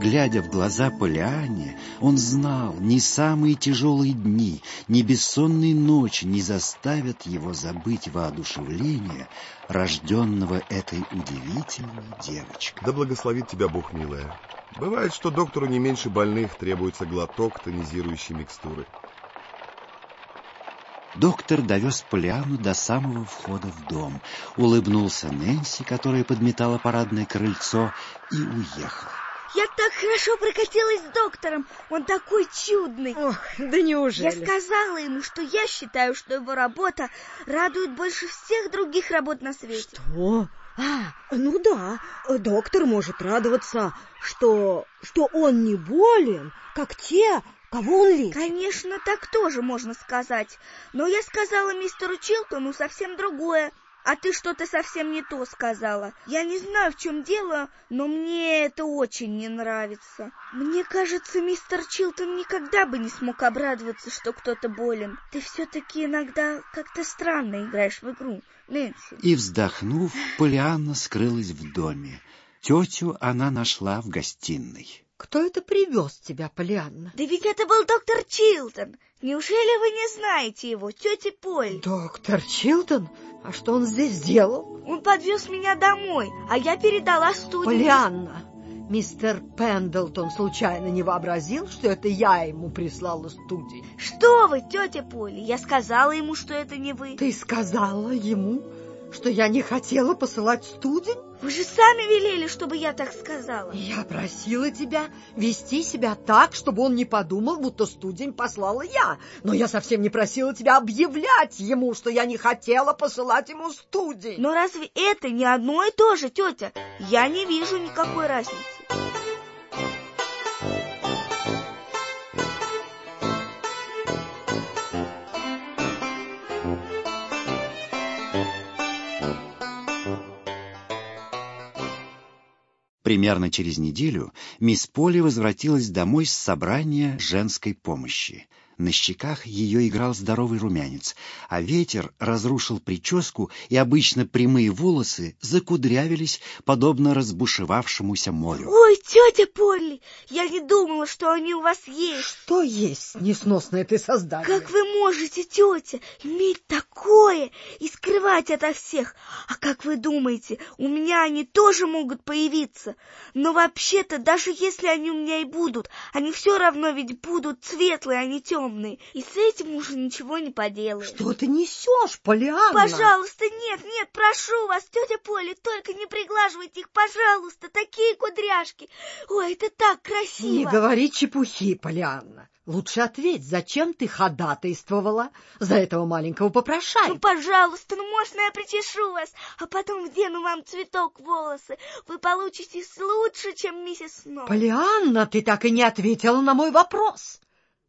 [SPEAKER 2] глядя в глаза Полиане, он знал, ни самые тяжелые дни, ни бессонные ночи не заставят его забыть воодушевление, рожденного этой удивительной девочкой.
[SPEAKER 1] Да благословит тебя Бог, милая. Бывает, что доктору не меньше больных требуется глоток тонизирующей микстуры.
[SPEAKER 2] Доктор довез Полиану до самого входа в дом, улыбнулся Нэнси, которая подметала парадное крыльцо, и уехал.
[SPEAKER 8] Я так хорошо прокатилась с доктором. Он такой чудный.
[SPEAKER 3] Ох, да неужели?
[SPEAKER 8] Я сказала ему, что я считаю, что его работа радует больше всех других работ на свете.
[SPEAKER 3] Что? А, ну да, доктор может радоваться, что, что он не болен, как те, кого он лечит.
[SPEAKER 8] Конечно, так тоже можно сказать. Но я сказала мистеру Чилтону совсем другое. А ты что-то совсем не то сказала. Я не знаю, в чем дело, но мне это очень не нравится. Мне кажется, мистер Чилтон никогда бы не смог обрадоваться, что кто-то болен. Ты все-таки иногда как-то странно играешь в игру, Нэнси.
[SPEAKER 2] И, вздохнув, Полианна скрылась в доме. Тетю она нашла в гостиной.
[SPEAKER 3] Кто это привез тебя, Полианна?
[SPEAKER 8] Да ведь это был доктор Чилтон. Неужели вы не знаете его, тетя Поль?
[SPEAKER 3] Доктор Чилтон? А что он здесь делал?
[SPEAKER 8] Он подвез меня домой, а я передала студию.
[SPEAKER 3] Полианна, мистер Пендлтон случайно не вообразил, что это я ему прислала студии?
[SPEAKER 8] Что вы, тетя Поли, я сказала ему, что это не вы.
[SPEAKER 3] Ты сказала ему, что я не хотела посылать студень?
[SPEAKER 8] Вы же сами велели, чтобы я так сказала.
[SPEAKER 3] Я просила тебя вести себя так, чтобы он не подумал, будто студень послала я. Но я совсем не просила тебя объявлять ему, что я не хотела посылать ему студень.
[SPEAKER 8] Но разве это не одно и то же, тетя? Я не вижу никакой разницы.
[SPEAKER 2] Примерно через неделю мисс Поли возвратилась домой с собрания женской помощи. На щеках ее играл здоровый румянец, а ветер разрушил прическу, и обычно прямые волосы закудрявились, подобно разбушевавшемуся морю.
[SPEAKER 8] Ой, тетя Полли, я не думала, что они у вас есть.
[SPEAKER 3] Что есть, несносное ты создание?
[SPEAKER 8] Как вы можете, тетя, иметь такое и скрывать это всех? А как вы думаете, у меня они тоже могут появиться? Но вообще-то, даже если они у меня и будут, они все равно ведь будут светлые, а не темные темный, и с этим уже ничего не поделаешь.
[SPEAKER 3] Что ты несешь, Полианна?
[SPEAKER 8] Пожалуйста, нет, нет, прошу вас, тетя Поля, только не приглаживайте их, пожалуйста, такие кудряшки. Ой, это так красиво.
[SPEAKER 3] Не говори чепухи, Полианна. Лучше ответь, зачем ты ходатайствовала за этого маленького попрошайку?
[SPEAKER 8] Ну, пожалуйста, ну можно я причешу вас, а потом вдену вам цветок в волосы. Вы получитесь лучше, чем миссис Сноу.
[SPEAKER 3] Полианна, ты так и не ответила на мой вопрос.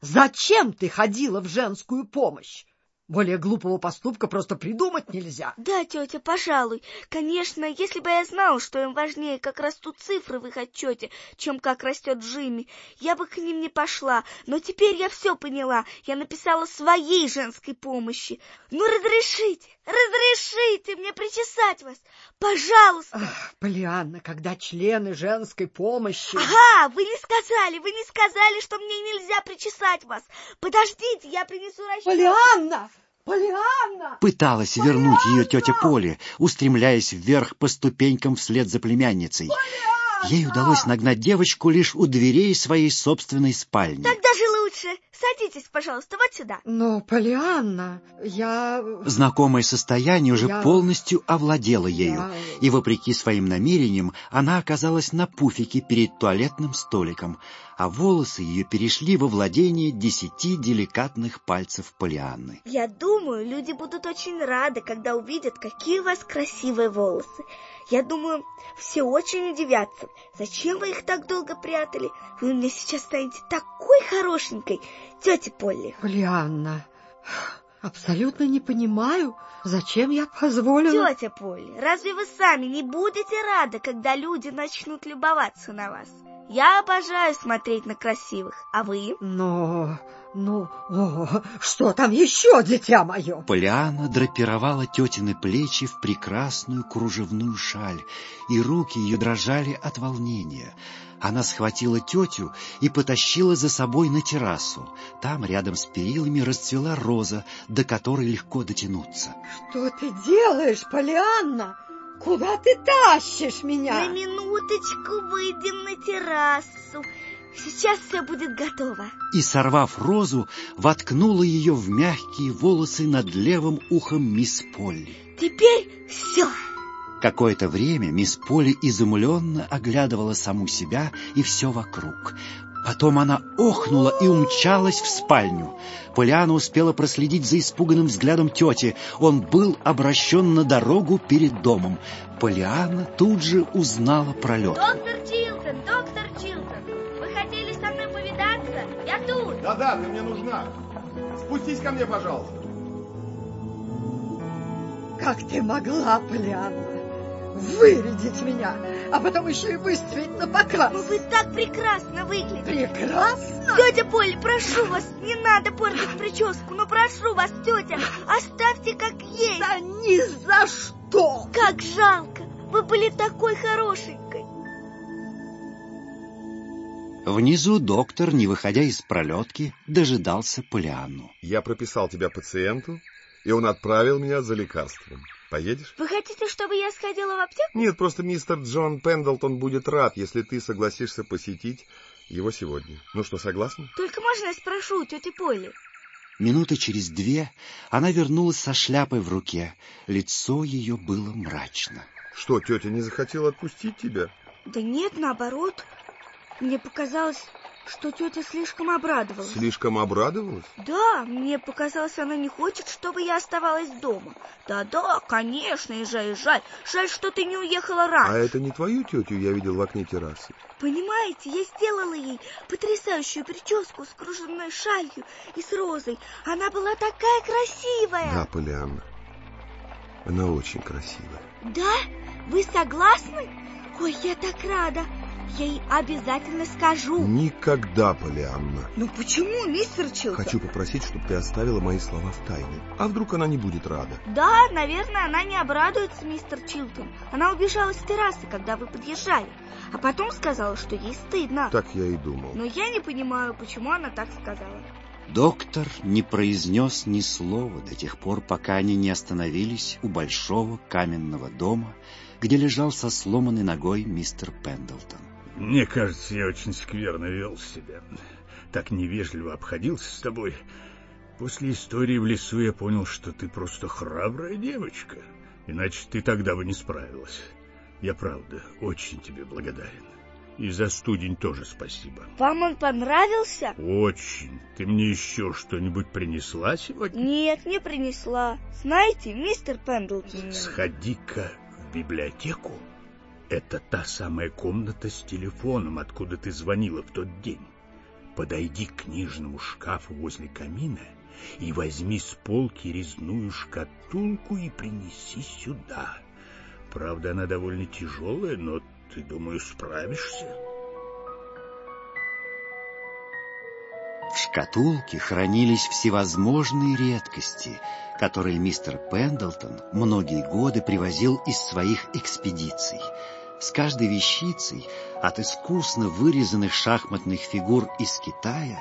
[SPEAKER 3] Зачем ты ходила в женскую помощь? Более глупого поступка просто придумать нельзя.
[SPEAKER 8] Да, тетя, пожалуй. Конечно, если бы я знала, что им важнее, как растут цифры в их отчете, чем как растет Джимми, я бы к ним не пошла. Но теперь я все поняла. Я написала своей женской помощи. Ну, разрешите, разрешите мне причесать вас. Пожалуйста.
[SPEAKER 3] Ах, Полианна, когда члены женской помощи...
[SPEAKER 8] Ага, вы не сказали, вы не сказали, что мне нельзя причесать вас. Подождите, я принесу расчет.
[SPEAKER 3] Полианна! Полианна!
[SPEAKER 2] Пыталась
[SPEAKER 3] Полианна!
[SPEAKER 2] вернуть ее тетя Поли, устремляясь вверх по ступенькам вслед за племянницей.
[SPEAKER 3] Полианна!
[SPEAKER 2] Ей удалось нагнать девочку лишь у дверей своей собственной спальни.
[SPEAKER 8] Так даже лучше. Садитесь, пожалуйста, вот сюда.
[SPEAKER 3] Но, Полианна, я...
[SPEAKER 2] Знакомое состояние уже
[SPEAKER 3] Я-
[SPEAKER 2] полностью овладело ею,
[SPEAKER 3] Я-
[SPEAKER 2] и, вопреки своим намерениям, она оказалась на пуфике перед туалетным столиком, а волосы ее перешли во владение десяти деликатных пальцев Полианны.
[SPEAKER 8] Я думаю, люди будут очень рады, когда увидят, какие у вас красивые волосы. Я думаю, все очень удивятся. Зачем вы их так долго прятали? Вы у меня сейчас станете такой хорошенькой, тетя Полли.
[SPEAKER 3] Полианна, абсолютно не понимаю, зачем я позволила...
[SPEAKER 8] Тетя Полли, разве вы сами не будете рады, когда люди начнут любоваться на вас? Я обожаю смотреть на красивых, а вы?
[SPEAKER 3] Но... Ну, о, что там еще, дитя мое?
[SPEAKER 2] Поляна драпировала тетины плечи в прекрасную кружевную шаль, и руки ее дрожали от волнения. Она схватила тетю и потащила за собой на террасу. Там, рядом с перилами, расцвела роза, до которой легко дотянуться.
[SPEAKER 3] Что ты делаешь, Полианна? Куда ты тащишь меня?
[SPEAKER 8] На минуточку выйдем на террасу. Сейчас все будет готово.
[SPEAKER 2] И, сорвав розу, воткнула ее в мягкие волосы над левым ухом мисс Полли.
[SPEAKER 8] Теперь все.
[SPEAKER 2] Какое-то время мисс Полли изумленно оглядывала саму себя и все вокруг. Потом она охнула и умчалась в спальню. Полиана успела проследить за испуганным взглядом тети. Он был обращен на дорогу перед домом. Полиана тут же узнала пролет.
[SPEAKER 8] Доктор Чилтон, доктор Чилтон, вы хотели со мной повидаться? Я тут.
[SPEAKER 1] Да-да, ты мне нужна. Спустись ко мне, пожалуйста.
[SPEAKER 3] Как ты могла, Полианна? Вырядить меня, а потом еще и выставить на показ.
[SPEAKER 8] Ну, вы так прекрасно выглядите.
[SPEAKER 3] Прекрасно?
[SPEAKER 8] Тетя Поль, прошу вас, не надо портить прическу, но прошу вас, тетя, оставьте как есть.
[SPEAKER 3] Да ни за что!
[SPEAKER 8] Как жалко, вы были такой хорошенькой.
[SPEAKER 2] Внизу доктор, не выходя из пролетки, дожидался Полианну.
[SPEAKER 1] Я прописал тебя пациенту, и он отправил меня за лекарством. Поедешь?
[SPEAKER 8] Вы хотите, чтобы я сходила в аптеку?
[SPEAKER 1] Нет, просто мистер Джон Пендлтон будет рад, если ты согласишься посетить его сегодня. Ну что, согласна?
[SPEAKER 8] Только можно я спрошу у тети Полли?
[SPEAKER 2] Минуты через две она вернулась со шляпой в руке. Лицо ее было мрачно.
[SPEAKER 1] Что, тетя не захотела отпустить тебя?
[SPEAKER 8] Да нет, наоборот. Мне показалось, что тетя слишком обрадовалась.
[SPEAKER 1] Слишком обрадовалась?
[SPEAKER 8] Да, мне показалось, она не хочет, чтобы я оставалась дома. Да-да, конечно, езжай, жаль. Жаль, что ты не уехала раньше.
[SPEAKER 1] А это не твою тетю я видел в окне террасы?
[SPEAKER 8] Понимаете, я сделала ей потрясающую прическу с кружевной шалью и с розой. Она была такая красивая.
[SPEAKER 1] Да, Полианна, она очень красивая.
[SPEAKER 8] Да? Вы согласны? Ой, я так рада. Я ей обязательно скажу.
[SPEAKER 1] Никогда, Полианна.
[SPEAKER 8] Ну почему, мистер Чилтон?
[SPEAKER 1] Хочу попросить, чтобы ты оставила мои слова в тайне. А вдруг она не будет рада?
[SPEAKER 8] Да, наверное, она не обрадуется, мистер Чилтон. Она убежала с террасы, когда вы подъезжали. А потом сказала, что ей стыдно.
[SPEAKER 1] Так я и думал.
[SPEAKER 8] Но я не понимаю, почему она так сказала.
[SPEAKER 2] Доктор не произнес ни слова до тех пор, пока они не остановились у большого каменного дома, где лежал со сломанной ногой мистер Пендлтон.
[SPEAKER 9] Мне кажется, я очень скверно вел себя. Так невежливо обходился с тобой. После истории в лесу я понял, что ты просто храбрая девочка. Иначе ты тогда бы не справилась. Я, правда, очень тебе благодарен. И за студень тоже спасибо.
[SPEAKER 8] Вам он понравился?
[SPEAKER 9] Очень. Ты мне еще что-нибудь принесла сегодня?
[SPEAKER 8] Нет, не принесла. Знаете, мистер Пендлтон...
[SPEAKER 9] Сходи-ка в библиотеку. Это та самая комната с телефоном, откуда ты звонила в тот день. Подойди к книжному шкафу возле камина и возьми с полки резную шкатулку и принеси сюда. Правда, она довольно тяжелая, но ты, думаю, справишься.
[SPEAKER 2] В шкатулке хранились всевозможные редкости, которые мистер Пендлтон многие годы привозил из своих экспедиций. С каждой вещицей, от искусно вырезанных шахматных фигур из Китая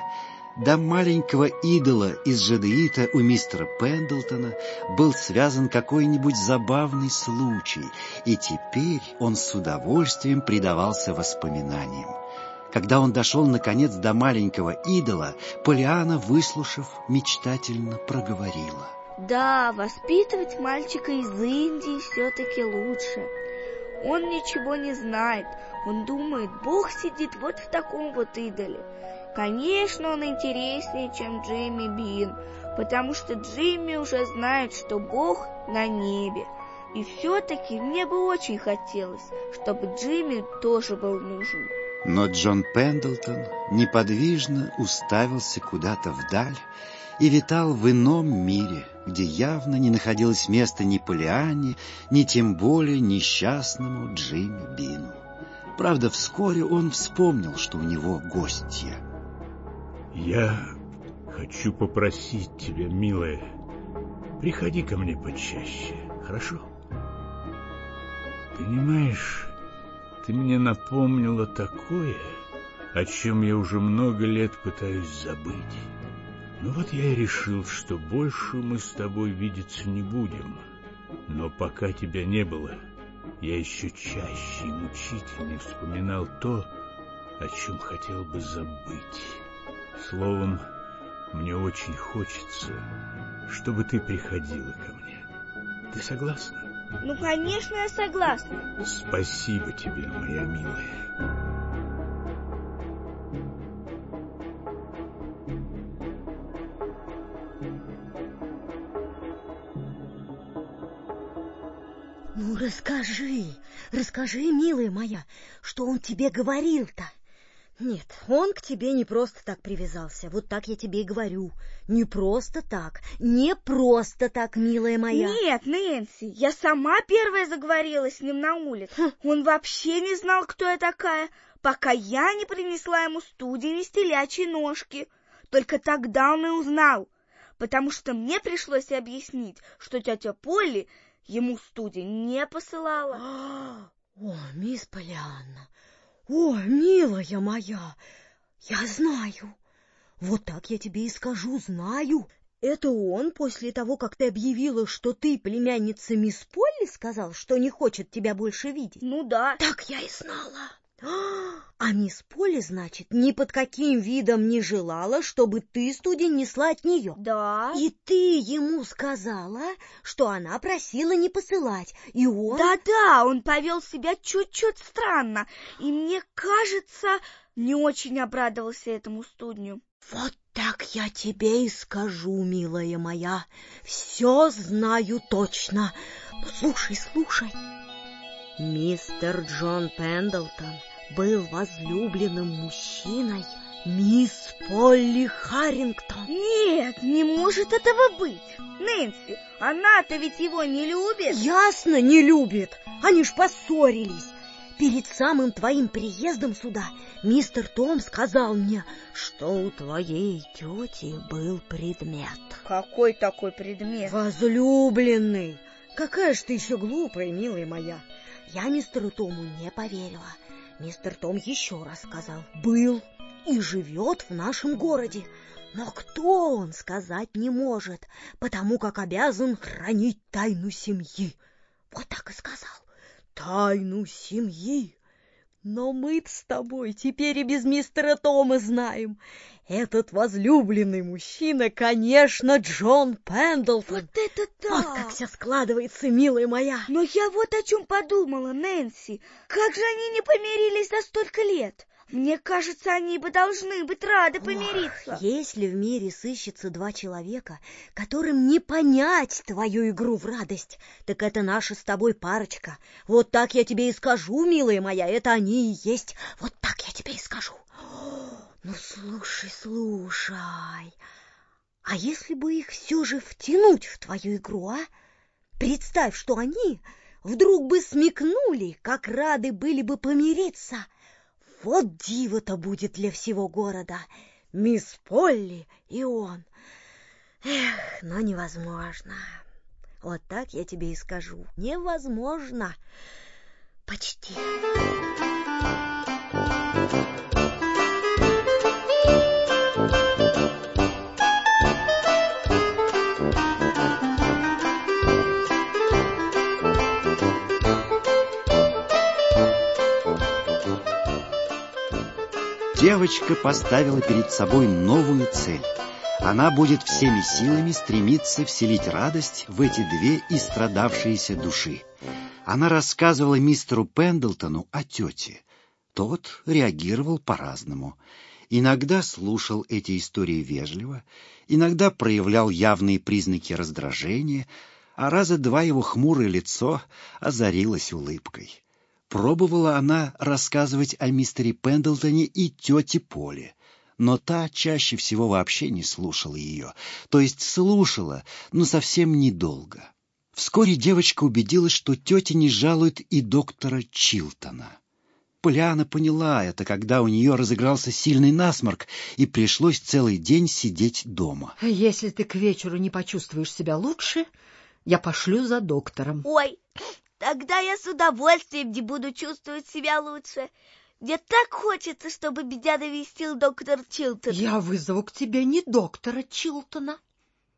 [SPEAKER 2] до маленького идола из жадеита у мистера Пендлтона был связан какой-нибудь забавный случай, и теперь он с удовольствием предавался воспоминаниям. Когда он дошел, наконец, до маленького идола, Полиана, выслушав, мечтательно проговорила.
[SPEAKER 8] Да, воспитывать мальчика из Индии все-таки лучше. Он ничего не знает. Он думает, Бог сидит вот в таком вот идоле. Конечно, он интереснее, чем Джимми Бин, потому что Джимми уже знает, что Бог на небе. И все-таки мне бы очень хотелось, чтобы Джимми тоже был нужен.
[SPEAKER 2] Но Джон Пендлтон неподвижно уставился куда-то вдаль и витал в ином мире, где явно не находилось места ни Полиане, ни тем более несчастному Джимми Бину. Правда, вскоре он вспомнил, что у него гостья.
[SPEAKER 9] Я хочу попросить тебя, милая, приходи ко мне почаще, хорошо? Понимаешь, ты мне напомнила такое, о чем я уже много лет пытаюсь забыть. Ну вот я и решил, что больше мы с тобой видеться не будем. Но пока тебя не было, я еще чаще и мучительнее вспоминал то, о чем хотел бы забыть. Словом, мне очень хочется, чтобы ты приходила ко мне. Ты согласна?
[SPEAKER 8] Ну, конечно, я согласна.
[SPEAKER 9] Спасибо тебе, моя милая.
[SPEAKER 4] Ну, расскажи, расскажи, милая моя, что он тебе говорил-то? Нет, он к тебе не просто так привязался, вот так я тебе и говорю. Не просто так, не просто так, милая моя.
[SPEAKER 8] Нет, Нэнси, я сама первая заговорила с ним на улице. Хм. Он вообще не знал, кто я такая, пока я не принесла ему студень из телячьей ножки. Только тогда он и узнал, потому что мне пришлось объяснить, что тетя Полли ему студень не посылала.
[SPEAKER 4] О, мисс Полианна, о, милая моя, я знаю. Вот так я тебе и скажу, знаю. Это он после того, как ты объявила, что ты племянница мисс Полли, сказал, что не хочет тебя больше видеть?
[SPEAKER 8] Ну да.
[SPEAKER 4] Так я и знала. А мисс Полли, значит, ни под каким видом не желала, чтобы ты, студень, несла от нее.
[SPEAKER 8] Да.
[SPEAKER 4] И ты ему сказала, что она просила не посылать, и он...
[SPEAKER 8] Да-да, он повел себя чуть-чуть странно, и мне кажется, не очень обрадовался этому студню.
[SPEAKER 4] Вот так я тебе и скажу, милая моя, все знаю точно. Ну, слушай, слушай. Мистер Джон Пендлтон был возлюбленным мужчиной мисс Полли Харрингтон.
[SPEAKER 8] Нет, не может этого быть. Нэнси, она-то ведь его не любит.
[SPEAKER 4] Ясно, не любит. Они ж поссорились. Перед самым твоим приездом сюда мистер Том сказал мне, что у твоей тети был предмет.
[SPEAKER 8] Какой такой предмет?
[SPEAKER 4] Возлюбленный. Какая ж ты еще глупая, милая моя. Я мистеру Тому не поверила. Мистер Том еще раз сказал «был» и живет в нашем городе. Но кто он, сказать не может, потому как обязан хранить тайну семьи. Вот так и сказал. Тайну семьи. Но мы с тобой теперь и без мистера Тома знаем. Этот возлюбленный мужчина, конечно, Джон Пендлтон.
[SPEAKER 8] Вот это да!
[SPEAKER 4] Вот как все складывается, милая моя.
[SPEAKER 8] Но я вот о чем подумала, Нэнси. Как же они не помирились за столько лет? Мне кажется, они бы должны быть рады помириться.
[SPEAKER 4] Ох, если в мире сыщется два человека, которым не понять твою игру в радость, так это наша с тобой парочка. Вот так я тебе и скажу, милая моя, это они и есть. Вот так я тебе и скажу. Ну, слушай, слушай, а если бы их все же втянуть в твою игру, а? Представь, что они вдруг бы смекнули, как рады были бы помириться — вот диво-то будет для всего города. Мисс Полли и он. Эх, но невозможно. Вот так я тебе и скажу. Невозможно. Почти.
[SPEAKER 2] Девочка поставила перед собой новую цель. Она будет всеми силами стремиться вселить радость в эти две истрадавшиеся души. Она рассказывала мистеру Пендлтону о тете. Тот реагировал по-разному. Иногда слушал эти истории вежливо, иногда проявлял явные признаки раздражения, а раза два его хмурое лицо озарилось улыбкой. Пробовала она рассказывать о мистере Пендлтоне и тете Поле, но та чаще всего вообще не слушала ее, то есть слушала, но совсем недолго. Вскоре девочка убедилась, что тетя не жалует и доктора Чилтона. Полиана поняла это, когда у нее разыгрался сильный насморк, и пришлось целый день сидеть дома.
[SPEAKER 3] Если ты к вечеру не почувствуешь себя лучше, я пошлю за доктором.
[SPEAKER 8] Ой, тогда я с удовольствием не буду чувствовать себя лучше. Мне так хочется, чтобы меня навестил доктор Чилтон.
[SPEAKER 3] Я вызову к тебе не доктора Чилтона.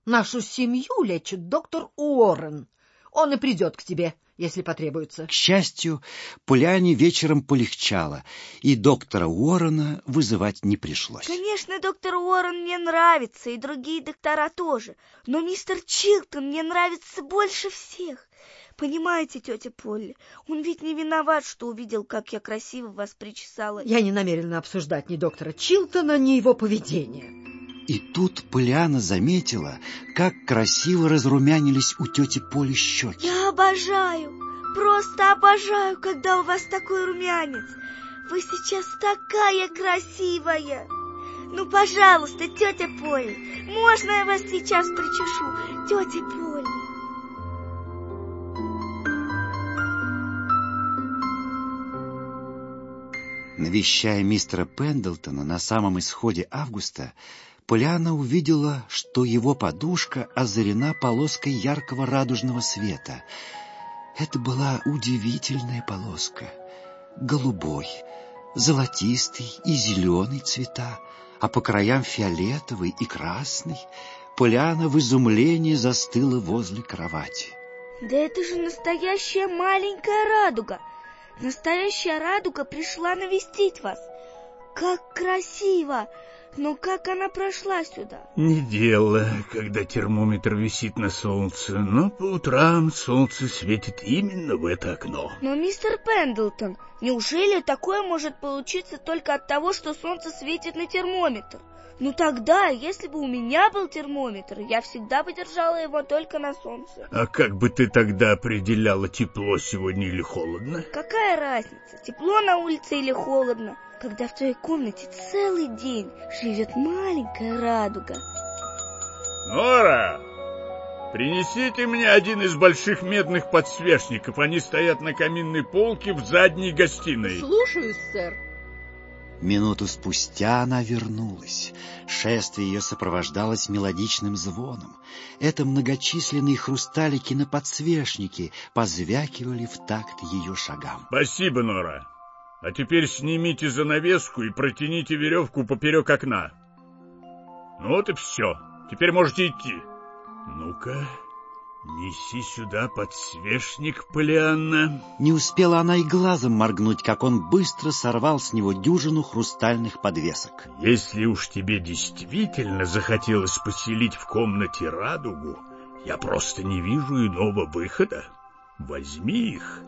[SPEAKER 3] Нашу семью лечит доктор Уоррен. Он и придет к тебе если потребуется.
[SPEAKER 2] К счастью, Пуляне вечером полегчало, и доктора Уоррена вызывать не пришлось.
[SPEAKER 8] Конечно, доктор Уоррен мне нравится, и другие доктора тоже, но мистер Чилтон мне нравится больше всех. Понимаете, тетя Полли, он ведь не виноват, что увидел, как я красиво вас причесала.
[SPEAKER 3] Я не намерена обсуждать ни доктора Чилтона, ни его поведение.
[SPEAKER 2] И тут Полиана заметила, как красиво разрумянились у тети Поли щеки.
[SPEAKER 8] Я обожаю, просто обожаю, когда у вас такой румянец. Вы сейчас такая красивая. Ну, пожалуйста, тетя Поли, можно я вас сейчас причешу, тетя Поли?
[SPEAKER 2] Навещая мистера Пендлтона на самом исходе августа, Полиана увидела, что его подушка озарена полоской яркого радужного света. Это была удивительная полоска. Голубой, золотистый и зеленый цвета, а по краям фиолетовый и красный. Полиана в изумлении застыла возле кровати.
[SPEAKER 8] Да это же настоящая маленькая радуга. Настоящая радуга пришла навестить вас. Как красиво! Но как она прошла сюда?
[SPEAKER 9] Не дело, когда термометр висит на солнце, но по утрам солнце светит именно в это окно.
[SPEAKER 8] Но, мистер Пендлтон, неужели такое может получиться только от того, что солнце светит на термометр? Ну тогда, если бы у меня был термометр, я всегда бы держала его только на солнце.
[SPEAKER 9] А как бы ты тогда определяла, тепло сегодня или холодно?
[SPEAKER 8] Какая разница, тепло на улице или холодно, когда в твоей комнате целый день живет маленькая радуга?
[SPEAKER 9] Нора, принесите мне один из больших медных подсвечников. Они стоят на каминной полке в задней гостиной.
[SPEAKER 13] Слушаюсь, сэр.
[SPEAKER 2] Минуту спустя она вернулась. Шествие ее сопровождалось мелодичным звоном. Это многочисленные хрусталики на подсвечнике позвякивали в такт ее шагам.
[SPEAKER 9] Спасибо, Нора. А теперь снимите занавеску и протяните веревку поперек окна. Ну вот и все. Теперь можете идти. Ну-ка, «Неси сюда подсвечник, Полианна!»
[SPEAKER 2] Не успела она и глазом моргнуть, как он быстро сорвал с него дюжину хрустальных подвесок.
[SPEAKER 9] «Если уж тебе действительно захотелось поселить в комнате радугу, я просто не вижу иного выхода. Возьми их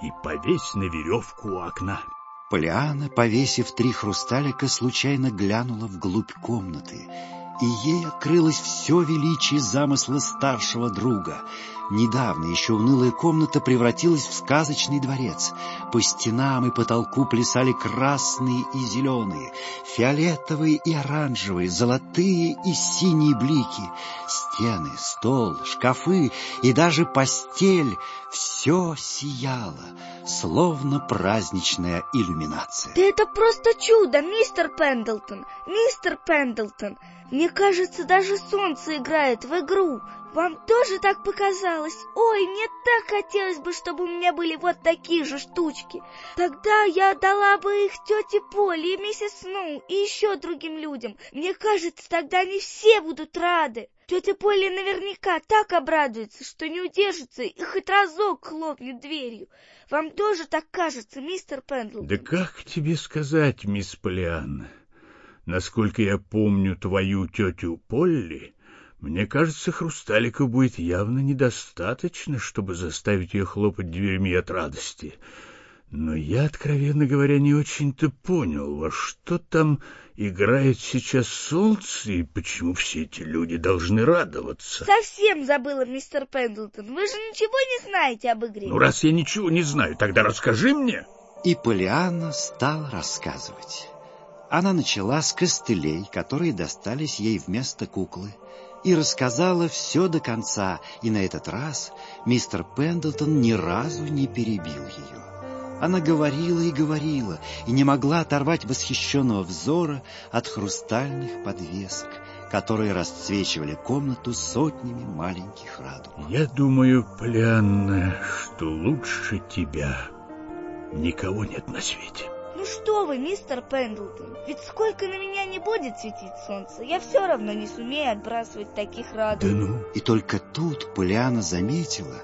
[SPEAKER 9] и повесь на веревку у окна».
[SPEAKER 2] Полиана, повесив три хрусталика, случайно глянула вглубь комнаты — и ей открылось все величие замысла старшего друга. Недавно еще унылая комната превратилась в сказочный дворец. По стенам и потолку плясали красные и зеленые, фиолетовые и оранжевые, золотые и синие блики. Стены, стол, шкафы и даже постель — все сияло, словно праздничная иллюминация.
[SPEAKER 8] Да это просто чудо, мистер Пендлтон, мистер Пендлтон! Мне кажется, даже солнце играет в игру. Вам тоже так показалось? Ой, мне так хотелось бы, чтобы у меня были вот такие же штучки. Тогда я отдала бы их тете Поле и миссис Сноу и еще другим людям. Мне кажется, тогда они все будут рады. Тетя Полли наверняка так обрадуется, что не удержится и хоть разок хлопнет дверью. Вам тоже так кажется, мистер Пендлтон?
[SPEAKER 9] Да как тебе сказать, мисс Полианна? Насколько я помню твою тетю Полли, мне кажется, хрусталика будет явно недостаточно, чтобы заставить ее хлопать дверьми от радости. Но я, откровенно говоря, не очень-то понял, во что там играет сейчас солнце и почему все эти люди должны радоваться.
[SPEAKER 8] Совсем забыла, мистер Пендлтон. Вы же ничего не знаете об игре.
[SPEAKER 9] Ну, раз я ничего не знаю, тогда расскажи мне.
[SPEAKER 2] И Полианна стал рассказывать. Она начала с костылей, которые достались ей вместо куклы, и рассказала все до конца, и на этот раз мистер Пендлтон ни разу не перебил ее. Она говорила и говорила, и не могла оторвать восхищенного взора от хрустальных подвесок, которые расцвечивали комнату сотнями маленьких радуг.
[SPEAKER 9] Я думаю, Полианна, что лучше тебя никого нет на свете.
[SPEAKER 8] Ну что вы, мистер Пендлтон, ведь сколько на меня не будет светить солнце, я все равно не сумею отбрасывать таких радуг.
[SPEAKER 9] Да ну?
[SPEAKER 2] И только тут Полиана заметила,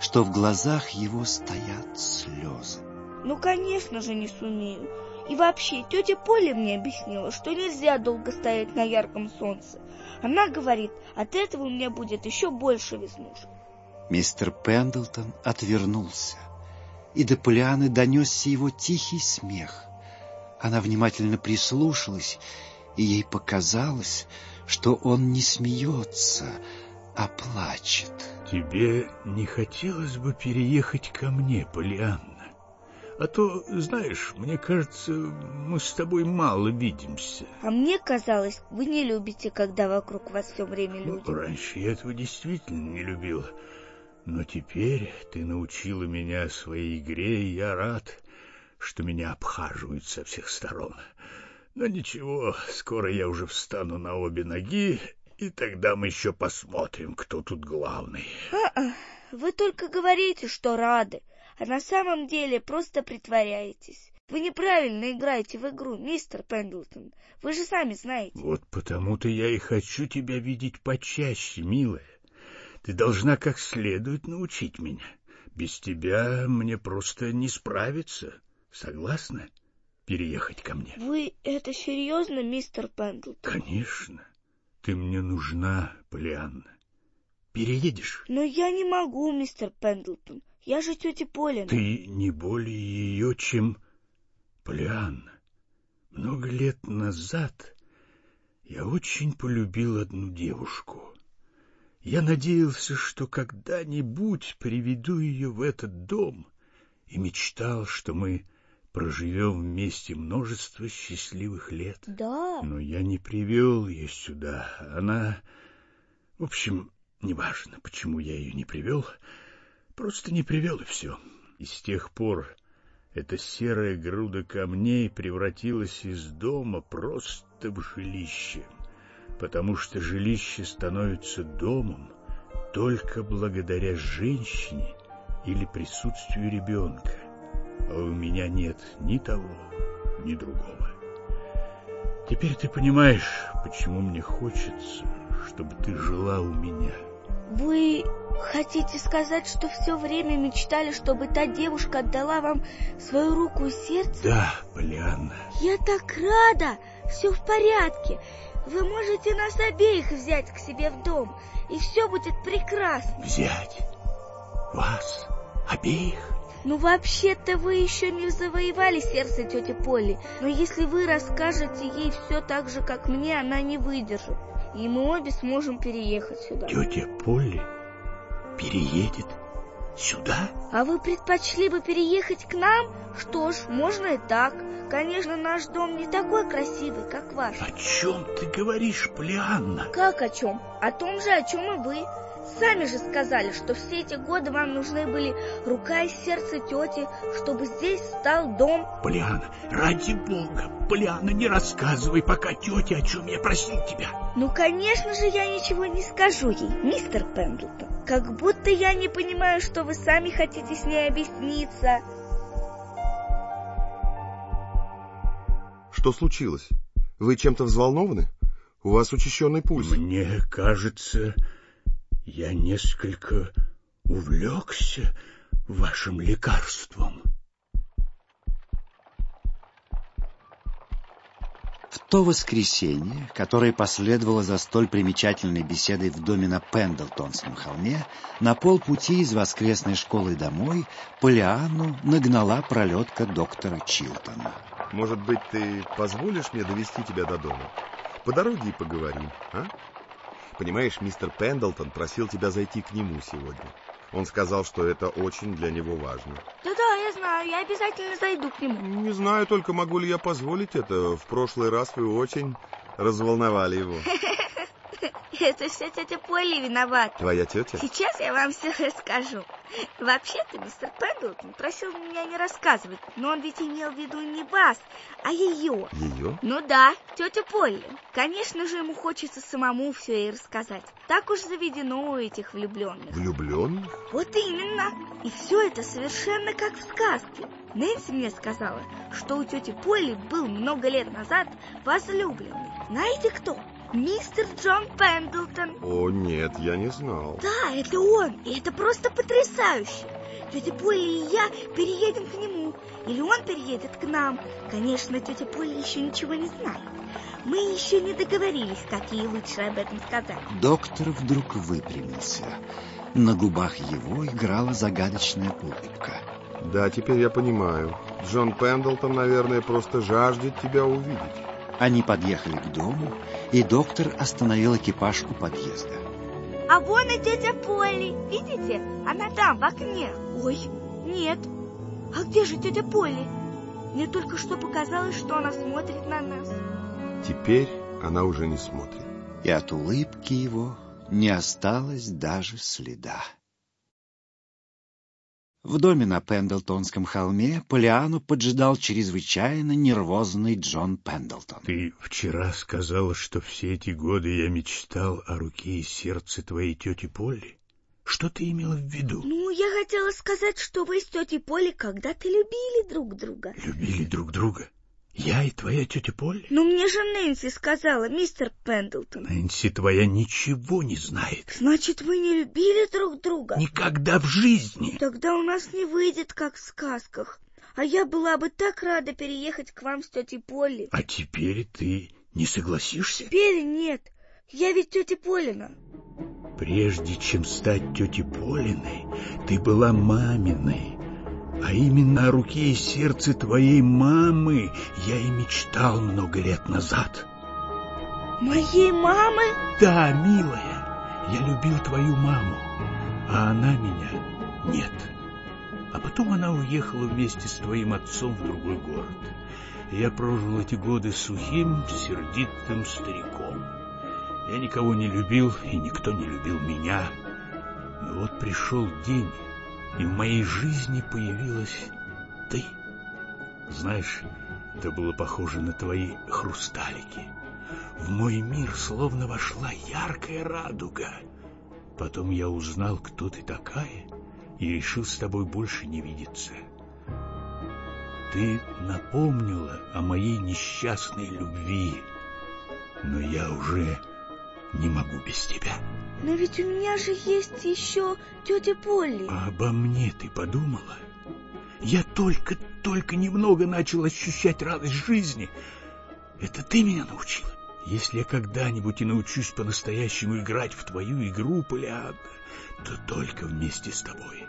[SPEAKER 2] что в глазах его стоят слезы.
[SPEAKER 8] Ну, конечно же, не сумею. И вообще, тетя Поля мне объяснила, что нельзя долго стоять на ярком солнце. Она говорит, от этого у меня будет еще больше веснушек.
[SPEAKER 2] Мистер Пендлтон отвернулся и до Полианы донесся его тихий смех. Она внимательно прислушалась, и ей показалось, что он не смеется, а плачет.
[SPEAKER 9] Тебе не хотелось бы переехать ко мне, Полианна? А то, знаешь, мне кажется, мы с тобой мало видимся.
[SPEAKER 8] А мне казалось, вы не любите, когда вокруг вас все время люди.
[SPEAKER 9] Ну, раньше я этого действительно не любил. Но теперь ты научила меня своей игре, и я рад, что меня обхаживают со всех сторон. Но ничего, скоро я уже встану на обе ноги, и тогда мы еще посмотрим, кто тут главный.
[SPEAKER 8] А-а, вы только говорите, что рады, а на самом деле просто притворяетесь. Вы неправильно играете в игру, мистер Пендлтон. Вы же сами знаете.
[SPEAKER 9] Вот потому-то я и хочу тебя видеть почаще, милая. Ты должна как следует научить меня. Без тебя мне просто не справиться. Согласна переехать ко мне?
[SPEAKER 8] Вы это серьезно, мистер Пендлтон?
[SPEAKER 9] Конечно. Ты мне нужна, Полианна. Переедешь?
[SPEAKER 8] Но я не могу, мистер Пендлтон. Я же тетя Полина.
[SPEAKER 9] Ты не более ее, чем Полианна. Много лет назад я очень полюбил одну девушку. Я надеялся, что когда-нибудь приведу ее в этот дом и мечтал, что мы проживем вместе множество счастливых лет.
[SPEAKER 8] Да.
[SPEAKER 9] Но я не привел ее сюда. Она... В общем, неважно, почему я ее не привел. Просто не привел, и все. И с тех пор эта серая груда камней превратилась из дома просто в жилище потому что жилище становится домом только благодаря женщине или присутствию ребенка, а у меня нет ни того, ни другого. Теперь ты понимаешь, почему мне хочется, чтобы ты жила у меня.
[SPEAKER 8] Вы хотите сказать, что все время мечтали, чтобы та девушка отдала вам свою руку и сердце?
[SPEAKER 9] Да, Полианна.
[SPEAKER 8] Я так рада! Все в порядке. Вы можете нас обеих взять к себе в дом, и все будет прекрасно.
[SPEAKER 9] Взять? Вас? Обеих?
[SPEAKER 8] Ну, вообще-то вы еще не завоевали сердце тети Полли, но если вы расскажете ей все так же, как мне, она не выдержит, и мы обе сможем переехать сюда.
[SPEAKER 9] Тетя Полли переедет сюда?
[SPEAKER 8] А вы предпочли бы переехать к нам? Что ж, можно и так. Конечно, наш дом не такой красивый, как ваш.
[SPEAKER 9] О чем ты говоришь, Полианна?
[SPEAKER 8] Как о чем? О том же, о чем и вы. Сами же сказали, что все эти годы вам нужны были рука и сердце тети, чтобы здесь стал дом.
[SPEAKER 9] Полиана, ради бога, Полиана, не рассказывай пока тете, о чем я просил тебя.
[SPEAKER 8] Ну, конечно же, я ничего не скажу ей, мистер Пендлтон. Как будто я не понимаю, что вы сами хотите с ней объясниться.
[SPEAKER 1] Что случилось? Вы чем-то взволнованы? У вас учащенный пульс.
[SPEAKER 9] Мне кажется, я несколько увлекся вашим лекарством.
[SPEAKER 2] В то воскресенье, которое последовало за столь примечательной беседой в доме на Пендлтонском холме, на полпути из воскресной школы домой Полианну нагнала пролетка доктора Чилтона.
[SPEAKER 1] Может быть, ты позволишь мне довести тебя до дома? По дороге и поговорим, а? Понимаешь, мистер Пендлтон просил тебя зайти к нему сегодня. Он сказал, что это очень для него важно.
[SPEAKER 8] Да-да, я знаю, я обязательно зайду к нему.
[SPEAKER 1] Не знаю только, могу ли я позволить это. В прошлый раз вы очень разволновали его.
[SPEAKER 8] Это все тетя Полли виновата.
[SPEAKER 1] Твоя тетя?
[SPEAKER 8] Сейчас я вам все расскажу. Вообще-то мистер Пендлтон просил меня не рассказывать, но он ведь имел в виду не вас, а ее.
[SPEAKER 1] Ее?
[SPEAKER 8] Ну да, тетя Полли. Конечно же, ему хочется самому все ей рассказать. Так уж заведено у этих влюбленных.
[SPEAKER 1] Влюбленных?
[SPEAKER 8] Вот именно. И все это совершенно как в сказке. Нэнси мне сказала, что у тети Полли был много лет назад возлюбленный. Знаете кто? Мистер Джон Пендлтон.
[SPEAKER 1] О, нет, я не знал.
[SPEAKER 8] Да, это он, и это просто потрясающе. Тетя Полли и я переедем к нему, или он переедет к нам. Конечно, тетя Полли еще ничего не знает. Мы еще не договорились, как ей лучше об этом сказать.
[SPEAKER 2] Доктор вдруг выпрямился. На губах его играла загадочная улыбка.
[SPEAKER 1] Да, теперь я понимаю. Джон Пендлтон, наверное, просто жаждет тебя увидеть.
[SPEAKER 2] Они подъехали к дому, и доктор остановил экипаж у подъезда.
[SPEAKER 8] А вон и тетя Полли. Видите? Она там, в окне. Ой, нет. А где же тетя Полли? Мне только что показалось, что она смотрит на нас.
[SPEAKER 1] Теперь она уже не смотрит.
[SPEAKER 2] И от улыбки его не осталось даже следа. В доме на Пендлтонском холме Полиану поджидал чрезвычайно нервозный Джон Пендлтон.
[SPEAKER 9] Ты вчера сказала, что все эти годы я мечтал о руке и сердце твоей тети Полли. Что ты имела в виду?
[SPEAKER 8] Ну, я хотела сказать, что вы с тетей Полли когда-то любили друг друга.
[SPEAKER 9] Любили друг друга? Я и твоя тетя Полли?
[SPEAKER 8] Ну, мне же Нэнси сказала, мистер Пендлтон.
[SPEAKER 9] Нэнси твоя ничего не знает.
[SPEAKER 8] Значит, вы не любили друг друга?
[SPEAKER 9] Никогда в жизни.
[SPEAKER 8] Тогда у нас не выйдет, как в сказках. А я была бы так рада переехать к вам с тетей Полли.
[SPEAKER 9] А теперь ты не согласишься?
[SPEAKER 8] Теперь нет. Я ведь тетя Полина.
[SPEAKER 9] Прежде чем стать тетей Полиной, ты была маминой. А именно о руке и сердце твоей мамы я и мечтал много лет назад.
[SPEAKER 8] Моей мамы?
[SPEAKER 9] Да, милая, я любил твою маму, а она меня нет. А потом она уехала вместе с твоим отцом в другой город. И я прожил эти годы сухим, сердитым стариком. Я никого не любил, и никто не любил меня. Но вот пришел день, и в моей жизни появилась ты. Знаешь, это было похоже на твои хрусталики. В мой мир словно вошла яркая радуга. Потом я узнал, кто ты такая, и решил с тобой больше не видеться. Ты напомнила о моей несчастной любви, но я уже не могу без тебя.
[SPEAKER 8] Но ведь у меня же есть еще тетя Полли.
[SPEAKER 9] А обо мне ты подумала? Я только-только немного начал ощущать радость жизни. Это ты меня научила. Если я когда-нибудь и научусь по-настоящему играть в твою игру, Полиадна, то только вместе с тобой.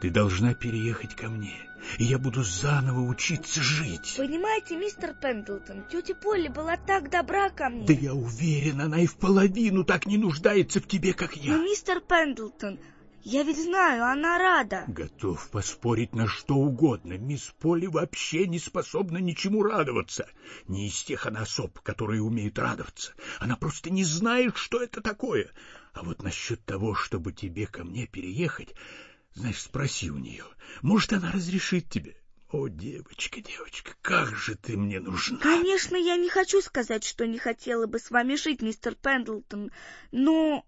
[SPEAKER 9] Ты должна переехать ко мне, и я буду заново учиться жить.
[SPEAKER 8] Понимаете, мистер Пендлтон, тетя Полли была так добра ко мне.
[SPEAKER 9] Да я уверен, она и в половину так не нуждается в тебе, как я.
[SPEAKER 8] Но, мистер Пендлтон, я ведь знаю, она рада.
[SPEAKER 9] Готов поспорить на что угодно. Мисс Полли вообще не способна ничему радоваться. Не из тех она особ, которые умеют радоваться. Она просто не знает, что это такое. А вот насчет того, чтобы тебе ко мне переехать, знаешь, спроси у нее. Может, она разрешит тебе. О, девочка, девочка, как же ты мне нужна!
[SPEAKER 8] Конечно, я не хочу сказать, что не хотела бы с вами жить, мистер Пендлтон, но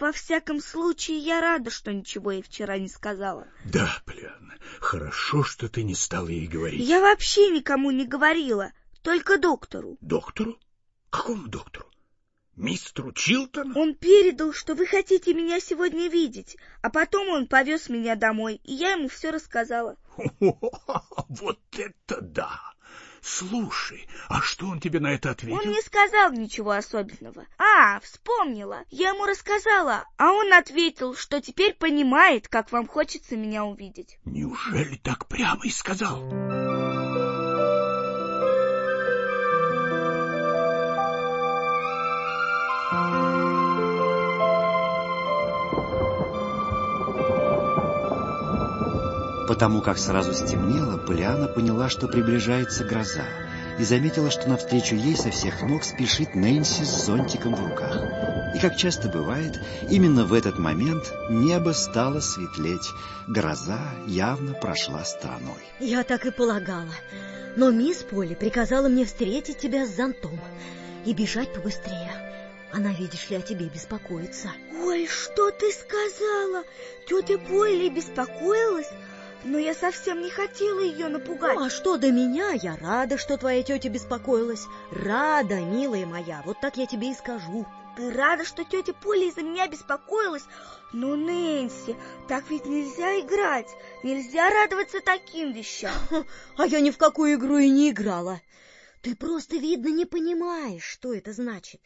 [SPEAKER 8] во всяком случае я рада, что ничего ей вчера не сказала.
[SPEAKER 9] Да, Полианна, хорошо, что ты не стала ей говорить.
[SPEAKER 8] Я вообще никому не говорила, только доктору.
[SPEAKER 9] Доктору? Какому доктору? Мистеру Чилтону?
[SPEAKER 8] Он передал, что вы хотите меня сегодня видеть, а потом он повез меня домой, и я ему все рассказала.
[SPEAKER 9] Вот это да! Слушай, а что он тебе на это ответил?
[SPEAKER 8] Он не сказал ничего особенного. А, вспомнила. Я ему рассказала, а он ответил, что теперь понимает, как вам хочется меня увидеть.
[SPEAKER 9] Неужели так прямо и сказал?
[SPEAKER 2] Потому как сразу стемнело, Полиана поняла, что приближается гроза, и заметила, что навстречу ей со всех ног спешит Нэнси с зонтиком в руках. И, как часто бывает, именно в этот момент небо стало светлеть. Гроза явно прошла стороной.
[SPEAKER 4] Я так и полагала. Но мисс Полли приказала мне встретить тебя с зонтом и бежать побыстрее. Она, видишь ли, о тебе беспокоится.
[SPEAKER 8] Ой, что ты сказала? Тетя Полли беспокоилась? Но я совсем не хотела ее напугать.
[SPEAKER 4] Ну, а что до меня? Я рада, что твоя тетя беспокоилась. Рада, милая моя, вот так я тебе и скажу.
[SPEAKER 8] Ты рада, что тетя Поля из-за меня беспокоилась? Ну, Нэнси, так ведь нельзя играть. Нельзя радоваться таким вещам.
[SPEAKER 4] А я ни в какую игру и не играла. Ты просто, видно, не понимаешь, что это значит.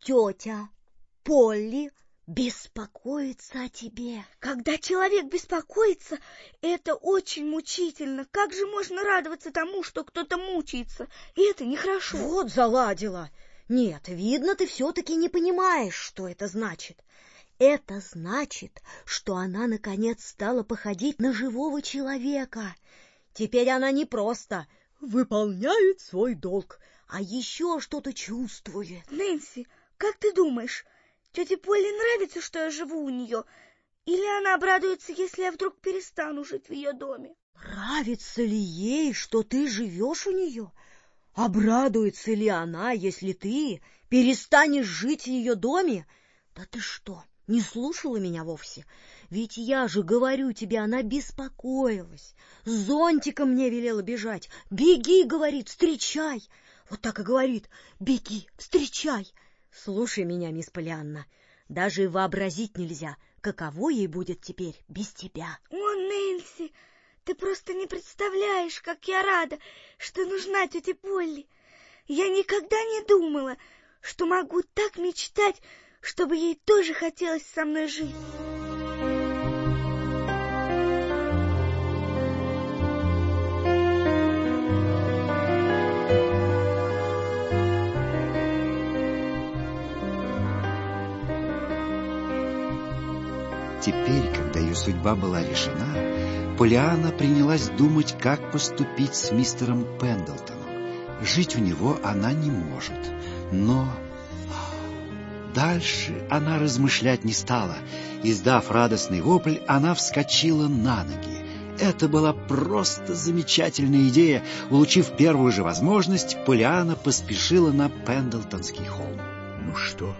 [SPEAKER 4] Тетя Полли беспокоится о тебе.
[SPEAKER 8] Когда человек беспокоится, это очень мучительно. Как же можно радоваться тому, что кто-то мучается? И это нехорошо.
[SPEAKER 4] Вот заладила. Нет, видно, ты все-таки не понимаешь, что это значит. Это значит, что она, наконец, стала походить на живого человека. Теперь она не просто выполняет свой долг, а еще что-то чувствует.
[SPEAKER 8] Нэнси, как ты думаешь, тете Полли нравится, что я живу у нее? Или она обрадуется, если я вдруг перестану жить в ее доме?
[SPEAKER 4] Нравится ли ей, что ты живешь у нее? Обрадуется ли она, если ты перестанешь жить в ее доме? Да ты что, не слушала меня вовсе? Ведь я же говорю тебе, она беспокоилась. Зонтиком мне велела бежать. Беги, говорит, встречай. Вот так и говорит, беги, встречай. Слушай меня, мисс Полианна, даже вообразить нельзя, каково ей будет теперь без тебя.
[SPEAKER 8] О, Нэнси, ты просто не представляешь, как я рада, что нужна тетя Полли. Я никогда не думала, что могу так мечтать, чтобы ей тоже хотелось со мной жить.
[SPEAKER 2] Теперь, когда ее судьба была решена, Полиана принялась думать, как поступить с мистером Пендлтоном. Жить у него она не может, но... Дальше она размышлять не стала. Издав радостный вопль, она вскочила на ноги. Это была просто замечательная идея. Улучив первую же возможность, Полиана поспешила на Пендлтонский холм.
[SPEAKER 9] Ну что,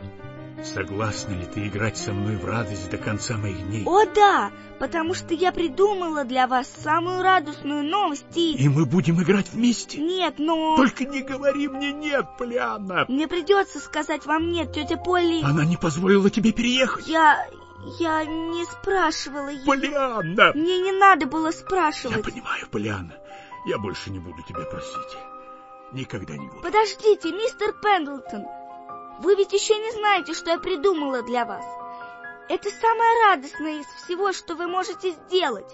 [SPEAKER 9] Согласна ли ты играть со мной в радость до конца моих дней?
[SPEAKER 8] О да, потому что я придумала для вас самую радостную новость и...
[SPEAKER 9] И мы будем играть вместе?
[SPEAKER 8] Нет, но...
[SPEAKER 9] Только не говори мне нет, Полианна.
[SPEAKER 8] Мне придется сказать вам нет, тетя Полли...
[SPEAKER 9] Она не позволила тебе переехать?
[SPEAKER 8] Я... я не спрашивала ее.
[SPEAKER 9] Полианна!
[SPEAKER 8] Мне не надо было спрашивать.
[SPEAKER 9] Я понимаю, Полианна. Я больше не буду тебя просить. Никогда не буду.
[SPEAKER 8] Подождите, мистер Пендлтон. Вы ведь еще не знаете, что я придумала для вас. Это самое радостное из всего, что вы можете сделать.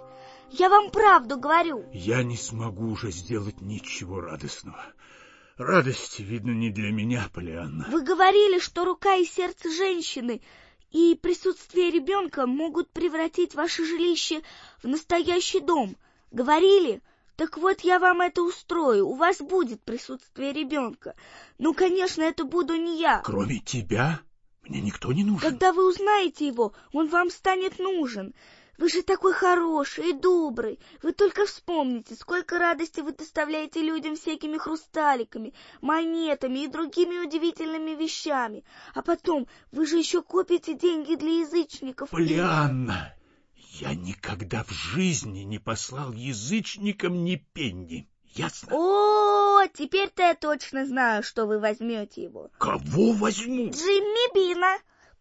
[SPEAKER 8] Я вам правду говорю.
[SPEAKER 9] Я не смогу уже сделать ничего радостного. Радость, видно, не для меня, Полианна.
[SPEAKER 8] Вы говорили, что рука и сердце женщины и присутствие ребенка могут превратить ваше жилище в настоящий дом. Говорили, так вот, я вам это устрою. У вас будет присутствие ребенка. Ну, конечно, это буду не я.
[SPEAKER 9] Кроме тебя? Мне никто не нужен.
[SPEAKER 8] Когда вы узнаете его, он вам станет нужен. Вы же такой хороший и добрый. Вы только вспомните, сколько радости вы доставляете людям всякими хрусталиками, монетами и другими удивительными вещами. А потом, вы же еще копите деньги для язычников.
[SPEAKER 9] Полианна! Я никогда в жизни не послал язычникам ни пенни. Ясно?
[SPEAKER 8] О, теперь-то я точно знаю, что вы возьмете его.
[SPEAKER 9] Кого возьму?
[SPEAKER 8] Джимми Бина.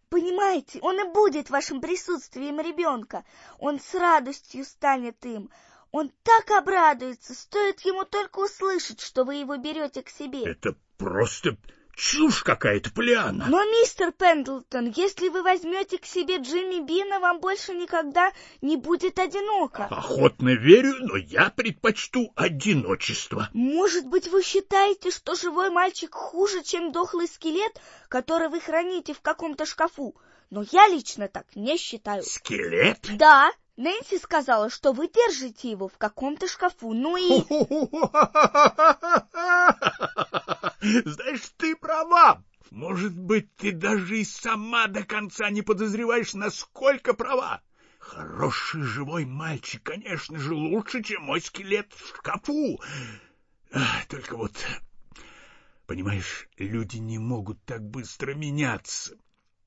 [SPEAKER 8] Понимаете, он и будет вашим присутствием ребенка. Он с радостью станет им. Он так обрадуется, стоит ему только услышать, что вы его берете к себе.
[SPEAKER 9] Это просто Чушь какая-то, Полианна.
[SPEAKER 8] Но, мистер Пендлтон, если вы возьмете к себе Джимми Бина, вам больше никогда не будет одиноко.
[SPEAKER 9] Охотно верю, но я предпочту одиночество.
[SPEAKER 8] Может быть, вы считаете, что живой мальчик хуже, чем дохлый скелет, который вы храните в каком-то шкафу? Но я лично так не считаю.
[SPEAKER 9] Скелет?
[SPEAKER 8] Да, Нэнси сказала, что вы держите его в каком-то шкафу, ну и...
[SPEAKER 9] Знаешь, ты права. Может быть, ты даже и сама до конца не подозреваешь, насколько права. Хороший живой мальчик, конечно же, лучше, чем мой скелет в шкафу. Только вот, понимаешь, люди не могут так быстро меняться.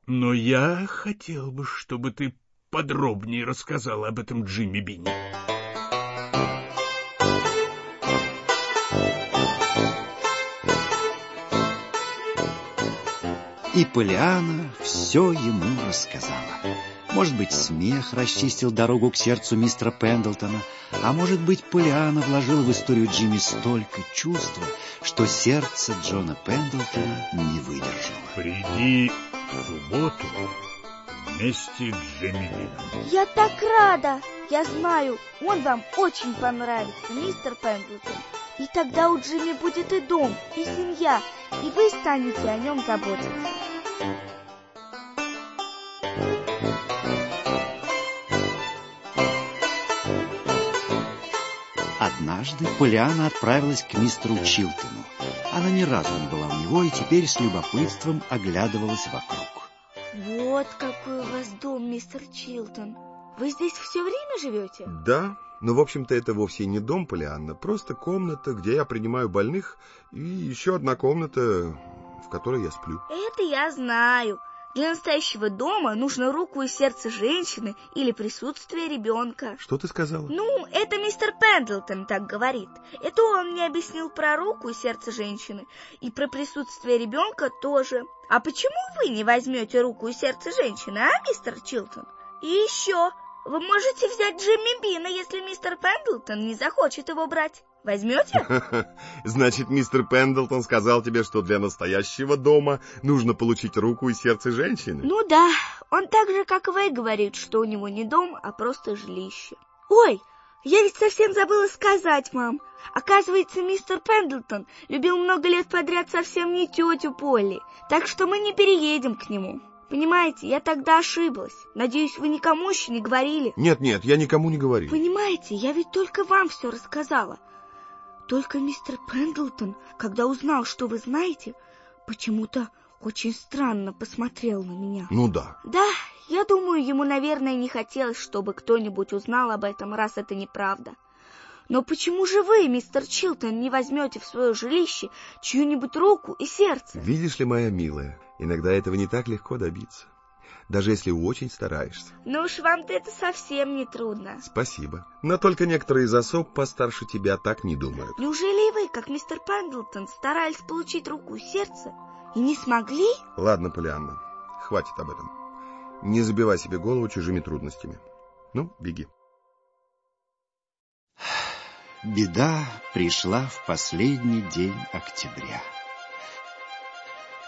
[SPEAKER 9] Но я хотел бы, чтобы ты подробнее рассказал об этом Джимми Бинни.
[SPEAKER 2] И Полиана все ему рассказала. Может быть, смех расчистил дорогу к сердцу мистера Пендлтона, а может быть, Полиана вложила в историю Джимми столько чувства, что сердце Джона Пендлтона не выдержало.
[SPEAKER 9] Приди в субботу вместе с Джимми.
[SPEAKER 8] Я так рада! Я знаю, он вам очень понравится, мистер Пендлтон. И тогда у Джимми будет и дом, и семья, и вы станете о нем заботиться.
[SPEAKER 2] Однажды Полиана отправилась к мистеру Чилтону. Она ни разу не была у него и теперь с любопытством оглядывалась вокруг.
[SPEAKER 8] Вот какой у вас дом, мистер Чилтон. Вы здесь все время живете?
[SPEAKER 1] Да, но, в общем-то, это вовсе не дом, Полианна, просто комната, где я принимаю больных, и еще одна комната, в которой я сплю.
[SPEAKER 8] Это я знаю. Для настоящего дома нужно руку и сердце женщины или присутствие ребенка.
[SPEAKER 1] Что ты сказала?
[SPEAKER 8] Ну, это мистер Пендлтон так говорит. Это он мне объяснил про руку и сердце женщины. И про присутствие ребенка тоже. А почему вы не возьмете руку и сердце женщины, а, мистер Чилтон? И еще, вы можете взять Джимми Бина, если мистер Пендлтон не захочет его брать. Возьмете?
[SPEAKER 1] Значит, мистер Пендлтон сказал тебе, что для настоящего дома нужно получить руку и сердце женщины?
[SPEAKER 8] Ну да, он так же, как вы, говорит, что у него не дом, а просто жилище. Ой, я ведь совсем забыла сказать, мам. Оказывается, мистер Пендлтон любил много лет подряд совсем не тетю Полли, так что мы не переедем к нему. Понимаете, я тогда ошиблась. Надеюсь, вы никому еще не говорили.
[SPEAKER 1] Нет, нет, я никому не говорил.
[SPEAKER 8] Понимаете, я ведь только вам все рассказала. Только мистер Пендлтон, когда узнал, что вы знаете, почему-то очень странно посмотрел на меня.
[SPEAKER 1] Ну да.
[SPEAKER 8] Да, я думаю, ему, наверное, не хотелось, чтобы кто-нибудь узнал об этом, раз это неправда. Но почему же вы, мистер Чилтон, не возьмете в свое жилище чью-нибудь руку и сердце?
[SPEAKER 1] Видишь ли, моя милая, иногда этого не так легко добиться даже если очень стараешься.
[SPEAKER 8] Ну уж вам-то это совсем не трудно.
[SPEAKER 1] Спасибо. Но только некоторые из особ постарше тебя так не думают.
[SPEAKER 8] Неужели и вы, как мистер Пендлтон, старались получить руку и сердце и не смогли?
[SPEAKER 1] Ладно, Полианна, хватит об этом. Не забивай себе голову чужими трудностями. Ну, беги.
[SPEAKER 2] Беда пришла в последний день октября.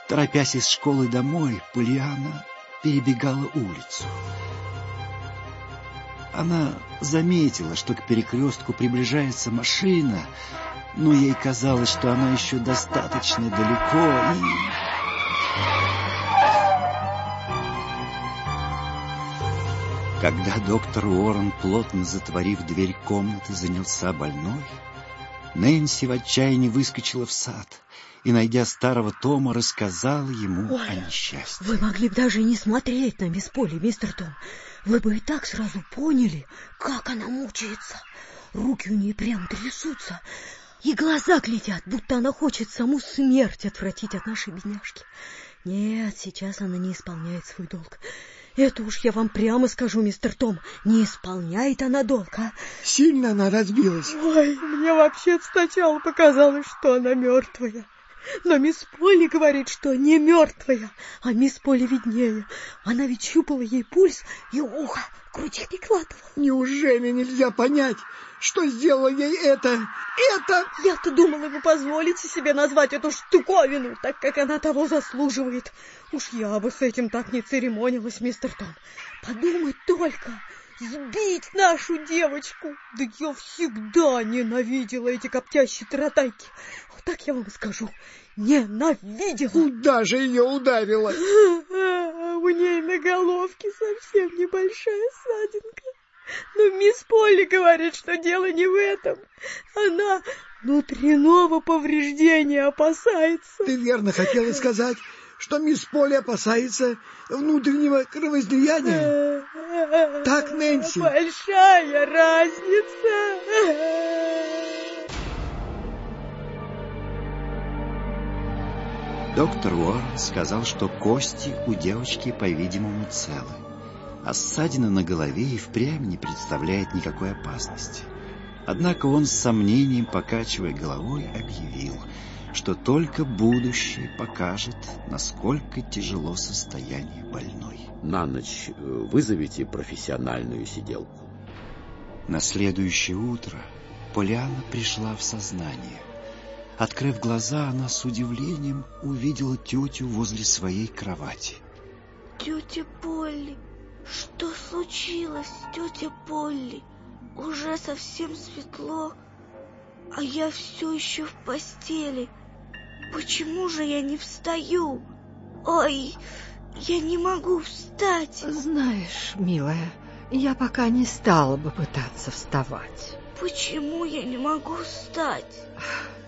[SPEAKER 2] Торопясь из школы домой, Полиана перебегала улицу. Она заметила, что к перекрестку приближается машина, но ей казалось, что она еще достаточно далеко и... Когда доктор Уоррен, плотно затворив дверь комнаты, занялся больной, Нэнси в отчаянии выскочила в сад и, найдя старого Тома, рассказала ему
[SPEAKER 4] Ой,
[SPEAKER 2] о несчастье.
[SPEAKER 4] Вы могли бы даже не смотреть на мисс Полли, мистер Том. Вы бы и так сразу поняли, как она мучается. Руки у нее прям трясутся, и глаза глядят, будто она хочет саму смерть отвратить от нашей бедняжки. Нет, сейчас она не исполняет свой долг. Это уж я вам прямо скажу, мистер Том, не исполняет она долг, а?
[SPEAKER 6] Сильно она разбилась.
[SPEAKER 4] Ой, мне вообще сначала показалось, что она мертвая. Но мисс Полли говорит, что не мертвая, а мисс Полли виднее. Она ведь щупала ей пульс и ухо груди прикладывала.
[SPEAKER 6] Неужели нельзя понять, что сделала ей это? Это...
[SPEAKER 4] Я-то думала, вы позволите себе назвать эту штуковину, так как она того заслуживает. Уж я бы с этим так не церемонилась, мистер Том. Подумать только, сбить нашу девочку. Да я всегда ненавидела эти коптящие таратайки. Так я вам скажу, ненавидела.
[SPEAKER 6] Куда же ее ударила?
[SPEAKER 4] У ней на головке совсем небольшая ссадинка. Но мисс Полли говорит, что дело не в этом. Она внутреннего повреждения опасается.
[SPEAKER 6] Ты верно хотела сказать, что мисс Полли опасается внутреннего кровоизлияния? Так, Нэнси?
[SPEAKER 4] Большая разница.
[SPEAKER 2] Доктор Уоррен сказал, что кости у девочки, по-видимому, целы, а ссадина на голове и впрямь не представляет никакой опасности. Однако он с сомнением, покачивая головой, объявил, что только будущее покажет, насколько тяжело состояние больной.
[SPEAKER 5] На ночь э, вызовите профессиональную сиделку.
[SPEAKER 2] На следующее утро Полиана пришла в сознание. Открыв глаза, она с удивлением увидела тетю возле своей кровати.
[SPEAKER 8] Тетя Полли, что случилось, тетя Полли? Уже совсем светло, а я все еще в постели. Почему же я не встаю? Ой, я не могу встать.
[SPEAKER 3] Знаешь, милая, я пока не стала бы пытаться вставать.
[SPEAKER 8] Почему я не могу встать?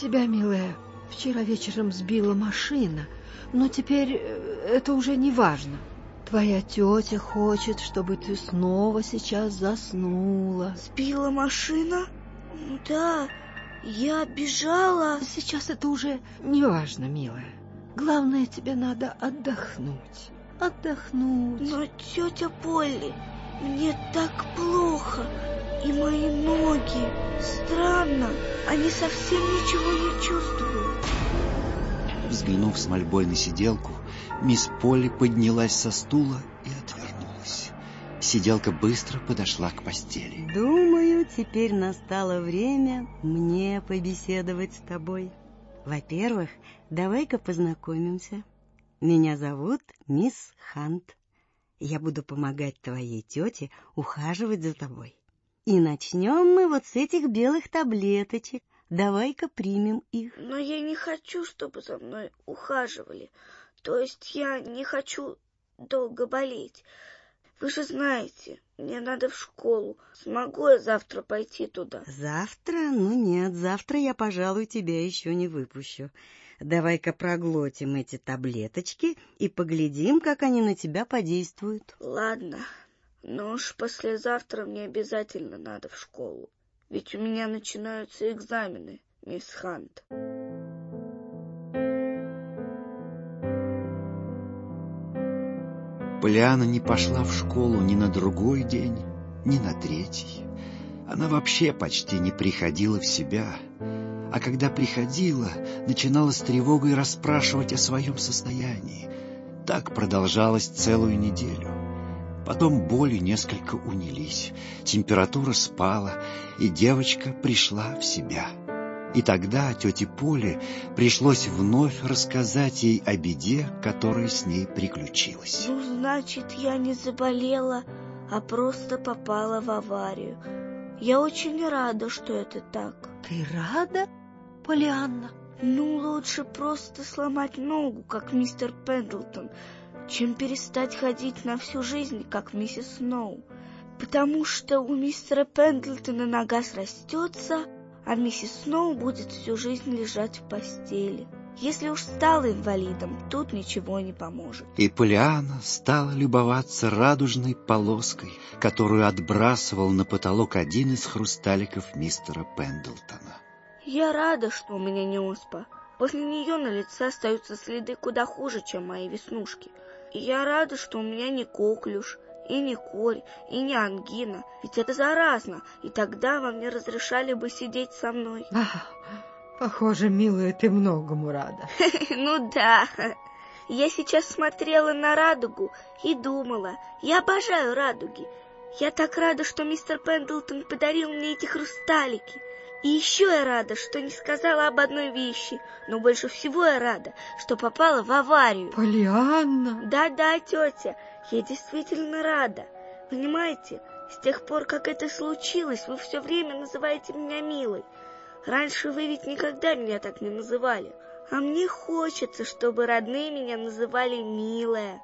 [SPEAKER 3] Тебя, милая, вчера вечером сбила машина, но теперь э, это уже не важно. Твоя тетя хочет, чтобы ты снова сейчас заснула.
[SPEAKER 8] Сбила машина? Да, я бежала.
[SPEAKER 3] Сейчас это уже не важно, милая. Главное, тебе надо отдохнуть. Отдохнуть.
[SPEAKER 8] Но, тетя Полли, мне так плохо. И мои ноги. Странно, они совсем ничего не чувствуют.
[SPEAKER 2] Взглянув с мольбой на сиделку, мисс Полли поднялась со стула и отвернулась. Сиделка быстро подошла к постели.
[SPEAKER 11] Думаю, теперь настало время мне побеседовать с тобой. Во-первых, давай-ка познакомимся. Меня зовут мисс Хант. Я буду помогать твоей тете ухаживать за тобой. И начнем мы вот с этих белых таблеточек. Давай-ка примем их.
[SPEAKER 8] Но я не хочу, чтобы за мной ухаживали. То есть я не хочу долго болеть. Вы же знаете, мне надо в школу. Смогу я завтра пойти туда?
[SPEAKER 11] Завтра? Ну нет, завтра я, пожалуй, тебя еще не выпущу. Давай-ка проглотим эти таблеточки и поглядим, как они на тебя подействуют.
[SPEAKER 8] Ладно, но уж послезавтра мне обязательно надо в школу. Ведь у меня начинаются экзамены, мисс Хант.
[SPEAKER 2] Полиана не пошла в школу ни на другой день, ни на третий. Она вообще почти не приходила в себя, а когда приходила, начинала с тревогой расспрашивать о своем состоянии. Так продолжалось целую неделю. Потом боли несколько унились, температура спала, и девочка пришла в себя. И тогда тете Поле пришлось вновь рассказать ей о беде, которая с ней приключилась.
[SPEAKER 8] Ну, значит, я не заболела, а просто попала в аварию. Я очень рада, что это так.
[SPEAKER 3] Ты рада, Полианна?
[SPEAKER 8] Ну, лучше просто сломать ногу, как мистер Пендлтон, чем перестать ходить на всю жизнь, как миссис Сноу. Потому что у мистера Пендлтона нога срастется, а миссис Сноу будет всю жизнь лежать в постели. Если уж стала инвалидом, тут ничего не поможет.
[SPEAKER 2] И Полиана стала любоваться радужной полоской, которую отбрасывал на потолок один из хрусталиков мистера Пендлтона.
[SPEAKER 8] Я рада, что у меня не оспа. После нее на лице остаются следы куда хуже, чем мои веснушки. И я рада, что у меня не коклюш, и не корь, и не ангина, ведь это заразно, и тогда вам не разрешали бы сидеть со мной.
[SPEAKER 3] А, похоже, милая, ты многому рада.
[SPEAKER 8] Ну да. Я сейчас смотрела на радугу и думала, я обожаю радуги. Я так рада, что мистер Пендлтон подарил мне эти хрусталики. И еще я рада, что не сказала об одной вещи, но больше всего я рада, что попала в аварию.
[SPEAKER 3] Полианна?
[SPEAKER 8] Да-да, тетя, я действительно рада. Понимаете, с тех пор, как это случилось, вы все время называете меня милой. Раньше вы ведь никогда меня так не называли. А мне хочется, чтобы родные меня называли милая.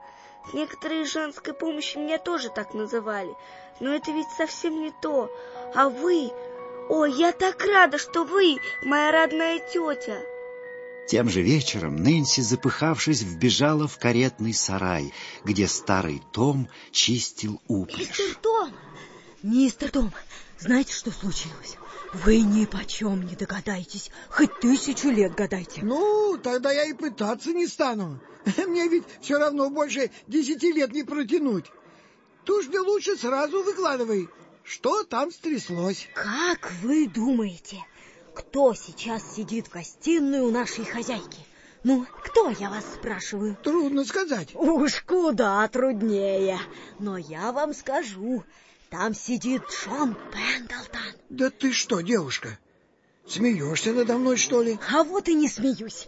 [SPEAKER 8] Некоторые женской помощи меня тоже так называли, но это ведь совсем не то. А вы... Ой, я так рада, что вы моя родная тетя.
[SPEAKER 2] Тем же вечером Нэнси, запыхавшись, вбежала в каретный сарай, где старый Том чистил упряжь.
[SPEAKER 4] Мистер Том! Мистер Том, знаете, что случилось? Вы ни почем не догадаетесь, хоть тысячу лет гадайте.
[SPEAKER 6] Ну, тогда я и пытаться не стану. Мне ведь все равно больше десяти лет не протянуть. Тушь мне лучше сразу выкладывай, что там стряслось.
[SPEAKER 4] Как вы думаете, кто сейчас сидит в гостиной у нашей хозяйки? Ну, кто, я вас спрашиваю?
[SPEAKER 6] Трудно сказать.
[SPEAKER 4] Уж куда труднее. Но я вам скажу, там сидит Джон Пендлтон.
[SPEAKER 6] Да ты что, девушка, смеешься надо мной, что ли?
[SPEAKER 4] А вот и не смеюсь.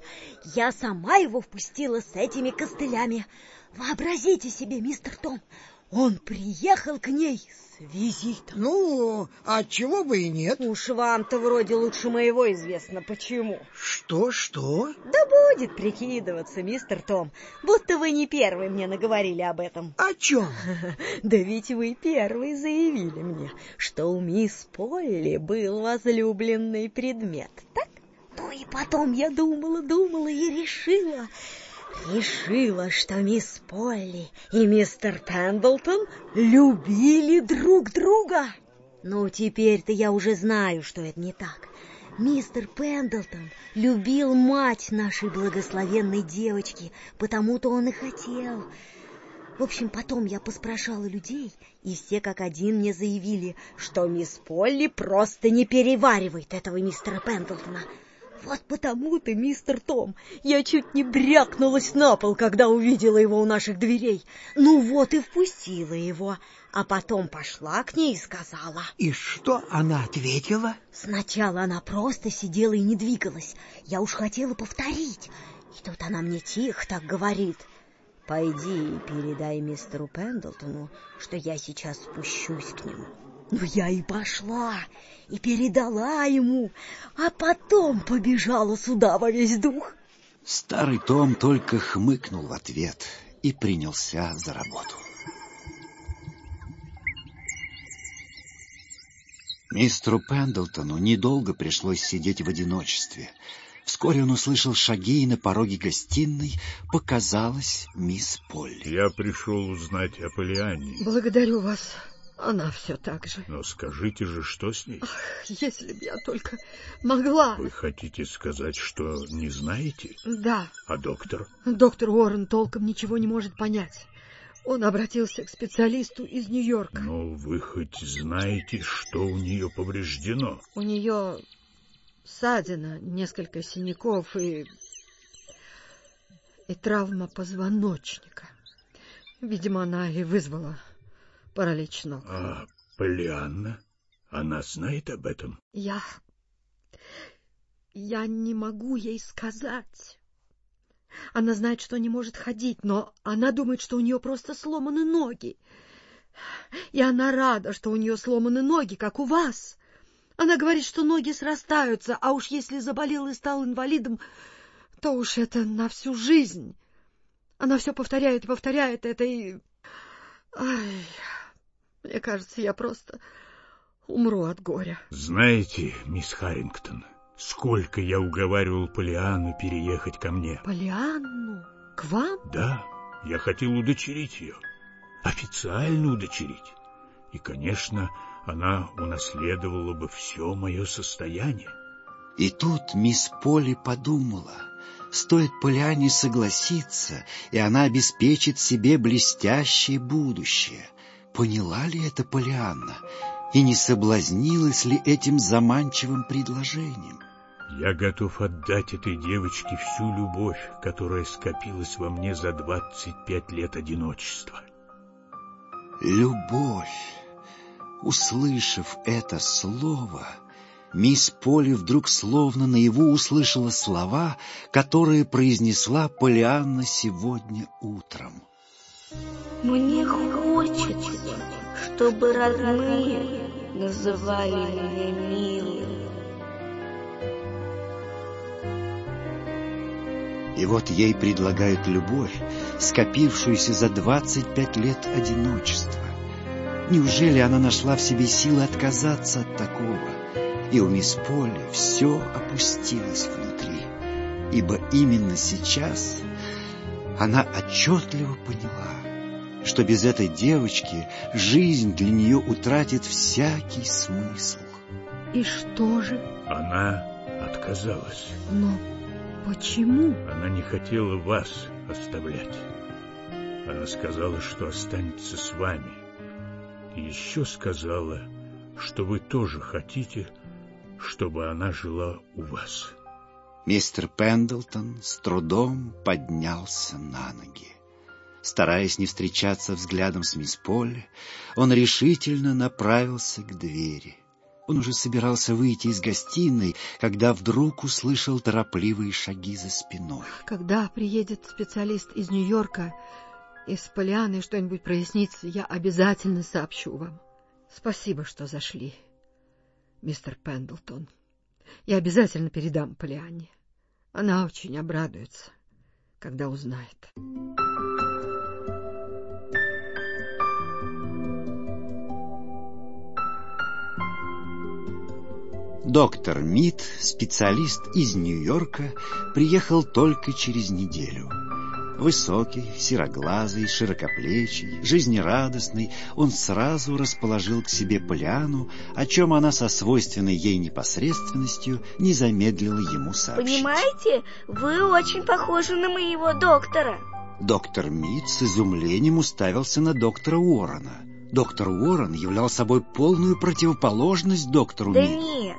[SPEAKER 4] Я сама его впустила с этими костылями. Вообразите себе, мистер Том, он приехал к ней с визитом.
[SPEAKER 6] Ну, а чего бы и нет?
[SPEAKER 4] Уж вам-то вроде лучше моего известно почему.
[SPEAKER 6] Что, что?
[SPEAKER 4] Да будет прикидываться, мистер Том, будто вы не первый мне наговорили об этом.
[SPEAKER 6] О чем?
[SPEAKER 4] Да ведь вы первый заявили мне, что у мисс Полли был возлюбленный предмет, так? Ну и потом я думала, думала и решила, решила, что мисс Полли и мистер Пендлтон любили друг друга. Ну, теперь-то я уже знаю, что это не так. Мистер Пендлтон любил мать нашей благословенной девочки, потому-то он и хотел. В общем, потом я поспрашала людей, и все как один мне заявили, что мисс Полли просто не переваривает этого мистера Пендлтона. Вот потому-то, мистер Том, я чуть не брякнулась на пол, когда увидела его у наших дверей. Ну вот и впустила его, а потом пошла к ней и сказала.
[SPEAKER 6] И что она ответила?
[SPEAKER 4] Сначала она просто сидела и не двигалась. Я уж хотела повторить. И тут она мне тихо так говорит. Пойди и передай мистеру Пендлтону, что я сейчас спущусь к нему. Ну, я и пошла, и передала ему, а потом побежала сюда во весь дух.
[SPEAKER 2] Старый Том только хмыкнул в ответ и принялся за работу. Мистеру Пендлтону недолго пришлось сидеть в одиночестве. Вскоре он услышал шаги, и на пороге гостиной показалась мисс Полли.
[SPEAKER 9] Я пришел узнать о Полиане.
[SPEAKER 3] Благодарю вас. Она все так же.
[SPEAKER 9] Но скажите же, что с ней?
[SPEAKER 3] Ах, если б я только могла.
[SPEAKER 9] Вы хотите сказать, что не знаете?
[SPEAKER 3] Да.
[SPEAKER 9] А доктор?
[SPEAKER 3] Доктор Уоррен толком ничего не может понять. Он обратился к специалисту из Нью-Йорка.
[SPEAKER 9] Но вы хоть знаете, что у нее повреждено?
[SPEAKER 3] У нее ссадина, несколько синяков и... и травма позвоночника. Видимо, она и вызвала паралич ног.
[SPEAKER 9] А Полианна? Она знает об этом?
[SPEAKER 3] Я... Я не могу ей сказать. Она знает, что не может ходить, но она думает, что у нее просто сломаны ноги. И она рада, что у нее сломаны ноги, как у вас. Она говорит, что ноги срастаются, а уж если заболел и стал инвалидом, то уж это на всю жизнь. Она все повторяет и повторяет это, и... Ай, мне кажется, я просто умру от горя.
[SPEAKER 9] Знаете, мисс Харрингтон, сколько я уговаривал Полианну переехать ко мне.
[SPEAKER 3] Полианну? К вам?
[SPEAKER 9] Да, я хотел удочерить ее, официально удочерить. И, конечно, она унаследовала бы все мое состояние.
[SPEAKER 2] И тут мисс Поли подумала, стоит Полиане согласиться, и она обеспечит себе блестящее будущее. Поняла ли это Полианна, и не соблазнилась ли этим заманчивым предложением?
[SPEAKER 9] Я готов отдать этой девочке всю любовь, которая скопилась во мне за двадцать пять лет одиночества.
[SPEAKER 2] Любовь. Услышав это слово, мисс Поли вдруг словно наяву услышала слова, которые произнесла Полианна сегодня утром.
[SPEAKER 8] Мне хочется, чтобы родные называли меня милой.
[SPEAKER 2] И вот ей предлагают любовь, скопившуюся за двадцать пять лет одиночества. Неужели она нашла в себе силы отказаться от такого? И у мисс Полли все опустилось внутри. ибо именно сейчас она отчетливо поняла, что без этой девочки жизнь для нее утратит всякий смысл.
[SPEAKER 3] И что же?
[SPEAKER 9] Она отказалась.
[SPEAKER 3] Но почему?
[SPEAKER 9] Она не хотела вас оставлять. Она сказала, что останется с вами. И еще сказала, что вы тоже хотите, чтобы она жила у вас.
[SPEAKER 2] Мистер Пендлтон с трудом поднялся на ноги. Стараясь не встречаться взглядом с мисс Полли, он решительно направился к двери. Он уже собирался выйти из гостиной, когда вдруг услышал торопливые шаги за спиной.
[SPEAKER 3] Когда приедет специалист из Нью-Йорка и с Полианой что-нибудь прояснится, я обязательно сообщу вам. Спасибо, что зашли, мистер Пендлтон. Я обязательно передам Полиане. Она очень обрадуется, когда узнает.
[SPEAKER 2] Доктор Мид, специалист из Нью-Йорка, приехал только через неделю. Высокий, сероглазый, широкоплечий, жизнерадостный, он сразу расположил к себе Поляну, о чем она со свойственной ей непосредственностью не замедлила ему сообщить.
[SPEAKER 8] Понимаете, вы очень похожи на моего доктора.
[SPEAKER 2] Доктор Мид с изумлением уставился на доктора Уоррена. Доктор Уоррен являл собой полную противоположность доктору
[SPEAKER 8] Да
[SPEAKER 2] Мид.
[SPEAKER 8] нет,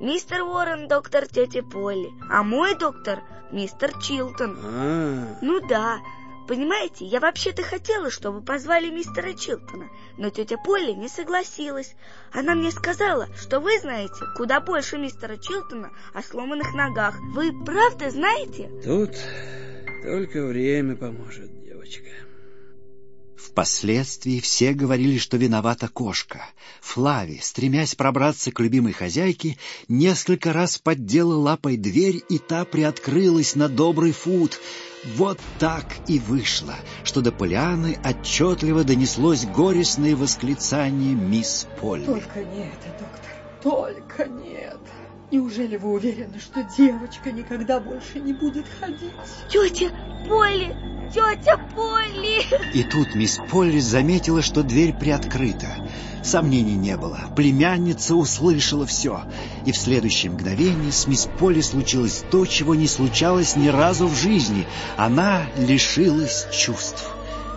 [SPEAKER 8] мистер Уоррен доктор тети Полли, а мой доктор мистер Чилтон.
[SPEAKER 7] А,
[SPEAKER 8] Ну да, понимаете, я вообще-то хотела, чтобы позвали мистера Чилтона, но тетя Полли не согласилась. Она мне сказала, что вы знаете куда больше мистера Чилтона о сломанных ногах. Вы правда знаете?
[SPEAKER 7] тут только время поможет, девочка.
[SPEAKER 2] Впоследствии все говорили, что виновата кошка. Флави, стремясь пробраться к любимой хозяйке, несколько раз поддела лапой дверь, и та приоткрылась на добрый фут. Вот так и вышло, что до Полианы отчетливо донеслось горестное восклицание мисс Полли.
[SPEAKER 3] Только не это, доктор, только нет. Неужели вы уверены, что девочка никогда больше не будет ходить?
[SPEAKER 8] Тетя Полли! Тетя Полли!
[SPEAKER 2] И тут мисс Полли заметила, что дверь приоткрыта. Сомнений не было. Племянница услышала все. И в следующее мгновение с мисс Полли случилось то, чего не случалось ни разу в жизни. Она лишилась чувств.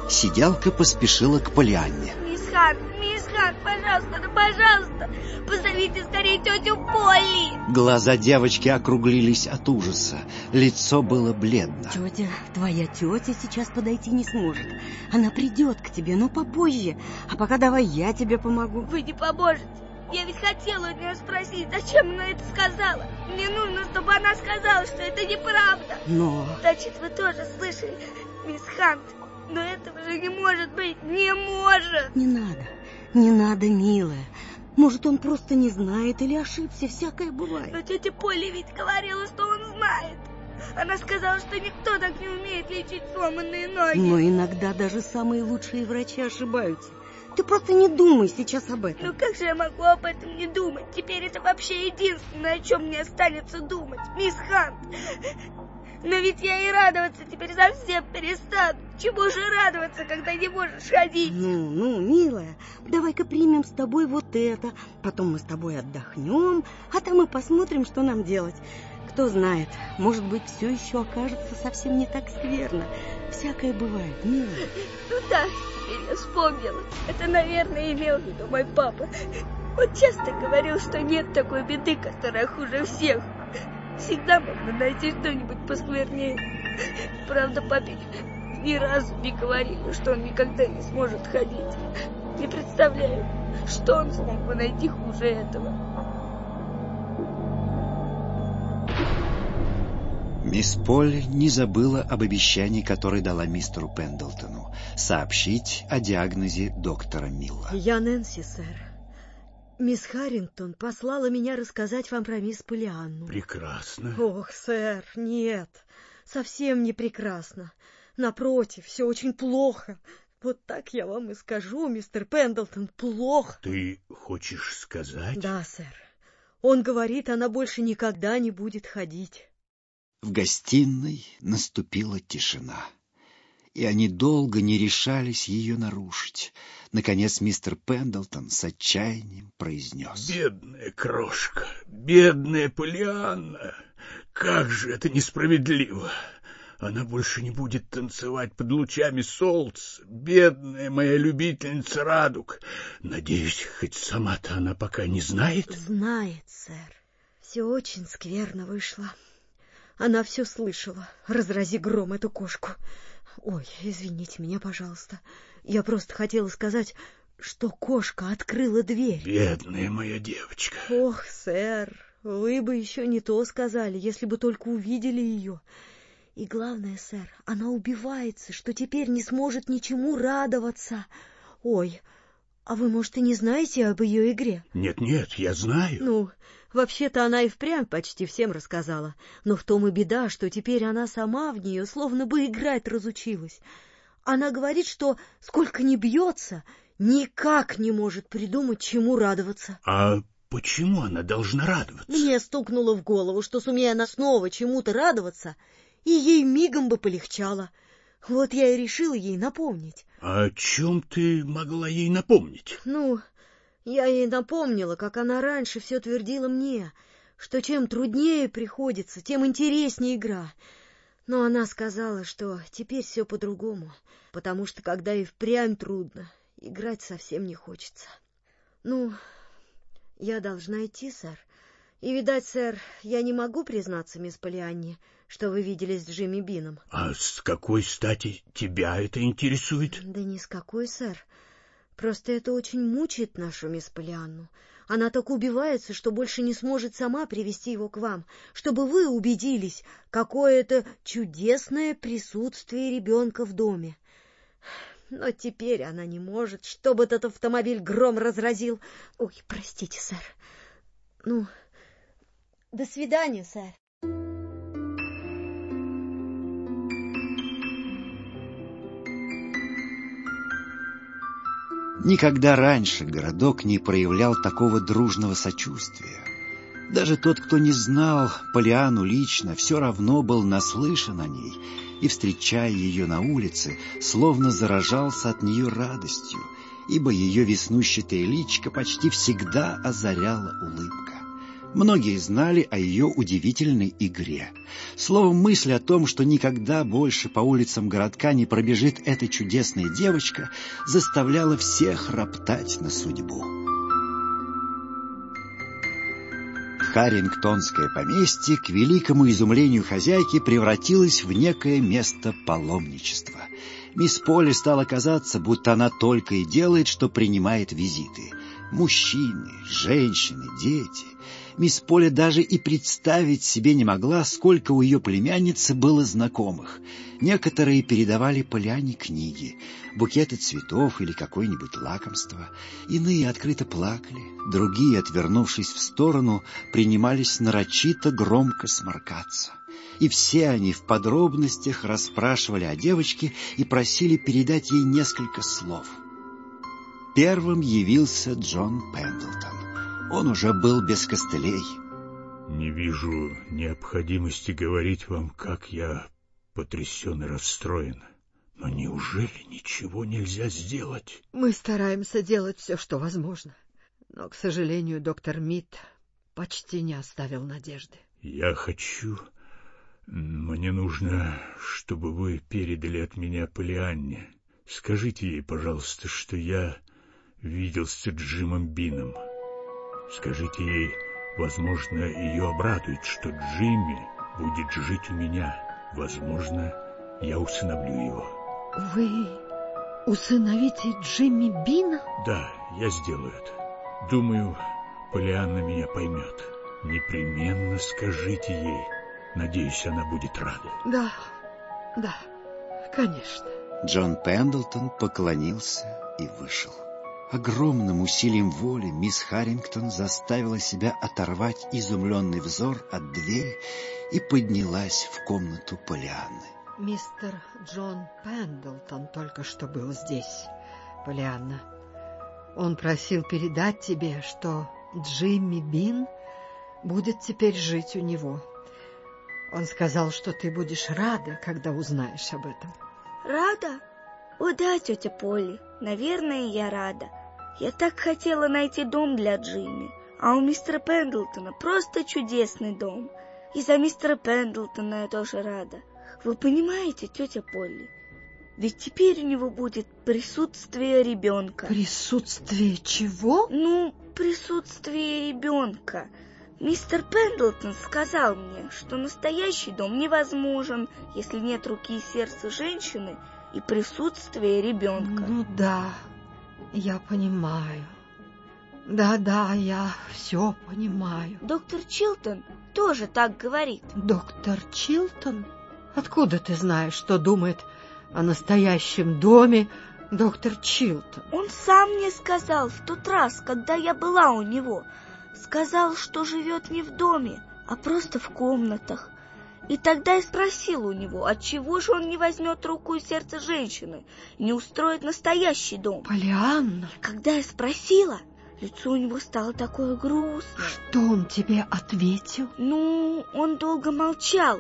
[SPEAKER 2] Сиделка поспешила к Полианне.
[SPEAKER 8] Мисс Хан, мисс Хан, пожалуйста, ну пожалуйста, позовите скорее тетю Полли!
[SPEAKER 2] Глаза девочки округлились от ужаса. Лицо было бледно.
[SPEAKER 11] Тетя, твоя тетя сейчас подойти не сможет. Она придет к тебе, но попозже. А пока давай я тебе помогу.
[SPEAKER 8] Вы не поможете. Я ведь хотела у нее спросить, зачем она это сказала. Мне нужно, чтобы она сказала, что это неправда.
[SPEAKER 11] Но...
[SPEAKER 8] Значит, вы тоже слышали, мисс Хант. Но этого же не может быть, не может.
[SPEAKER 11] Не надо, не надо, милая. Может, он просто не знает или ошибся, всякое бывает.
[SPEAKER 8] Но тетя Полли ведь говорила, что он знает. Она сказала, что никто так не умеет лечить сломанные ноги.
[SPEAKER 11] Но иногда даже самые лучшие врачи ошибаются. Ты просто не думай сейчас об этом.
[SPEAKER 8] Ну как же я могу об этом не думать? Теперь это вообще единственное, о чем мне останется думать, мисс Хант. Но ведь я и радоваться теперь совсем перестану. Чему же радоваться, когда не можешь ходить?
[SPEAKER 11] Ну, ну, милая, давай-ка примем с тобой вот это. Потом мы с тобой отдохнем, а там мы посмотрим, что нам делать. Кто знает, может быть, все еще окажется совсем не так скверно. Всякое бывает, милая.
[SPEAKER 8] Ну да, теперь я вспомнила. Это, наверное, имел в виду мой папа. Он часто говорил, что нет такой беды, которая хуже всех. Всегда можно найти что-нибудь посквернее. Правда, папе ни разу не говорили, что он никогда не сможет ходить. Не представляю, что он смог бы найти хуже этого.
[SPEAKER 2] Мисс Полли не забыла об обещании, которое дала мистеру Пендлтону, сообщить о диагнозе доктора Милла.
[SPEAKER 4] Я Нэнси, сэр. Мисс Харрингтон послала меня рассказать вам про мисс Полианну.
[SPEAKER 9] Прекрасно.
[SPEAKER 4] Ох, сэр, нет, совсем не прекрасно. Напротив, все очень плохо. Вот так я вам и скажу, мистер Пендлтон, плохо.
[SPEAKER 9] Ты хочешь сказать?
[SPEAKER 4] Да, сэр. Он говорит, она больше никогда не будет ходить.
[SPEAKER 2] В гостиной наступила тишина, и они долго не решались ее нарушить. Наконец мистер Пендлтон с отчаянием произнес.
[SPEAKER 9] «Бедная крошка, бедная Полианна, как же это несправедливо! Она больше не будет танцевать под лучами солнца, бедная моя любительница радуг. Надеюсь, хоть сама-то она пока не знает?»
[SPEAKER 4] «Знает, сэр. Все очень скверно вышло». Она все слышала. Разрази гром эту кошку. Ой, извините меня, пожалуйста. Я просто хотела сказать, что кошка открыла дверь.
[SPEAKER 9] Бедная моя девочка.
[SPEAKER 4] Ох, сэр, вы бы еще не то сказали, если бы только увидели ее. И главное, сэр, она убивается, что теперь не сможет ничему радоваться. Ой, а вы, может, и не знаете об ее игре?
[SPEAKER 9] Нет-нет, я знаю.
[SPEAKER 4] Ну, Вообще-то она и впрямь почти всем рассказала, но в том и беда, что теперь она сама в нее словно бы играть разучилась. Она говорит, что сколько ни бьется, никак не может придумать, чему радоваться.
[SPEAKER 9] А почему она должна радоваться?
[SPEAKER 4] Мне стукнуло в голову, что сумея она снова чему-то радоваться, и ей мигом бы полегчало. Вот я и решила ей напомнить.
[SPEAKER 9] А о чем ты могла ей напомнить?
[SPEAKER 4] Ну, я ей напомнила, как она раньше все твердила мне, что чем труднее приходится, тем интереснее игра. Но она сказала, что теперь все по-другому, потому что когда и впрямь трудно, играть совсем не хочется. Ну, я должна идти, сэр. И, видать, сэр, я не могу признаться, мисс Полианне, что вы виделись с Джимми Бином.
[SPEAKER 9] — А с какой стати тебя это интересует?
[SPEAKER 4] — Да ни с какой, сэр. Просто это очень мучает нашу мисс Полианну. Она так убивается, что больше не сможет сама привести его к вам, чтобы вы убедились, какое это чудесное присутствие ребенка в доме. Но теперь она не может, чтобы этот автомобиль гром разразил. Ой, простите, сэр. Ну, до свидания, сэр.
[SPEAKER 2] Никогда раньше городок не проявлял такого дружного сочувствия. Даже тот, кто не знал Полиану лично, все равно был наслышан о ней и, встречая ее на улице, словно заражался от нее радостью, ибо ее веснущатое личико почти всегда озаряла улыбка. Многие знали о ее удивительной игре. Словом, мысль о том, что никогда больше по улицам городка не пробежит эта чудесная девочка, заставляла всех роптать на судьбу. Харрингтонское поместье, к великому изумлению хозяйки, превратилось в некое место паломничества. Мисс Поли стало казаться, будто она только и делает, что принимает визиты. Мужчины, женщины, дети — мисс Поля даже и представить себе не могла, сколько у ее племянницы было знакомых. Некоторые передавали Поляне книги, букеты цветов или какое-нибудь лакомство. Иные открыто плакали, другие, отвернувшись в сторону, принимались нарочито громко сморкаться. И все они в подробностях расспрашивали о девочке и просили передать ей несколько слов. Первым явился Джон Пендлтон. Он уже был без костылей.
[SPEAKER 9] Не вижу необходимости говорить вам, как я потрясен и расстроен. Но неужели ничего нельзя сделать?
[SPEAKER 3] Мы стараемся делать все, что возможно. Но, к сожалению, доктор Мит почти не оставил надежды.
[SPEAKER 9] Я хочу... Мне нужно, чтобы вы передали от меня Полианне. Скажите ей, пожалуйста, что я виделся с Джимом Бином. Скажите ей, возможно, ее обрадует, что Джимми будет жить у меня. Возможно, я усыновлю его.
[SPEAKER 3] Вы усыновите Джимми Бина?
[SPEAKER 9] Да, я сделаю это. Думаю, Полианна меня поймет. Непременно скажите ей. Надеюсь, она будет рада.
[SPEAKER 3] Да, да, конечно.
[SPEAKER 2] Джон Пендлтон поклонился и вышел. Огромным усилием воли мисс Харрингтон заставила себя оторвать изумленный взор от двери и поднялась в комнату Полианны.
[SPEAKER 3] Мистер Джон Пендлтон только что был здесь, Полианна. Он просил передать тебе, что Джимми Бин будет теперь жить у него. Он сказал, что ты будешь рада, когда узнаешь об этом.
[SPEAKER 8] Рада? О да, тетя Полли, наверное, я рада. Я так хотела найти дом для Джимми, а у мистера Пендлтона просто чудесный дом. И за мистера Пендлтона я тоже рада. Вы понимаете, тетя Полли? Ведь теперь у него будет присутствие ребенка.
[SPEAKER 3] Присутствие чего?
[SPEAKER 8] Ну, присутствие ребенка. Мистер Пендлтон сказал мне, что настоящий дом невозможен, если нет руки и сердца женщины и присутствия ребенка.
[SPEAKER 3] Ну да, я понимаю. Да-да, я все понимаю.
[SPEAKER 8] Доктор Чилтон тоже так говорит.
[SPEAKER 3] Доктор Чилтон? Откуда ты знаешь, что думает о настоящем доме доктор Чилтон?
[SPEAKER 8] Он сам мне сказал в тот раз, когда я была у него. Сказал, что живет не в доме, а просто в комнатах. И тогда я спросил у него, отчего же он не возьмет руку и сердце женщины, не устроит настоящий дом.
[SPEAKER 3] Полианна?
[SPEAKER 8] Когда я спросила, лицо у него стало такое грустное.
[SPEAKER 3] Что он тебе ответил?
[SPEAKER 8] Ну, он долго молчал,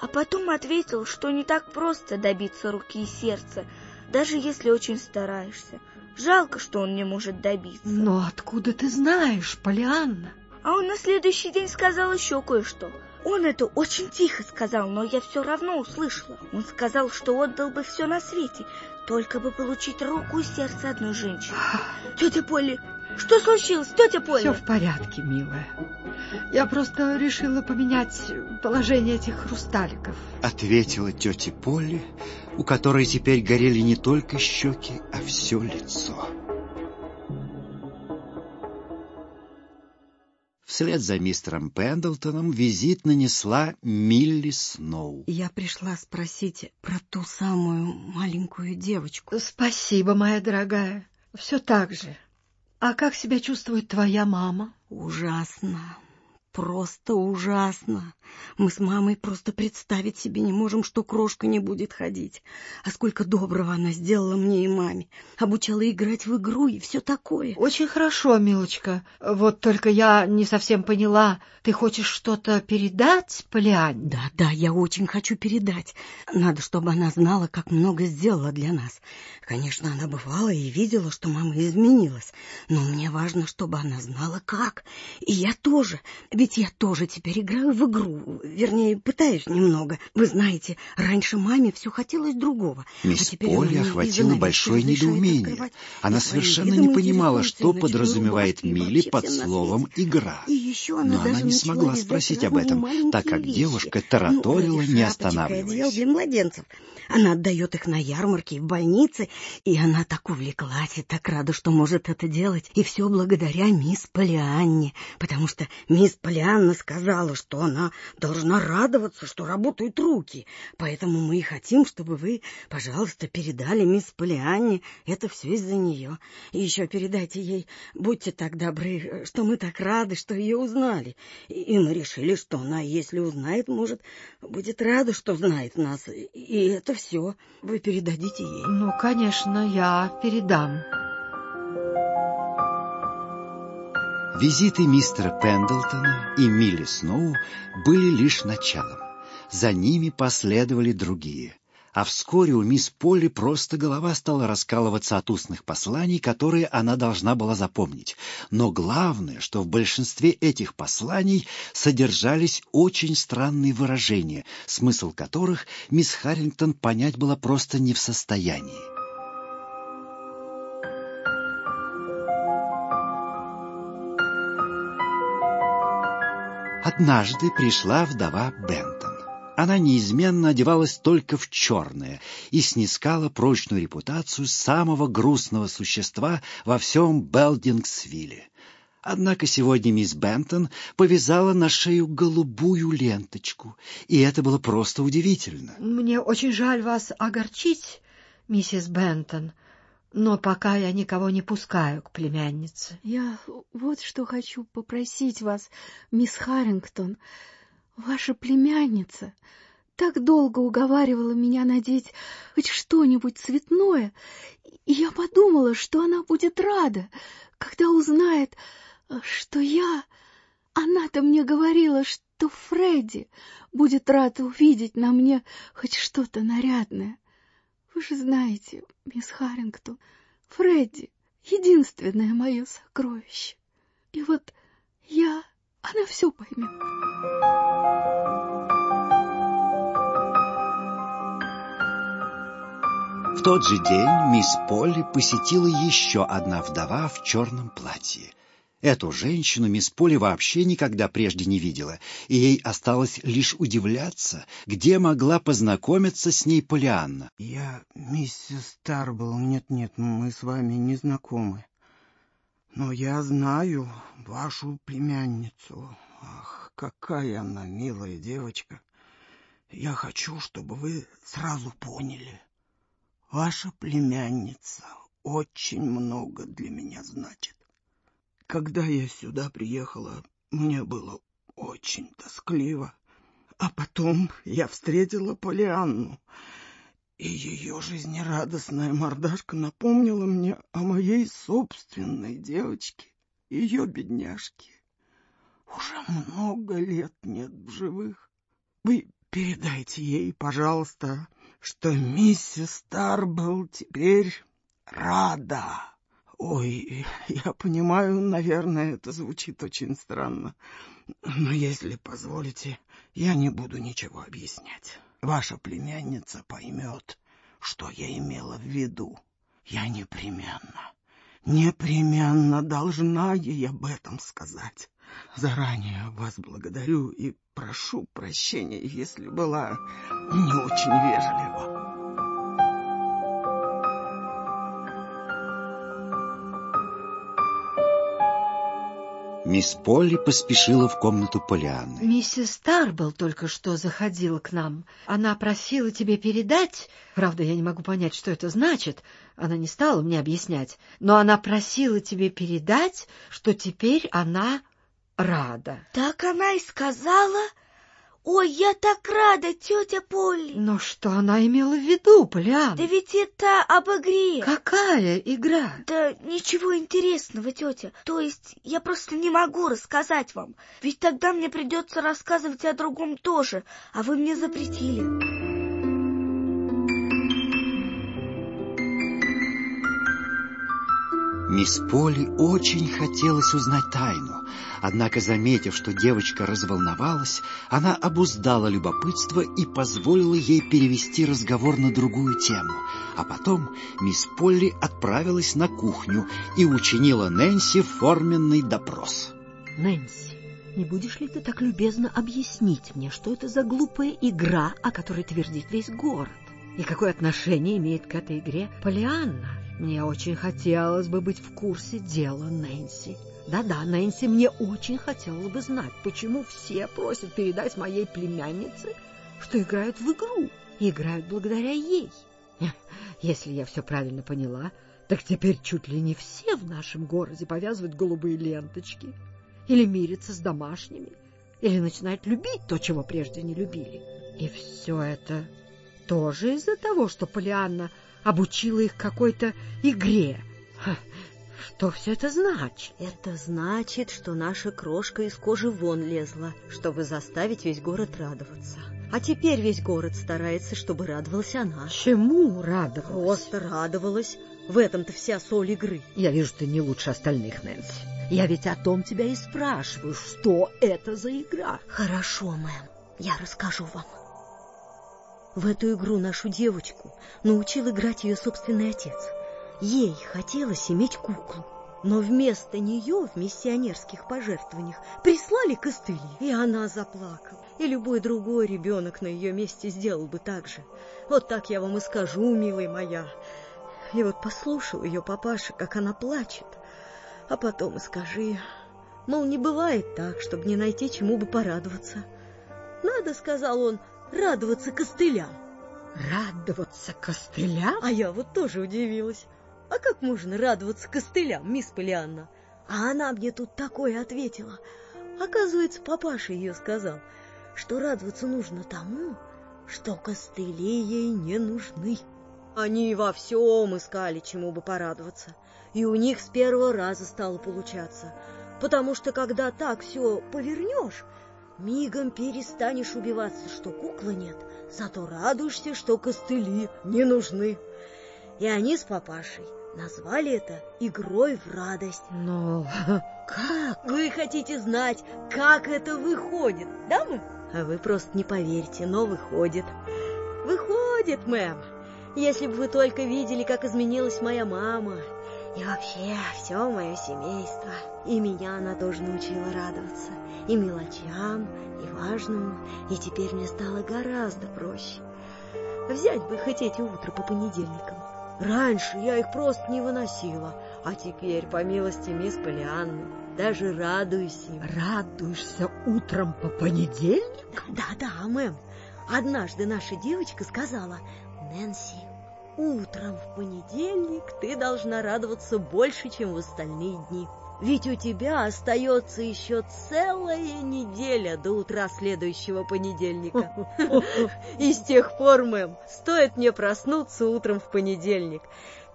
[SPEAKER 8] а потом ответил, что не так просто добиться руки и сердца, даже если очень стараешься. Жалко, что он не может добиться.
[SPEAKER 3] Но откуда ты знаешь, Полианна?
[SPEAKER 8] А он на следующий день сказал еще кое-что. Он это очень тихо сказал, но я все равно услышала. Он сказал, что отдал бы все на свете, только бы получить руку и сердце одной женщины. Тетя Полли, что случилось, тетя Полли?
[SPEAKER 3] Все в порядке, милая. Я просто решила поменять положение этих хрусталиков.
[SPEAKER 2] Ответила тетя Полли, у которой теперь горели не только щеки, а все лицо. Вслед за мистером Пендлтоном визит нанесла Милли Сноу.
[SPEAKER 11] Я пришла спросить про ту самую маленькую девочку.
[SPEAKER 3] Спасибо, моя дорогая. Все так же. А как себя чувствует твоя мама?
[SPEAKER 11] Ужасно. Просто ужасно. Мы с мамой просто представить себе не можем, что крошка не будет ходить. А сколько доброго она сделала мне и маме. Обучала играть в игру и все такое.
[SPEAKER 3] Очень хорошо, милочка. Вот только я не совсем поняла. Ты хочешь что-то передать Полиане?
[SPEAKER 11] Да, да, я очень хочу передать. Надо, чтобы она знала, как много сделала для нас. Конечно, она бывала и видела, что мама изменилась. Но мне важно, чтобы она знала, как. И я тоже. Ведь я тоже теперь играю в игру. Вернее, пытаюсь немного. Вы знаете, раньше маме все хотелось другого.
[SPEAKER 2] Мисс
[SPEAKER 11] а теперь
[SPEAKER 2] Полли
[SPEAKER 11] она
[SPEAKER 2] охватило большое недоумение. Она совершенно не понимала, что подразумевает Милли под словом. «игра». Но она не смогла спросить об этом, так как девушка
[SPEAKER 11] Ну,
[SPEAKER 2] тараторила, не останавливаясь.
[SPEAKER 11] для младенцев. Она отдает их на ярмарке и в больнице, и она так увлеклась и так рада, что может это делать. И все благодаря мисс Полианне, потому что мисс Полианна сказала, что она должна радоваться, что работают руки. Поэтому мы и хотим, чтобы вы, пожалуйста, передали мисс Полианне это все из-за нее. И еще передайте ей, будьте так добры, что мы так рады, что ее узнали. И, мы решили, что она, если узнает, может, будет рада, что знает нас. И это все. Вы передадите ей.
[SPEAKER 3] Ну, конечно, я передам.
[SPEAKER 2] Визиты мистера Пендлтона и Милли Сноу были лишь началом. За ними последовали другие. А вскоре у мисс Полли просто голова стала раскалываться от устных посланий, которые она должна была запомнить. Но главное, что в большинстве этих посланий содержались очень странные выражения, смысл которых мисс Харрингтон понять была просто не в состоянии. Однажды пришла вдова Бентон. Она неизменно одевалась только в черное и снискала прочную репутацию самого грустного существа во всем Белдингсвилле. Однако сегодня мисс Бентон повязала на шею голубую ленточку, и это было просто удивительно.
[SPEAKER 3] Мне очень жаль вас огорчить, миссис Бентон, но пока я никого не пускаю к племяннице.
[SPEAKER 13] Я вот что хочу попросить вас, мисс Харрингтон. Ваша племянница так долго уговаривала меня надеть хоть что-нибудь цветное, и я подумала, что она будет рада, когда узнает, что я... Она-то мне говорила, что Фредди будет рад увидеть на мне хоть что-то нарядное. Вы же знаете, мисс Харрингтон, Фредди — единственное мое сокровище. И вот я, она все поймет.
[SPEAKER 2] В тот же день мисс Полли посетила еще одна вдова в черном платье. Эту женщину мисс Полли вообще никогда прежде не видела, и ей осталось лишь удивляться, где могла познакомиться с ней Полианна.
[SPEAKER 6] «Я миссис Тарбл. Нет-нет, мы с вами не знакомы. Но я знаю вашу племянницу. Ах, какая она милая девочка. Я хочу, чтобы вы сразу поняли». Ваша племянница очень много для меня значит. Когда я сюда приехала, мне было очень тоскливо. А потом я встретила Полианну, и ее жизнерадостная мордашка напомнила мне о моей собственной девочке, ее бедняжке. Уже много лет нет в живых. Вы передайте ей, пожалуйста, что миссис Тарбл теперь рада. Ой, я понимаю, наверное, это звучит очень странно, но если позволите, я не буду ничего объяснять. Ваша племянница поймет, что я имела в виду. Я непременно, непременно должна ей об этом сказать. Заранее вас благодарю и прошу прощения, если была не очень вежлива.
[SPEAKER 2] Мисс Полли поспешила в комнату Полианны.
[SPEAKER 3] Миссис Тарбл только что заходила к нам. Она просила тебе передать... Правда, я не могу понять, что это значит. Она не стала мне объяснять. Но она просила тебе передать, что теперь она рада.
[SPEAKER 8] Так она и сказала? Ой, я так рада, тетя Полли.
[SPEAKER 3] Но что она имела в виду, Полян?
[SPEAKER 8] Да ведь это об игре.
[SPEAKER 3] Какая игра?
[SPEAKER 8] Да ничего интересного, тетя. То есть я просто не могу рассказать вам. Ведь тогда мне придется рассказывать о другом тоже, а вы мне запретили.
[SPEAKER 2] Мисс Поли очень хотелось узнать тайну, однако, заметив, что девочка разволновалась, она обуздала любопытство и позволила ей перевести разговор на другую тему. А потом мисс Полли отправилась на кухню и учинила Нэнси форменный допрос.
[SPEAKER 3] «Нэнси, не будешь ли ты так любезно объяснить мне, что это за глупая игра, о которой твердит весь город? И какое отношение имеет к этой игре Полианна?» Мне очень хотелось бы быть в курсе дела Нэнси. Да-да, Нэнси, мне очень хотелось бы знать, почему все просят передать моей племяннице, что играют в игру и играют благодаря ей. Если я все правильно поняла, так теперь чуть ли не все в нашем городе повязывают голубые ленточки или мирятся с домашними, или начинают любить то, чего прежде не любили. И все это тоже из-за того, что Полианна обучила их какой-то игре. Что все это значит?
[SPEAKER 4] Это значит, что наша крошка из кожи вон лезла, чтобы заставить весь город радоваться. А теперь весь город старается, чтобы радовалась она.
[SPEAKER 3] Чему радовалась?
[SPEAKER 4] Просто радовалась. В этом-то вся соль игры.
[SPEAKER 3] Я вижу, ты не лучше остальных, Нэнси. Я ведь о том тебя и спрашиваю, что это за игра.
[SPEAKER 4] Хорошо, мэм, я расскажу вам. В эту игру нашу девочку научил играть ее собственный отец. Ей хотелось иметь куклу, но вместо нее в миссионерских пожертвованиях прислали костыли, и она заплакала. И любой другой ребенок на ее месте сделал бы так же. Вот так я вам и скажу, милая моя. И вот послушал ее папаша, как она плачет, а потом и скажи, мол, не бывает так, чтобы не найти чему бы порадоваться. Надо, сказал он, радоваться костылям.
[SPEAKER 3] Радоваться костылям?
[SPEAKER 4] А я вот тоже удивилась. А как можно радоваться костылям, мисс Полианна? А она мне тут такое ответила. Оказывается, папаша ее сказал, что радоваться нужно тому, что костыли ей не нужны. Они во всем искали, чему бы порадоваться. И у них с первого раза стало получаться. Потому что когда так все повернешь, мигом перестанешь убиваться, что куклы нет, зато радуешься, что костыли не нужны. И они с папашей назвали это игрой в радость.
[SPEAKER 3] Но
[SPEAKER 4] как? Вы хотите знать, как это выходит, да, мэм? А вы просто не поверите, но выходит. Выходит, мэм. Если бы вы только видели, как изменилась моя мама. И вообще, все мое семейство. И меня она тоже научила радоваться. И мелочам, и важному. И теперь мне стало гораздо проще. Взять бы хоть эти утра по понедельникам. Раньше я их просто не выносила, а теперь, по милости мисс Полианны, даже радуюсь им.
[SPEAKER 3] Радуешься утром по понедельникам?
[SPEAKER 4] Да-да, мэм. Однажды наша девочка сказала, Нэнси, утром в понедельник ты должна радоваться больше, чем в остальные дни. Ведь у тебя остается еще целая неделя до утра следующего понедельника. И с тех пор, мэм, стоит мне проснуться утром в понедельник,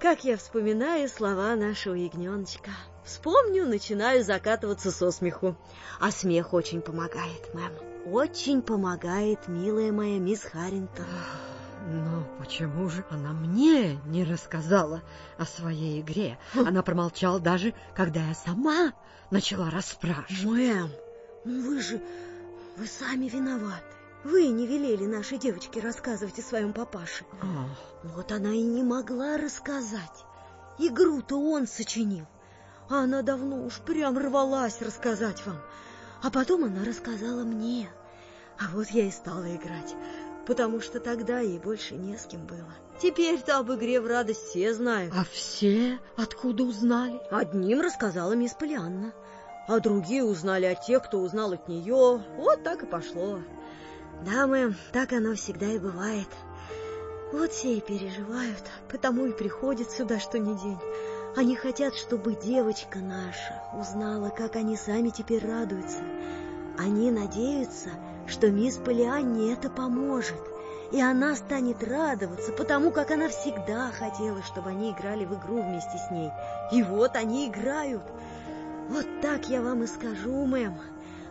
[SPEAKER 4] как я вспоминаю слова нашего ягненочка. Вспомню, начинаю закатываться со смеху. А смех очень помогает, мэм. Очень помогает, милая моя мисс Харрингтон.
[SPEAKER 3] Но почему же она мне не рассказала о своей игре? Она промолчала даже, когда я сама начала расспрашивать.
[SPEAKER 4] Мэм, ну вы же... Вы сами виноваты. Вы не велели нашей девочке рассказывать о своем папаше.
[SPEAKER 3] Ах.
[SPEAKER 4] Вот она и не могла рассказать. Игру-то он сочинил. А она давно уж прям рвалась рассказать вам. А потом она рассказала мне. А вот я и стала играть потому что тогда ей больше не с кем было. Теперь-то об игре в радость все знают.
[SPEAKER 3] А все откуда узнали?
[SPEAKER 4] Одним рассказала мисс Полианна, а другие узнали от тех, кто узнал от нее. Вот так и пошло. Да, мэм, так оно всегда и бывает. Вот все и переживают, потому и приходят сюда что ни день. Они хотят, чтобы девочка наша узнала, как они сами теперь радуются. Они надеются, что мисс Полианне это поможет, и она станет радоваться, потому как она всегда хотела, чтобы они играли в игру вместе с ней. И вот они играют. Вот так я вам и скажу, мэм.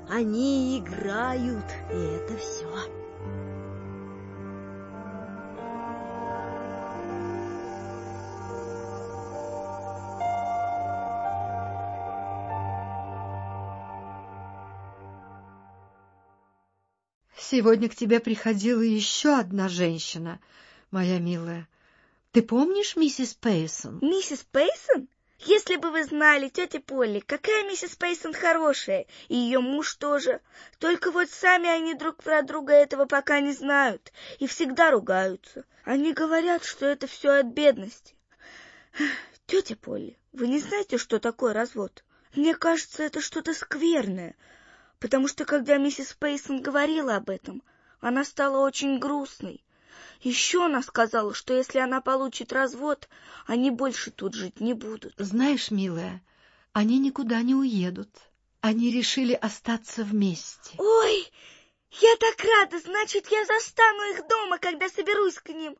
[SPEAKER 4] Они играют, и это все.
[SPEAKER 3] Сегодня к тебе приходила еще одна женщина, моя милая. Ты помнишь миссис Пейсон?
[SPEAKER 8] Миссис Пейсон? Если бы вы знали, тетя Полли, какая миссис Пейсон хорошая, и ее муж тоже. Только вот сами они друг про друга этого пока не знают и всегда ругаются. Они говорят, что это все от бедности. Тетя Полли, вы не знаете, что такое развод? Мне кажется, это что-то скверное, потому что когда миссис Пейсон говорила об этом, она стала очень грустной. Еще она сказала, что если она получит развод, они больше тут жить не будут.
[SPEAKER 3] Знаешь, милая, они никуда не уедут. Они решили остаться вместе.
[SPEAKER 8] Ой, я так рада, значит, я застану их дома, когда соберусь к ним.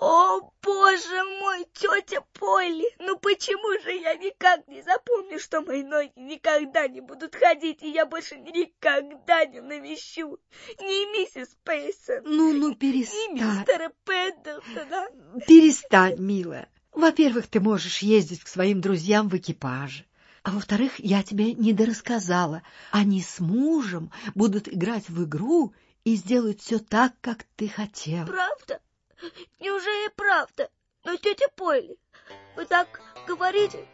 [SPEAKER 8] О, боже мой, тетя Полли, ну почему же я никак не запомню, что мои ноги никогда не будут ходить, и я больше никогда не навещу ни миссис Пейсон,
[SPEAKER 3] Ну, ну, перестань.
[SPEAKER 8] ни мистера Пендлтона.
[SPEAKER 3] Перестань, милая. Во-первых, ты можешь ездить к своим друзьям в экипаже. А во-вторых, я тебе недорассказала. Они с мужем будут играть в игру и сделают все так, как ты хотела.
[SPEAKER 8] Правда? Неужели правда? Но тетя Полли, вы так говорите,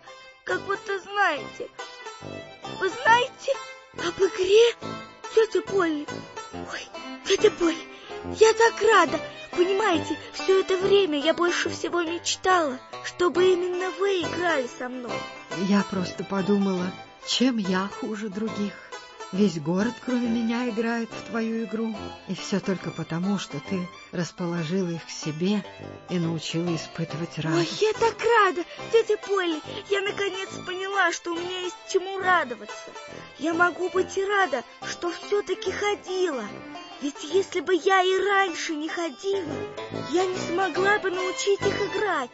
[SPEAKER 8] как будто знаете. Вы знаете об игре, тетя Полли? Ой, тетя Полли, я так рада. Понимаете, все это время я больше всего мечтала, чтобы именно вы играли со мной.
[SPEAKER 3] Я просто подумала, чем я хуже других. Весь город, кроме меня, играет в твою игру. И все только потому, что ты расположила их к себе и научила испытывать
[SPEAKER 8] Ой,
[SPEAKER 3] радость.
[SPEAKER 8] я так рада, тетя Полли. Я наконец поняла, что у меня есть чему радоваться. Я могу быть и рада, что все-таки ходила. Ведь если бы я и раньше не ходила, я не смогла бы научить их играть.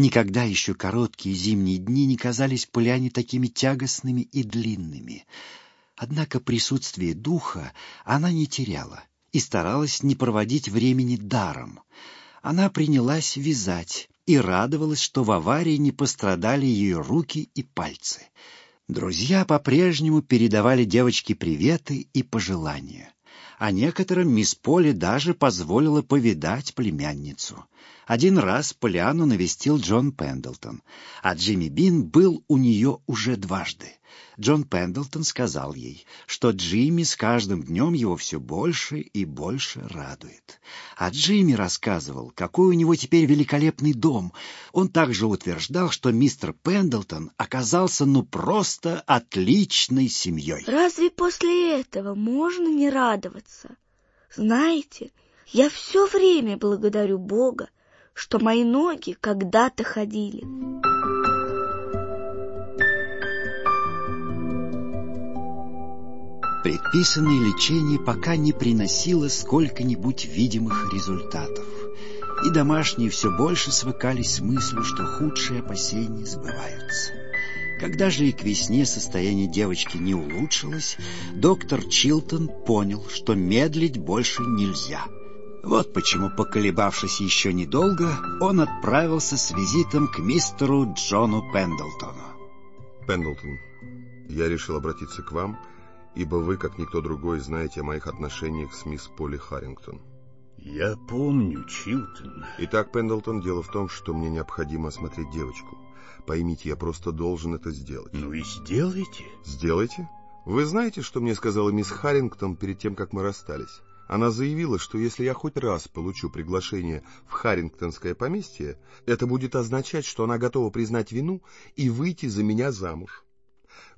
[SPEAKER 2] Никогда еще короткие зимние дни не казались Поляне такими тягостными и длинными. Однако присутствие духа она не теряла и старалась не проводить времени даром. Она принялась вязать и радовалась, что в аварии не пострадали ее руки и пальцы. Друзья по-прежнему передавали девочке приветы и пожелания а некоторым мисс Поли даже позволила повидать племянницу. Один раз Полиану навестил Джон Пендлтон, а Джимми Бин был у нее уже дважды. Джон Пендлтон сказал ей, что Джимми с каждым днем его все больше и больше радует. А Джимми рассказывал, какой у него теперь великолепный дом. Он также утверждал, что мистер Пендлтон оказался ну просто отличной семьей.
[SPEAKER 8] Разве после этого можно не радоваться? Знаете, я все время благодарю Бога, что мои ноги когда-то ходили.
[SPEAKER 2] Предписанное лечение пока не приносило сколько-нибудь видимых результатов, и домашние все больше свыкались с мыслью, что худшие опасения сбываются. Когда же и к весне состояние девочки не улучшилось, доктор Чилтон понял, что медлить больше нельзя. Вот почему, поколебавшись еще недолго, он отправился с визитом к мистеру Джону Пендлтону.
[SPEAKER 1] Пендлтон, я решил обратиться к вам ибо вы, как никто другой, знаете о моих отношениях с мисс Полли Харрингтон.
[SPEAKER 9] Я помню, Чилтон.
[SPEAKER 1] Итак, Пендлтон, дело в том, что мне необходимо осмотреть девочку. Поймите, я просто должен это сделать.
[SPEAKER 9] Ну и сделайте.
[SPEAKER 1] Сделайте? Вы знаете, что мне сказала мисс Харрингтон перед тем, как мы расстались? Она заявила, что если я хоть раз получу приглашение в Харрингтонское поместье, это будет означать, что она готова признать вину и выйти за меня замуж.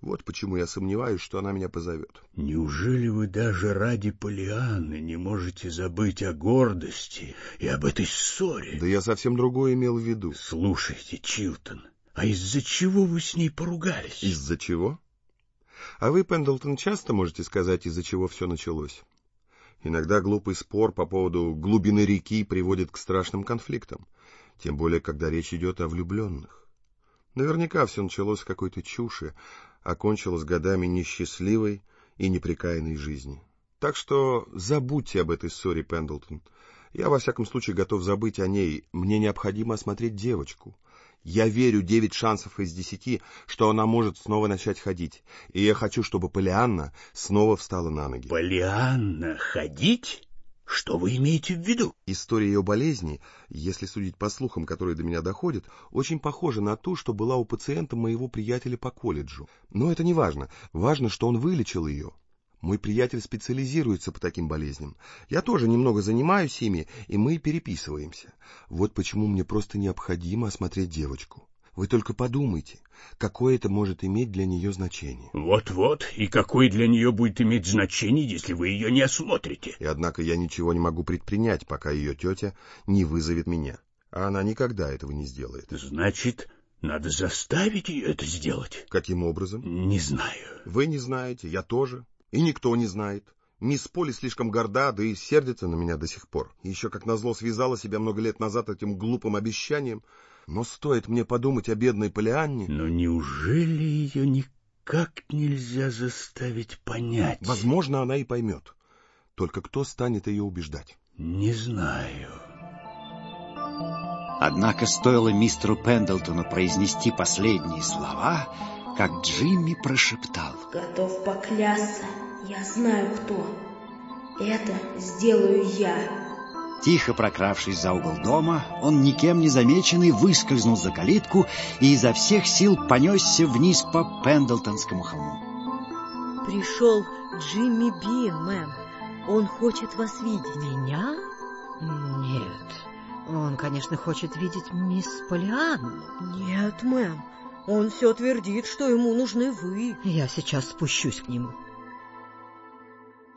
[SPEAKER 1] Вот почему я сомневаюсь, что она меня позовет.
[SPEAKER 9] Неужели вы даже ради Полианны не можете забыть о гордости и об этой ссоре?
[SPEAKER 1] Да я совсем другое имел в виду.
[SPEAKER 9] Слушайте, Чилтон, а из-за чего вы с ней поругались?
[SPEAKER 1] Из-за чего? А вы, Пендлтон, часто можете сказать, из-за чего все началось? Иногда глупый спор по поводу глубины реки приводит к страшным конфликтам, тем более, когда речь идет о влюбленных. Наверняка все началось с какой-то чуши, окончилась годами несчастливой и неприкаянной жизни. Так что забудьте об этой ссоре, Пендлтон. Я, во всяком случае, готов забыть о ней. Мне необходимо осмотреть девочку. Я верю девять шансов из десяти, что она может снова начать ходить. И я хочу, чтобы Полианна снова встала на ноги.
[SPEAKER 9] Полианна ходить? Что вы имеете в виду?
[SPEAKER 1] История ее болезни, если судить по слухам, которые до меня доходят, очень похожа на ту, что была у пациента моего приятеля по колледжу. Но это не важно. Важно, что он вылечил ее. Мой приятель специализируется по таким болезням. Я тоже немного занимаюсь ими, и мы переписываемся. Вот почему мне просто необходимо осмотреть девочку. Вы только подумайте, какое это может иметь для нее значение.
[SPEAKER 9] Вот-вот, и какое для нее будет иметь значение, если вы ее не осмотрите.
[SPEAKER 1] И однако я ничего не могу предпринять, пока ее тетя не вызовет меня. А она никогда этого не сделает.
[SPEAKER 9] Значит, надо заставить ее это сделать.
[SPEAKER 1] Каким образом?
[SPEAKER 9] Не знаю.
[SPEAKER 1] Вы не знаете, я тоже. И никто не знает. Мисс Поли слишком горда, да и сердится на меня до сих пор. Еще как назло связала себя много лет назад этим глупым обещанием, но стоит мне подумать о бедной Полианне...
[SPEAKER 9] Но неужели ее никак нельзя заставить понять?
[SPEAKER 1] Возможно, она и поймет. Только кто станет ее убеждать?
[SPEAKER 9] Не знаю.
[SPEAKER 2] Однако стоило мистеру Пендлтону произнести последние слова, как Джимми прошептал.
[SPEAKER 12] Готов поклясться, я знаю кто. Это сделаю я.
[SPEAKER 2] Тихо прокравшись за угол дома, он никем не замеченный выскользнул за калитку и изо всех сил понесся вниз по Пендлтонскому холму.
[SPEAKER 4] Пришел Джимми Бин, мэм. Он хочет вас видеть.
[SPEAKER 3] Меня? Нет. Он, конечно, хочет видеть мисс Полианну.
[SPEAKER 4] Нет, мэм. Он все твердит, что ему нужны вы.
[SPEAKER 3] Я сейчас спущусь к нему.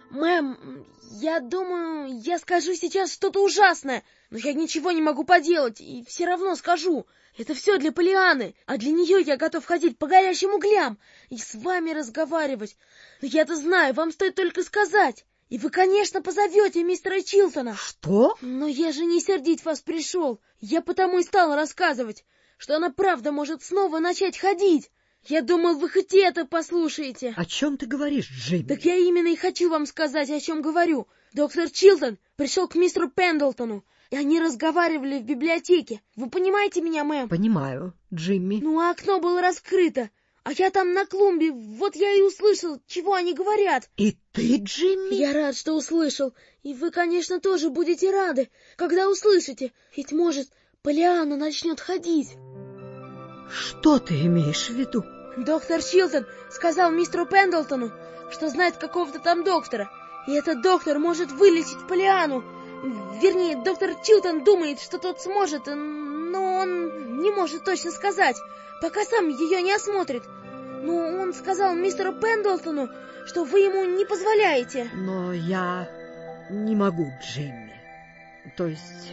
[SPEAKER 12] Мэм, я думаю, я скажу сейчас что-то ужасное, но я ничего не могу поделать, и все равно скажу. Это все для Полианы, а для нее я готов ходить по горящим углям и с вами разговаривать. Но я-то знаю, вам стоит только сказать. И вы, конечно, позовете мистера Чилтона.
[SPEAKER 3] Что?
[SPEAKER 12] Но я же не сердить вас пришел. Я потому и стал рассказывать. Что она правда может снова начать ходить. Я думал, вы хоть это послушаете.
[SPEAKER 3] О чем ты говоришь, Джимми?
[SPEAKER 12] Так я именно и хочу вам сказать, о чем говорю. Доктор Чилтон пришел к мистеру Пендлтону, и они разговаривали в библиотеке. Вы понимаете меня, мэм?
[SPEAKER 3] Понимаю, Джимми.
[SPEAKER 12] Ну, а окно было раскрыто, а я там на клумбе, вот я и услышал, чего они говорят.
[SPEAKER 3] И ты, Джимми?
[SPEAKER 12] Я рад, что услышал. И вы, конечно, тоже будете рады, когда услышите. Ведь, может, Полиана начнет ходить.
[SPEAKER 3] Что ты имеешь в виду?
[SPEAKER 12] Доктор Чилтон сказал мистеру Пендлтону, что знает какого-то там доктора, и этот доктор может вылечить Полиану. Вернее, доктор Чилтон думает, что тот сможет, но он не может точно сказать, пока сам ее не осмотрит. Но он сказал мистеру Пендлтону, что вы ему не позволяете.
[SPEAKER 3] Но я не могу, Джимми. То есть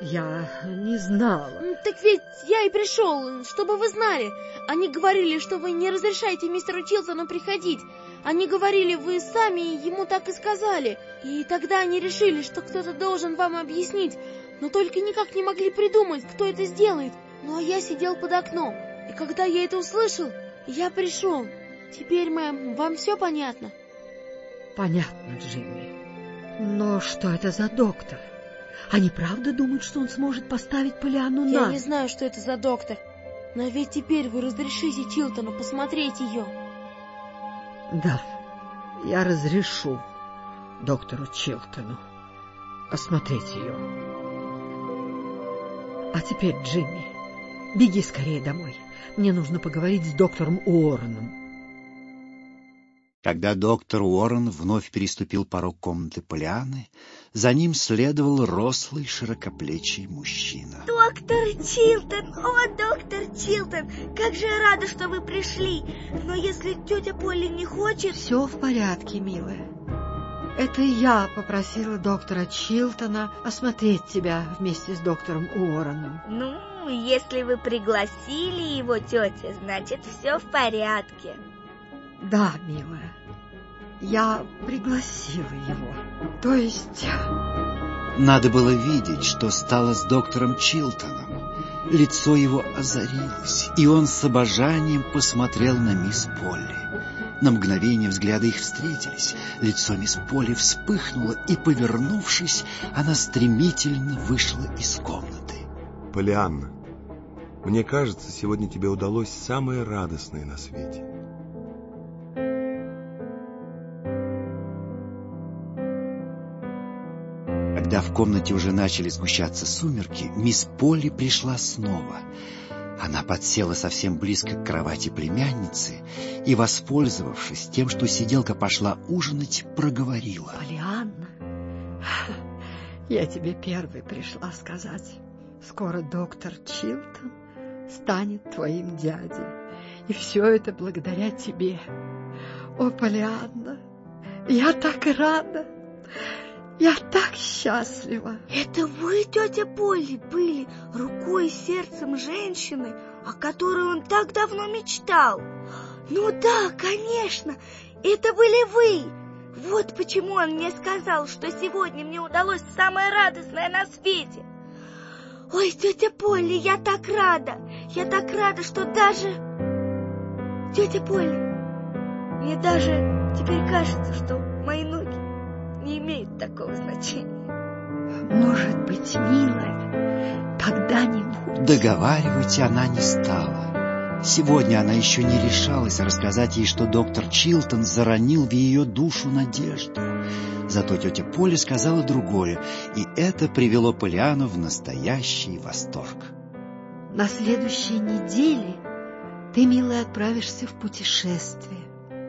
[SPEAKER 3] я не знала.
[SPEAKER 12] Так ведь я и пришел, чтобы вы знали. Они говорили, что вы не разрешаете мистеру Чилтону приходить. Они говорили, вы сами ему так и сказали. И тогда они решили, что кто-то должен вам объяснить, но только никак не могли придумать, кто это сделает. Ну а я сидел под окном, и когда я это услышал, я пришел. Теперь, мэм, вам все понятно?
[SPEAKER 3] Понятно, Джимми. Но что это за доктор? Они правда думают, что он сможет поставить Полиану на...
[SPEAKER 12] Я не знаю, что это за доктор. Но ведь теперь вы разрешите Чилтону посмотреть ее.
[SPEAKER 3] Да, я разрешу доктору Чилтону осмотреть ее. А теперь, Джимми, беги скорее домой. Мне нужно поговорить с доктором Уорреном.
[SPEAKER 2] Когда доктор Уоррен вновь переступил порог комнаты Полианы, за ним следовал рослый широкоплечий мужчина.
[SPEAKER 8] Доктор Чилтон! О, доктор Чилтон! Как же я рада, что вы пришли! Но если тетя Полли не хочет...
[SPEAKER 3] Все в порядке, милая. Это я попросила доктора Чилтона осмотреть тебя вместе с доктором Уорреном.
[SPEAKER 8] Ну, если вы пригласили его, тетя, значит, все в порядке.
[SPEAKER 3] Да, милая, я пригласила его. То есть...
[SPEAKER 2] Надо было видеть, что стало с доктором Чилтоном. Лицо его озарилось, и он с обожанием посмотрел на мисс Полли. На мгновение взгляды их встретились. Лицо мисс Полли вспыхнуло, и, повернувшись, она стремительно вышла из комнаты.
[SPEAKER 1] Полианна, мне кажется, сегодня тебе удалось самое радостное на свете.
[SPEAKER 2] Когда в комнате уже начали сгущаться сумерки, мисс Полли пришла снова. Она подсела совсем близко к кровати племянницы и, воспользовавшись тем, что сиделка пошла ужинать, проговорила.
[SPEAKER 3] Полианна, я тебе первой пришла сказать. Скоро доктор Чилтон станет твоим дядей. И все это благодаря тебе. О, Полианна, я так рада. Я так счастлива.
[SPEAKER 8] Это вы, тетя Полли, были рукой и сердцем женщины, о которой он так давно мечтал. Ну да, конечно, это были вы. Вот почему он мне сказал, что сегодня мне удалось самое радостное на свете. Ой, тетя Полли, я так рада. Я так рада, что даже... Тетя Полли, мне даже теперь кажется, что мои ноги не имеет такого значения.
[SPEAKER 3] Может быть, милая, когда-нибудь...
[SPEAKER 2] Договаривать она не стала. Сегодня она еще не решалась рассказать ей, что доктор Чилтон заронил в ее душу надежду. Зато тетя Поля сказала другое, и это привело Полиану в настоящий восторг.
[SPEAKER 3] На следующей неделе ты, милая, отправишься в путешествие.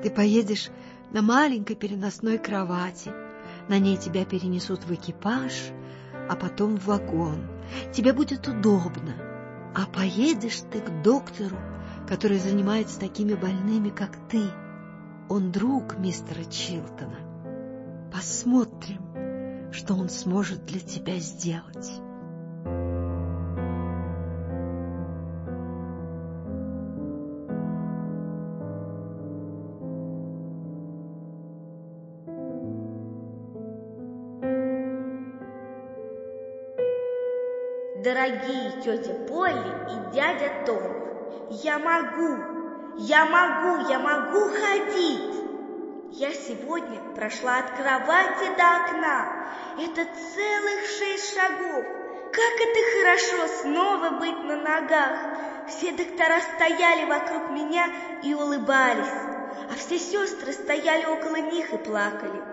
[SPEAKER 3] Ты поедешь на маленькой переносной кровати, на ней тебя перенесут в экипаж, а потом в вагон. Тебе будет удобно. А поедешь ты к доктору, который занимается такими больными, как ты. Он друг мистера Чилтона. Посмотрим, что он сможет для тебя сделать.
[SPEAKER 8] Дорогие тетя Полли и дядя Том, я могу, я могу, я могу ходить. Я сегодня прошла от кровати до окна. Это целых шесть шагов. Как это хорошо снова быть на ногах. Все доктора стояли вокруг меня и улыбались, а все сестры стояли около них и плакали.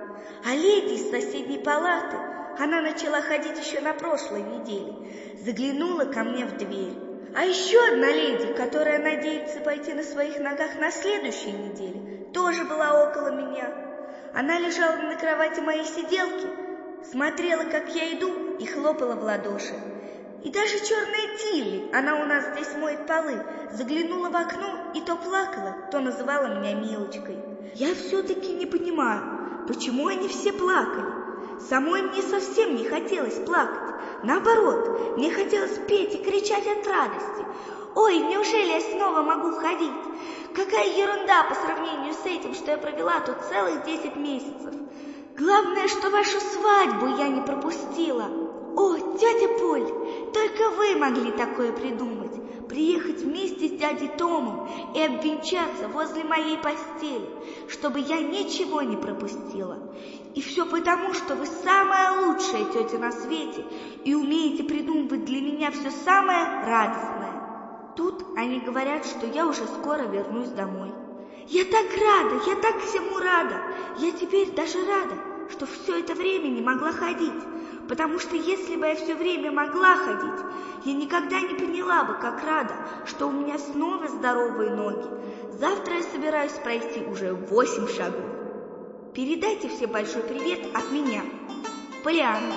[SPEAKER 8] А леди из соседней палаты, она начала ходить еще на прошлой неделе, заглянула ко мне в дверь. А еще одна леди, которая надеется пойти на своих ногах на следующей неделе, тоже была около меня. Она лежала на кровати моей сиделки, смотрела, как я иду, и хлопала в ладоши. И даже черная Тилли, она у нас здесь моет полы, заглянула в окно и то плакала, то называла меня Милочкой. Я все-таки не понимаю, почему они все плакали. Самой мне совсем не хотелось плакать. Наоборот, мне хотелось петь и кричать от радости. Ой, неужели я снова могу ходить? Какая ерунда по сравнению с этим, что я провела тут целых десять месяцев. Главное, что вашу свадьбу я не пропустила. О, тетя Поль, только вы могли такое придумать. Приехать вместе с дядей Томом и обвенчаться возле моей постели, чтобы я ничего не пропустила. И все потому, что вы самая лучшая тетя на свете и умеете придумывать для меня все самое радостное. Тут они говорят, что я уже скоро вернусь домой. Я так рада, я так всему рада. Я теперь даже рада, что все это время не могла ходить, потому что если бы я все время могла ходить, я никогда не поняла бы, как рада, что у меня снова здоровые ноги. Завтра я собираюсь пройти уже восемь шагов. Передайте все большой привет от меня. Полиана.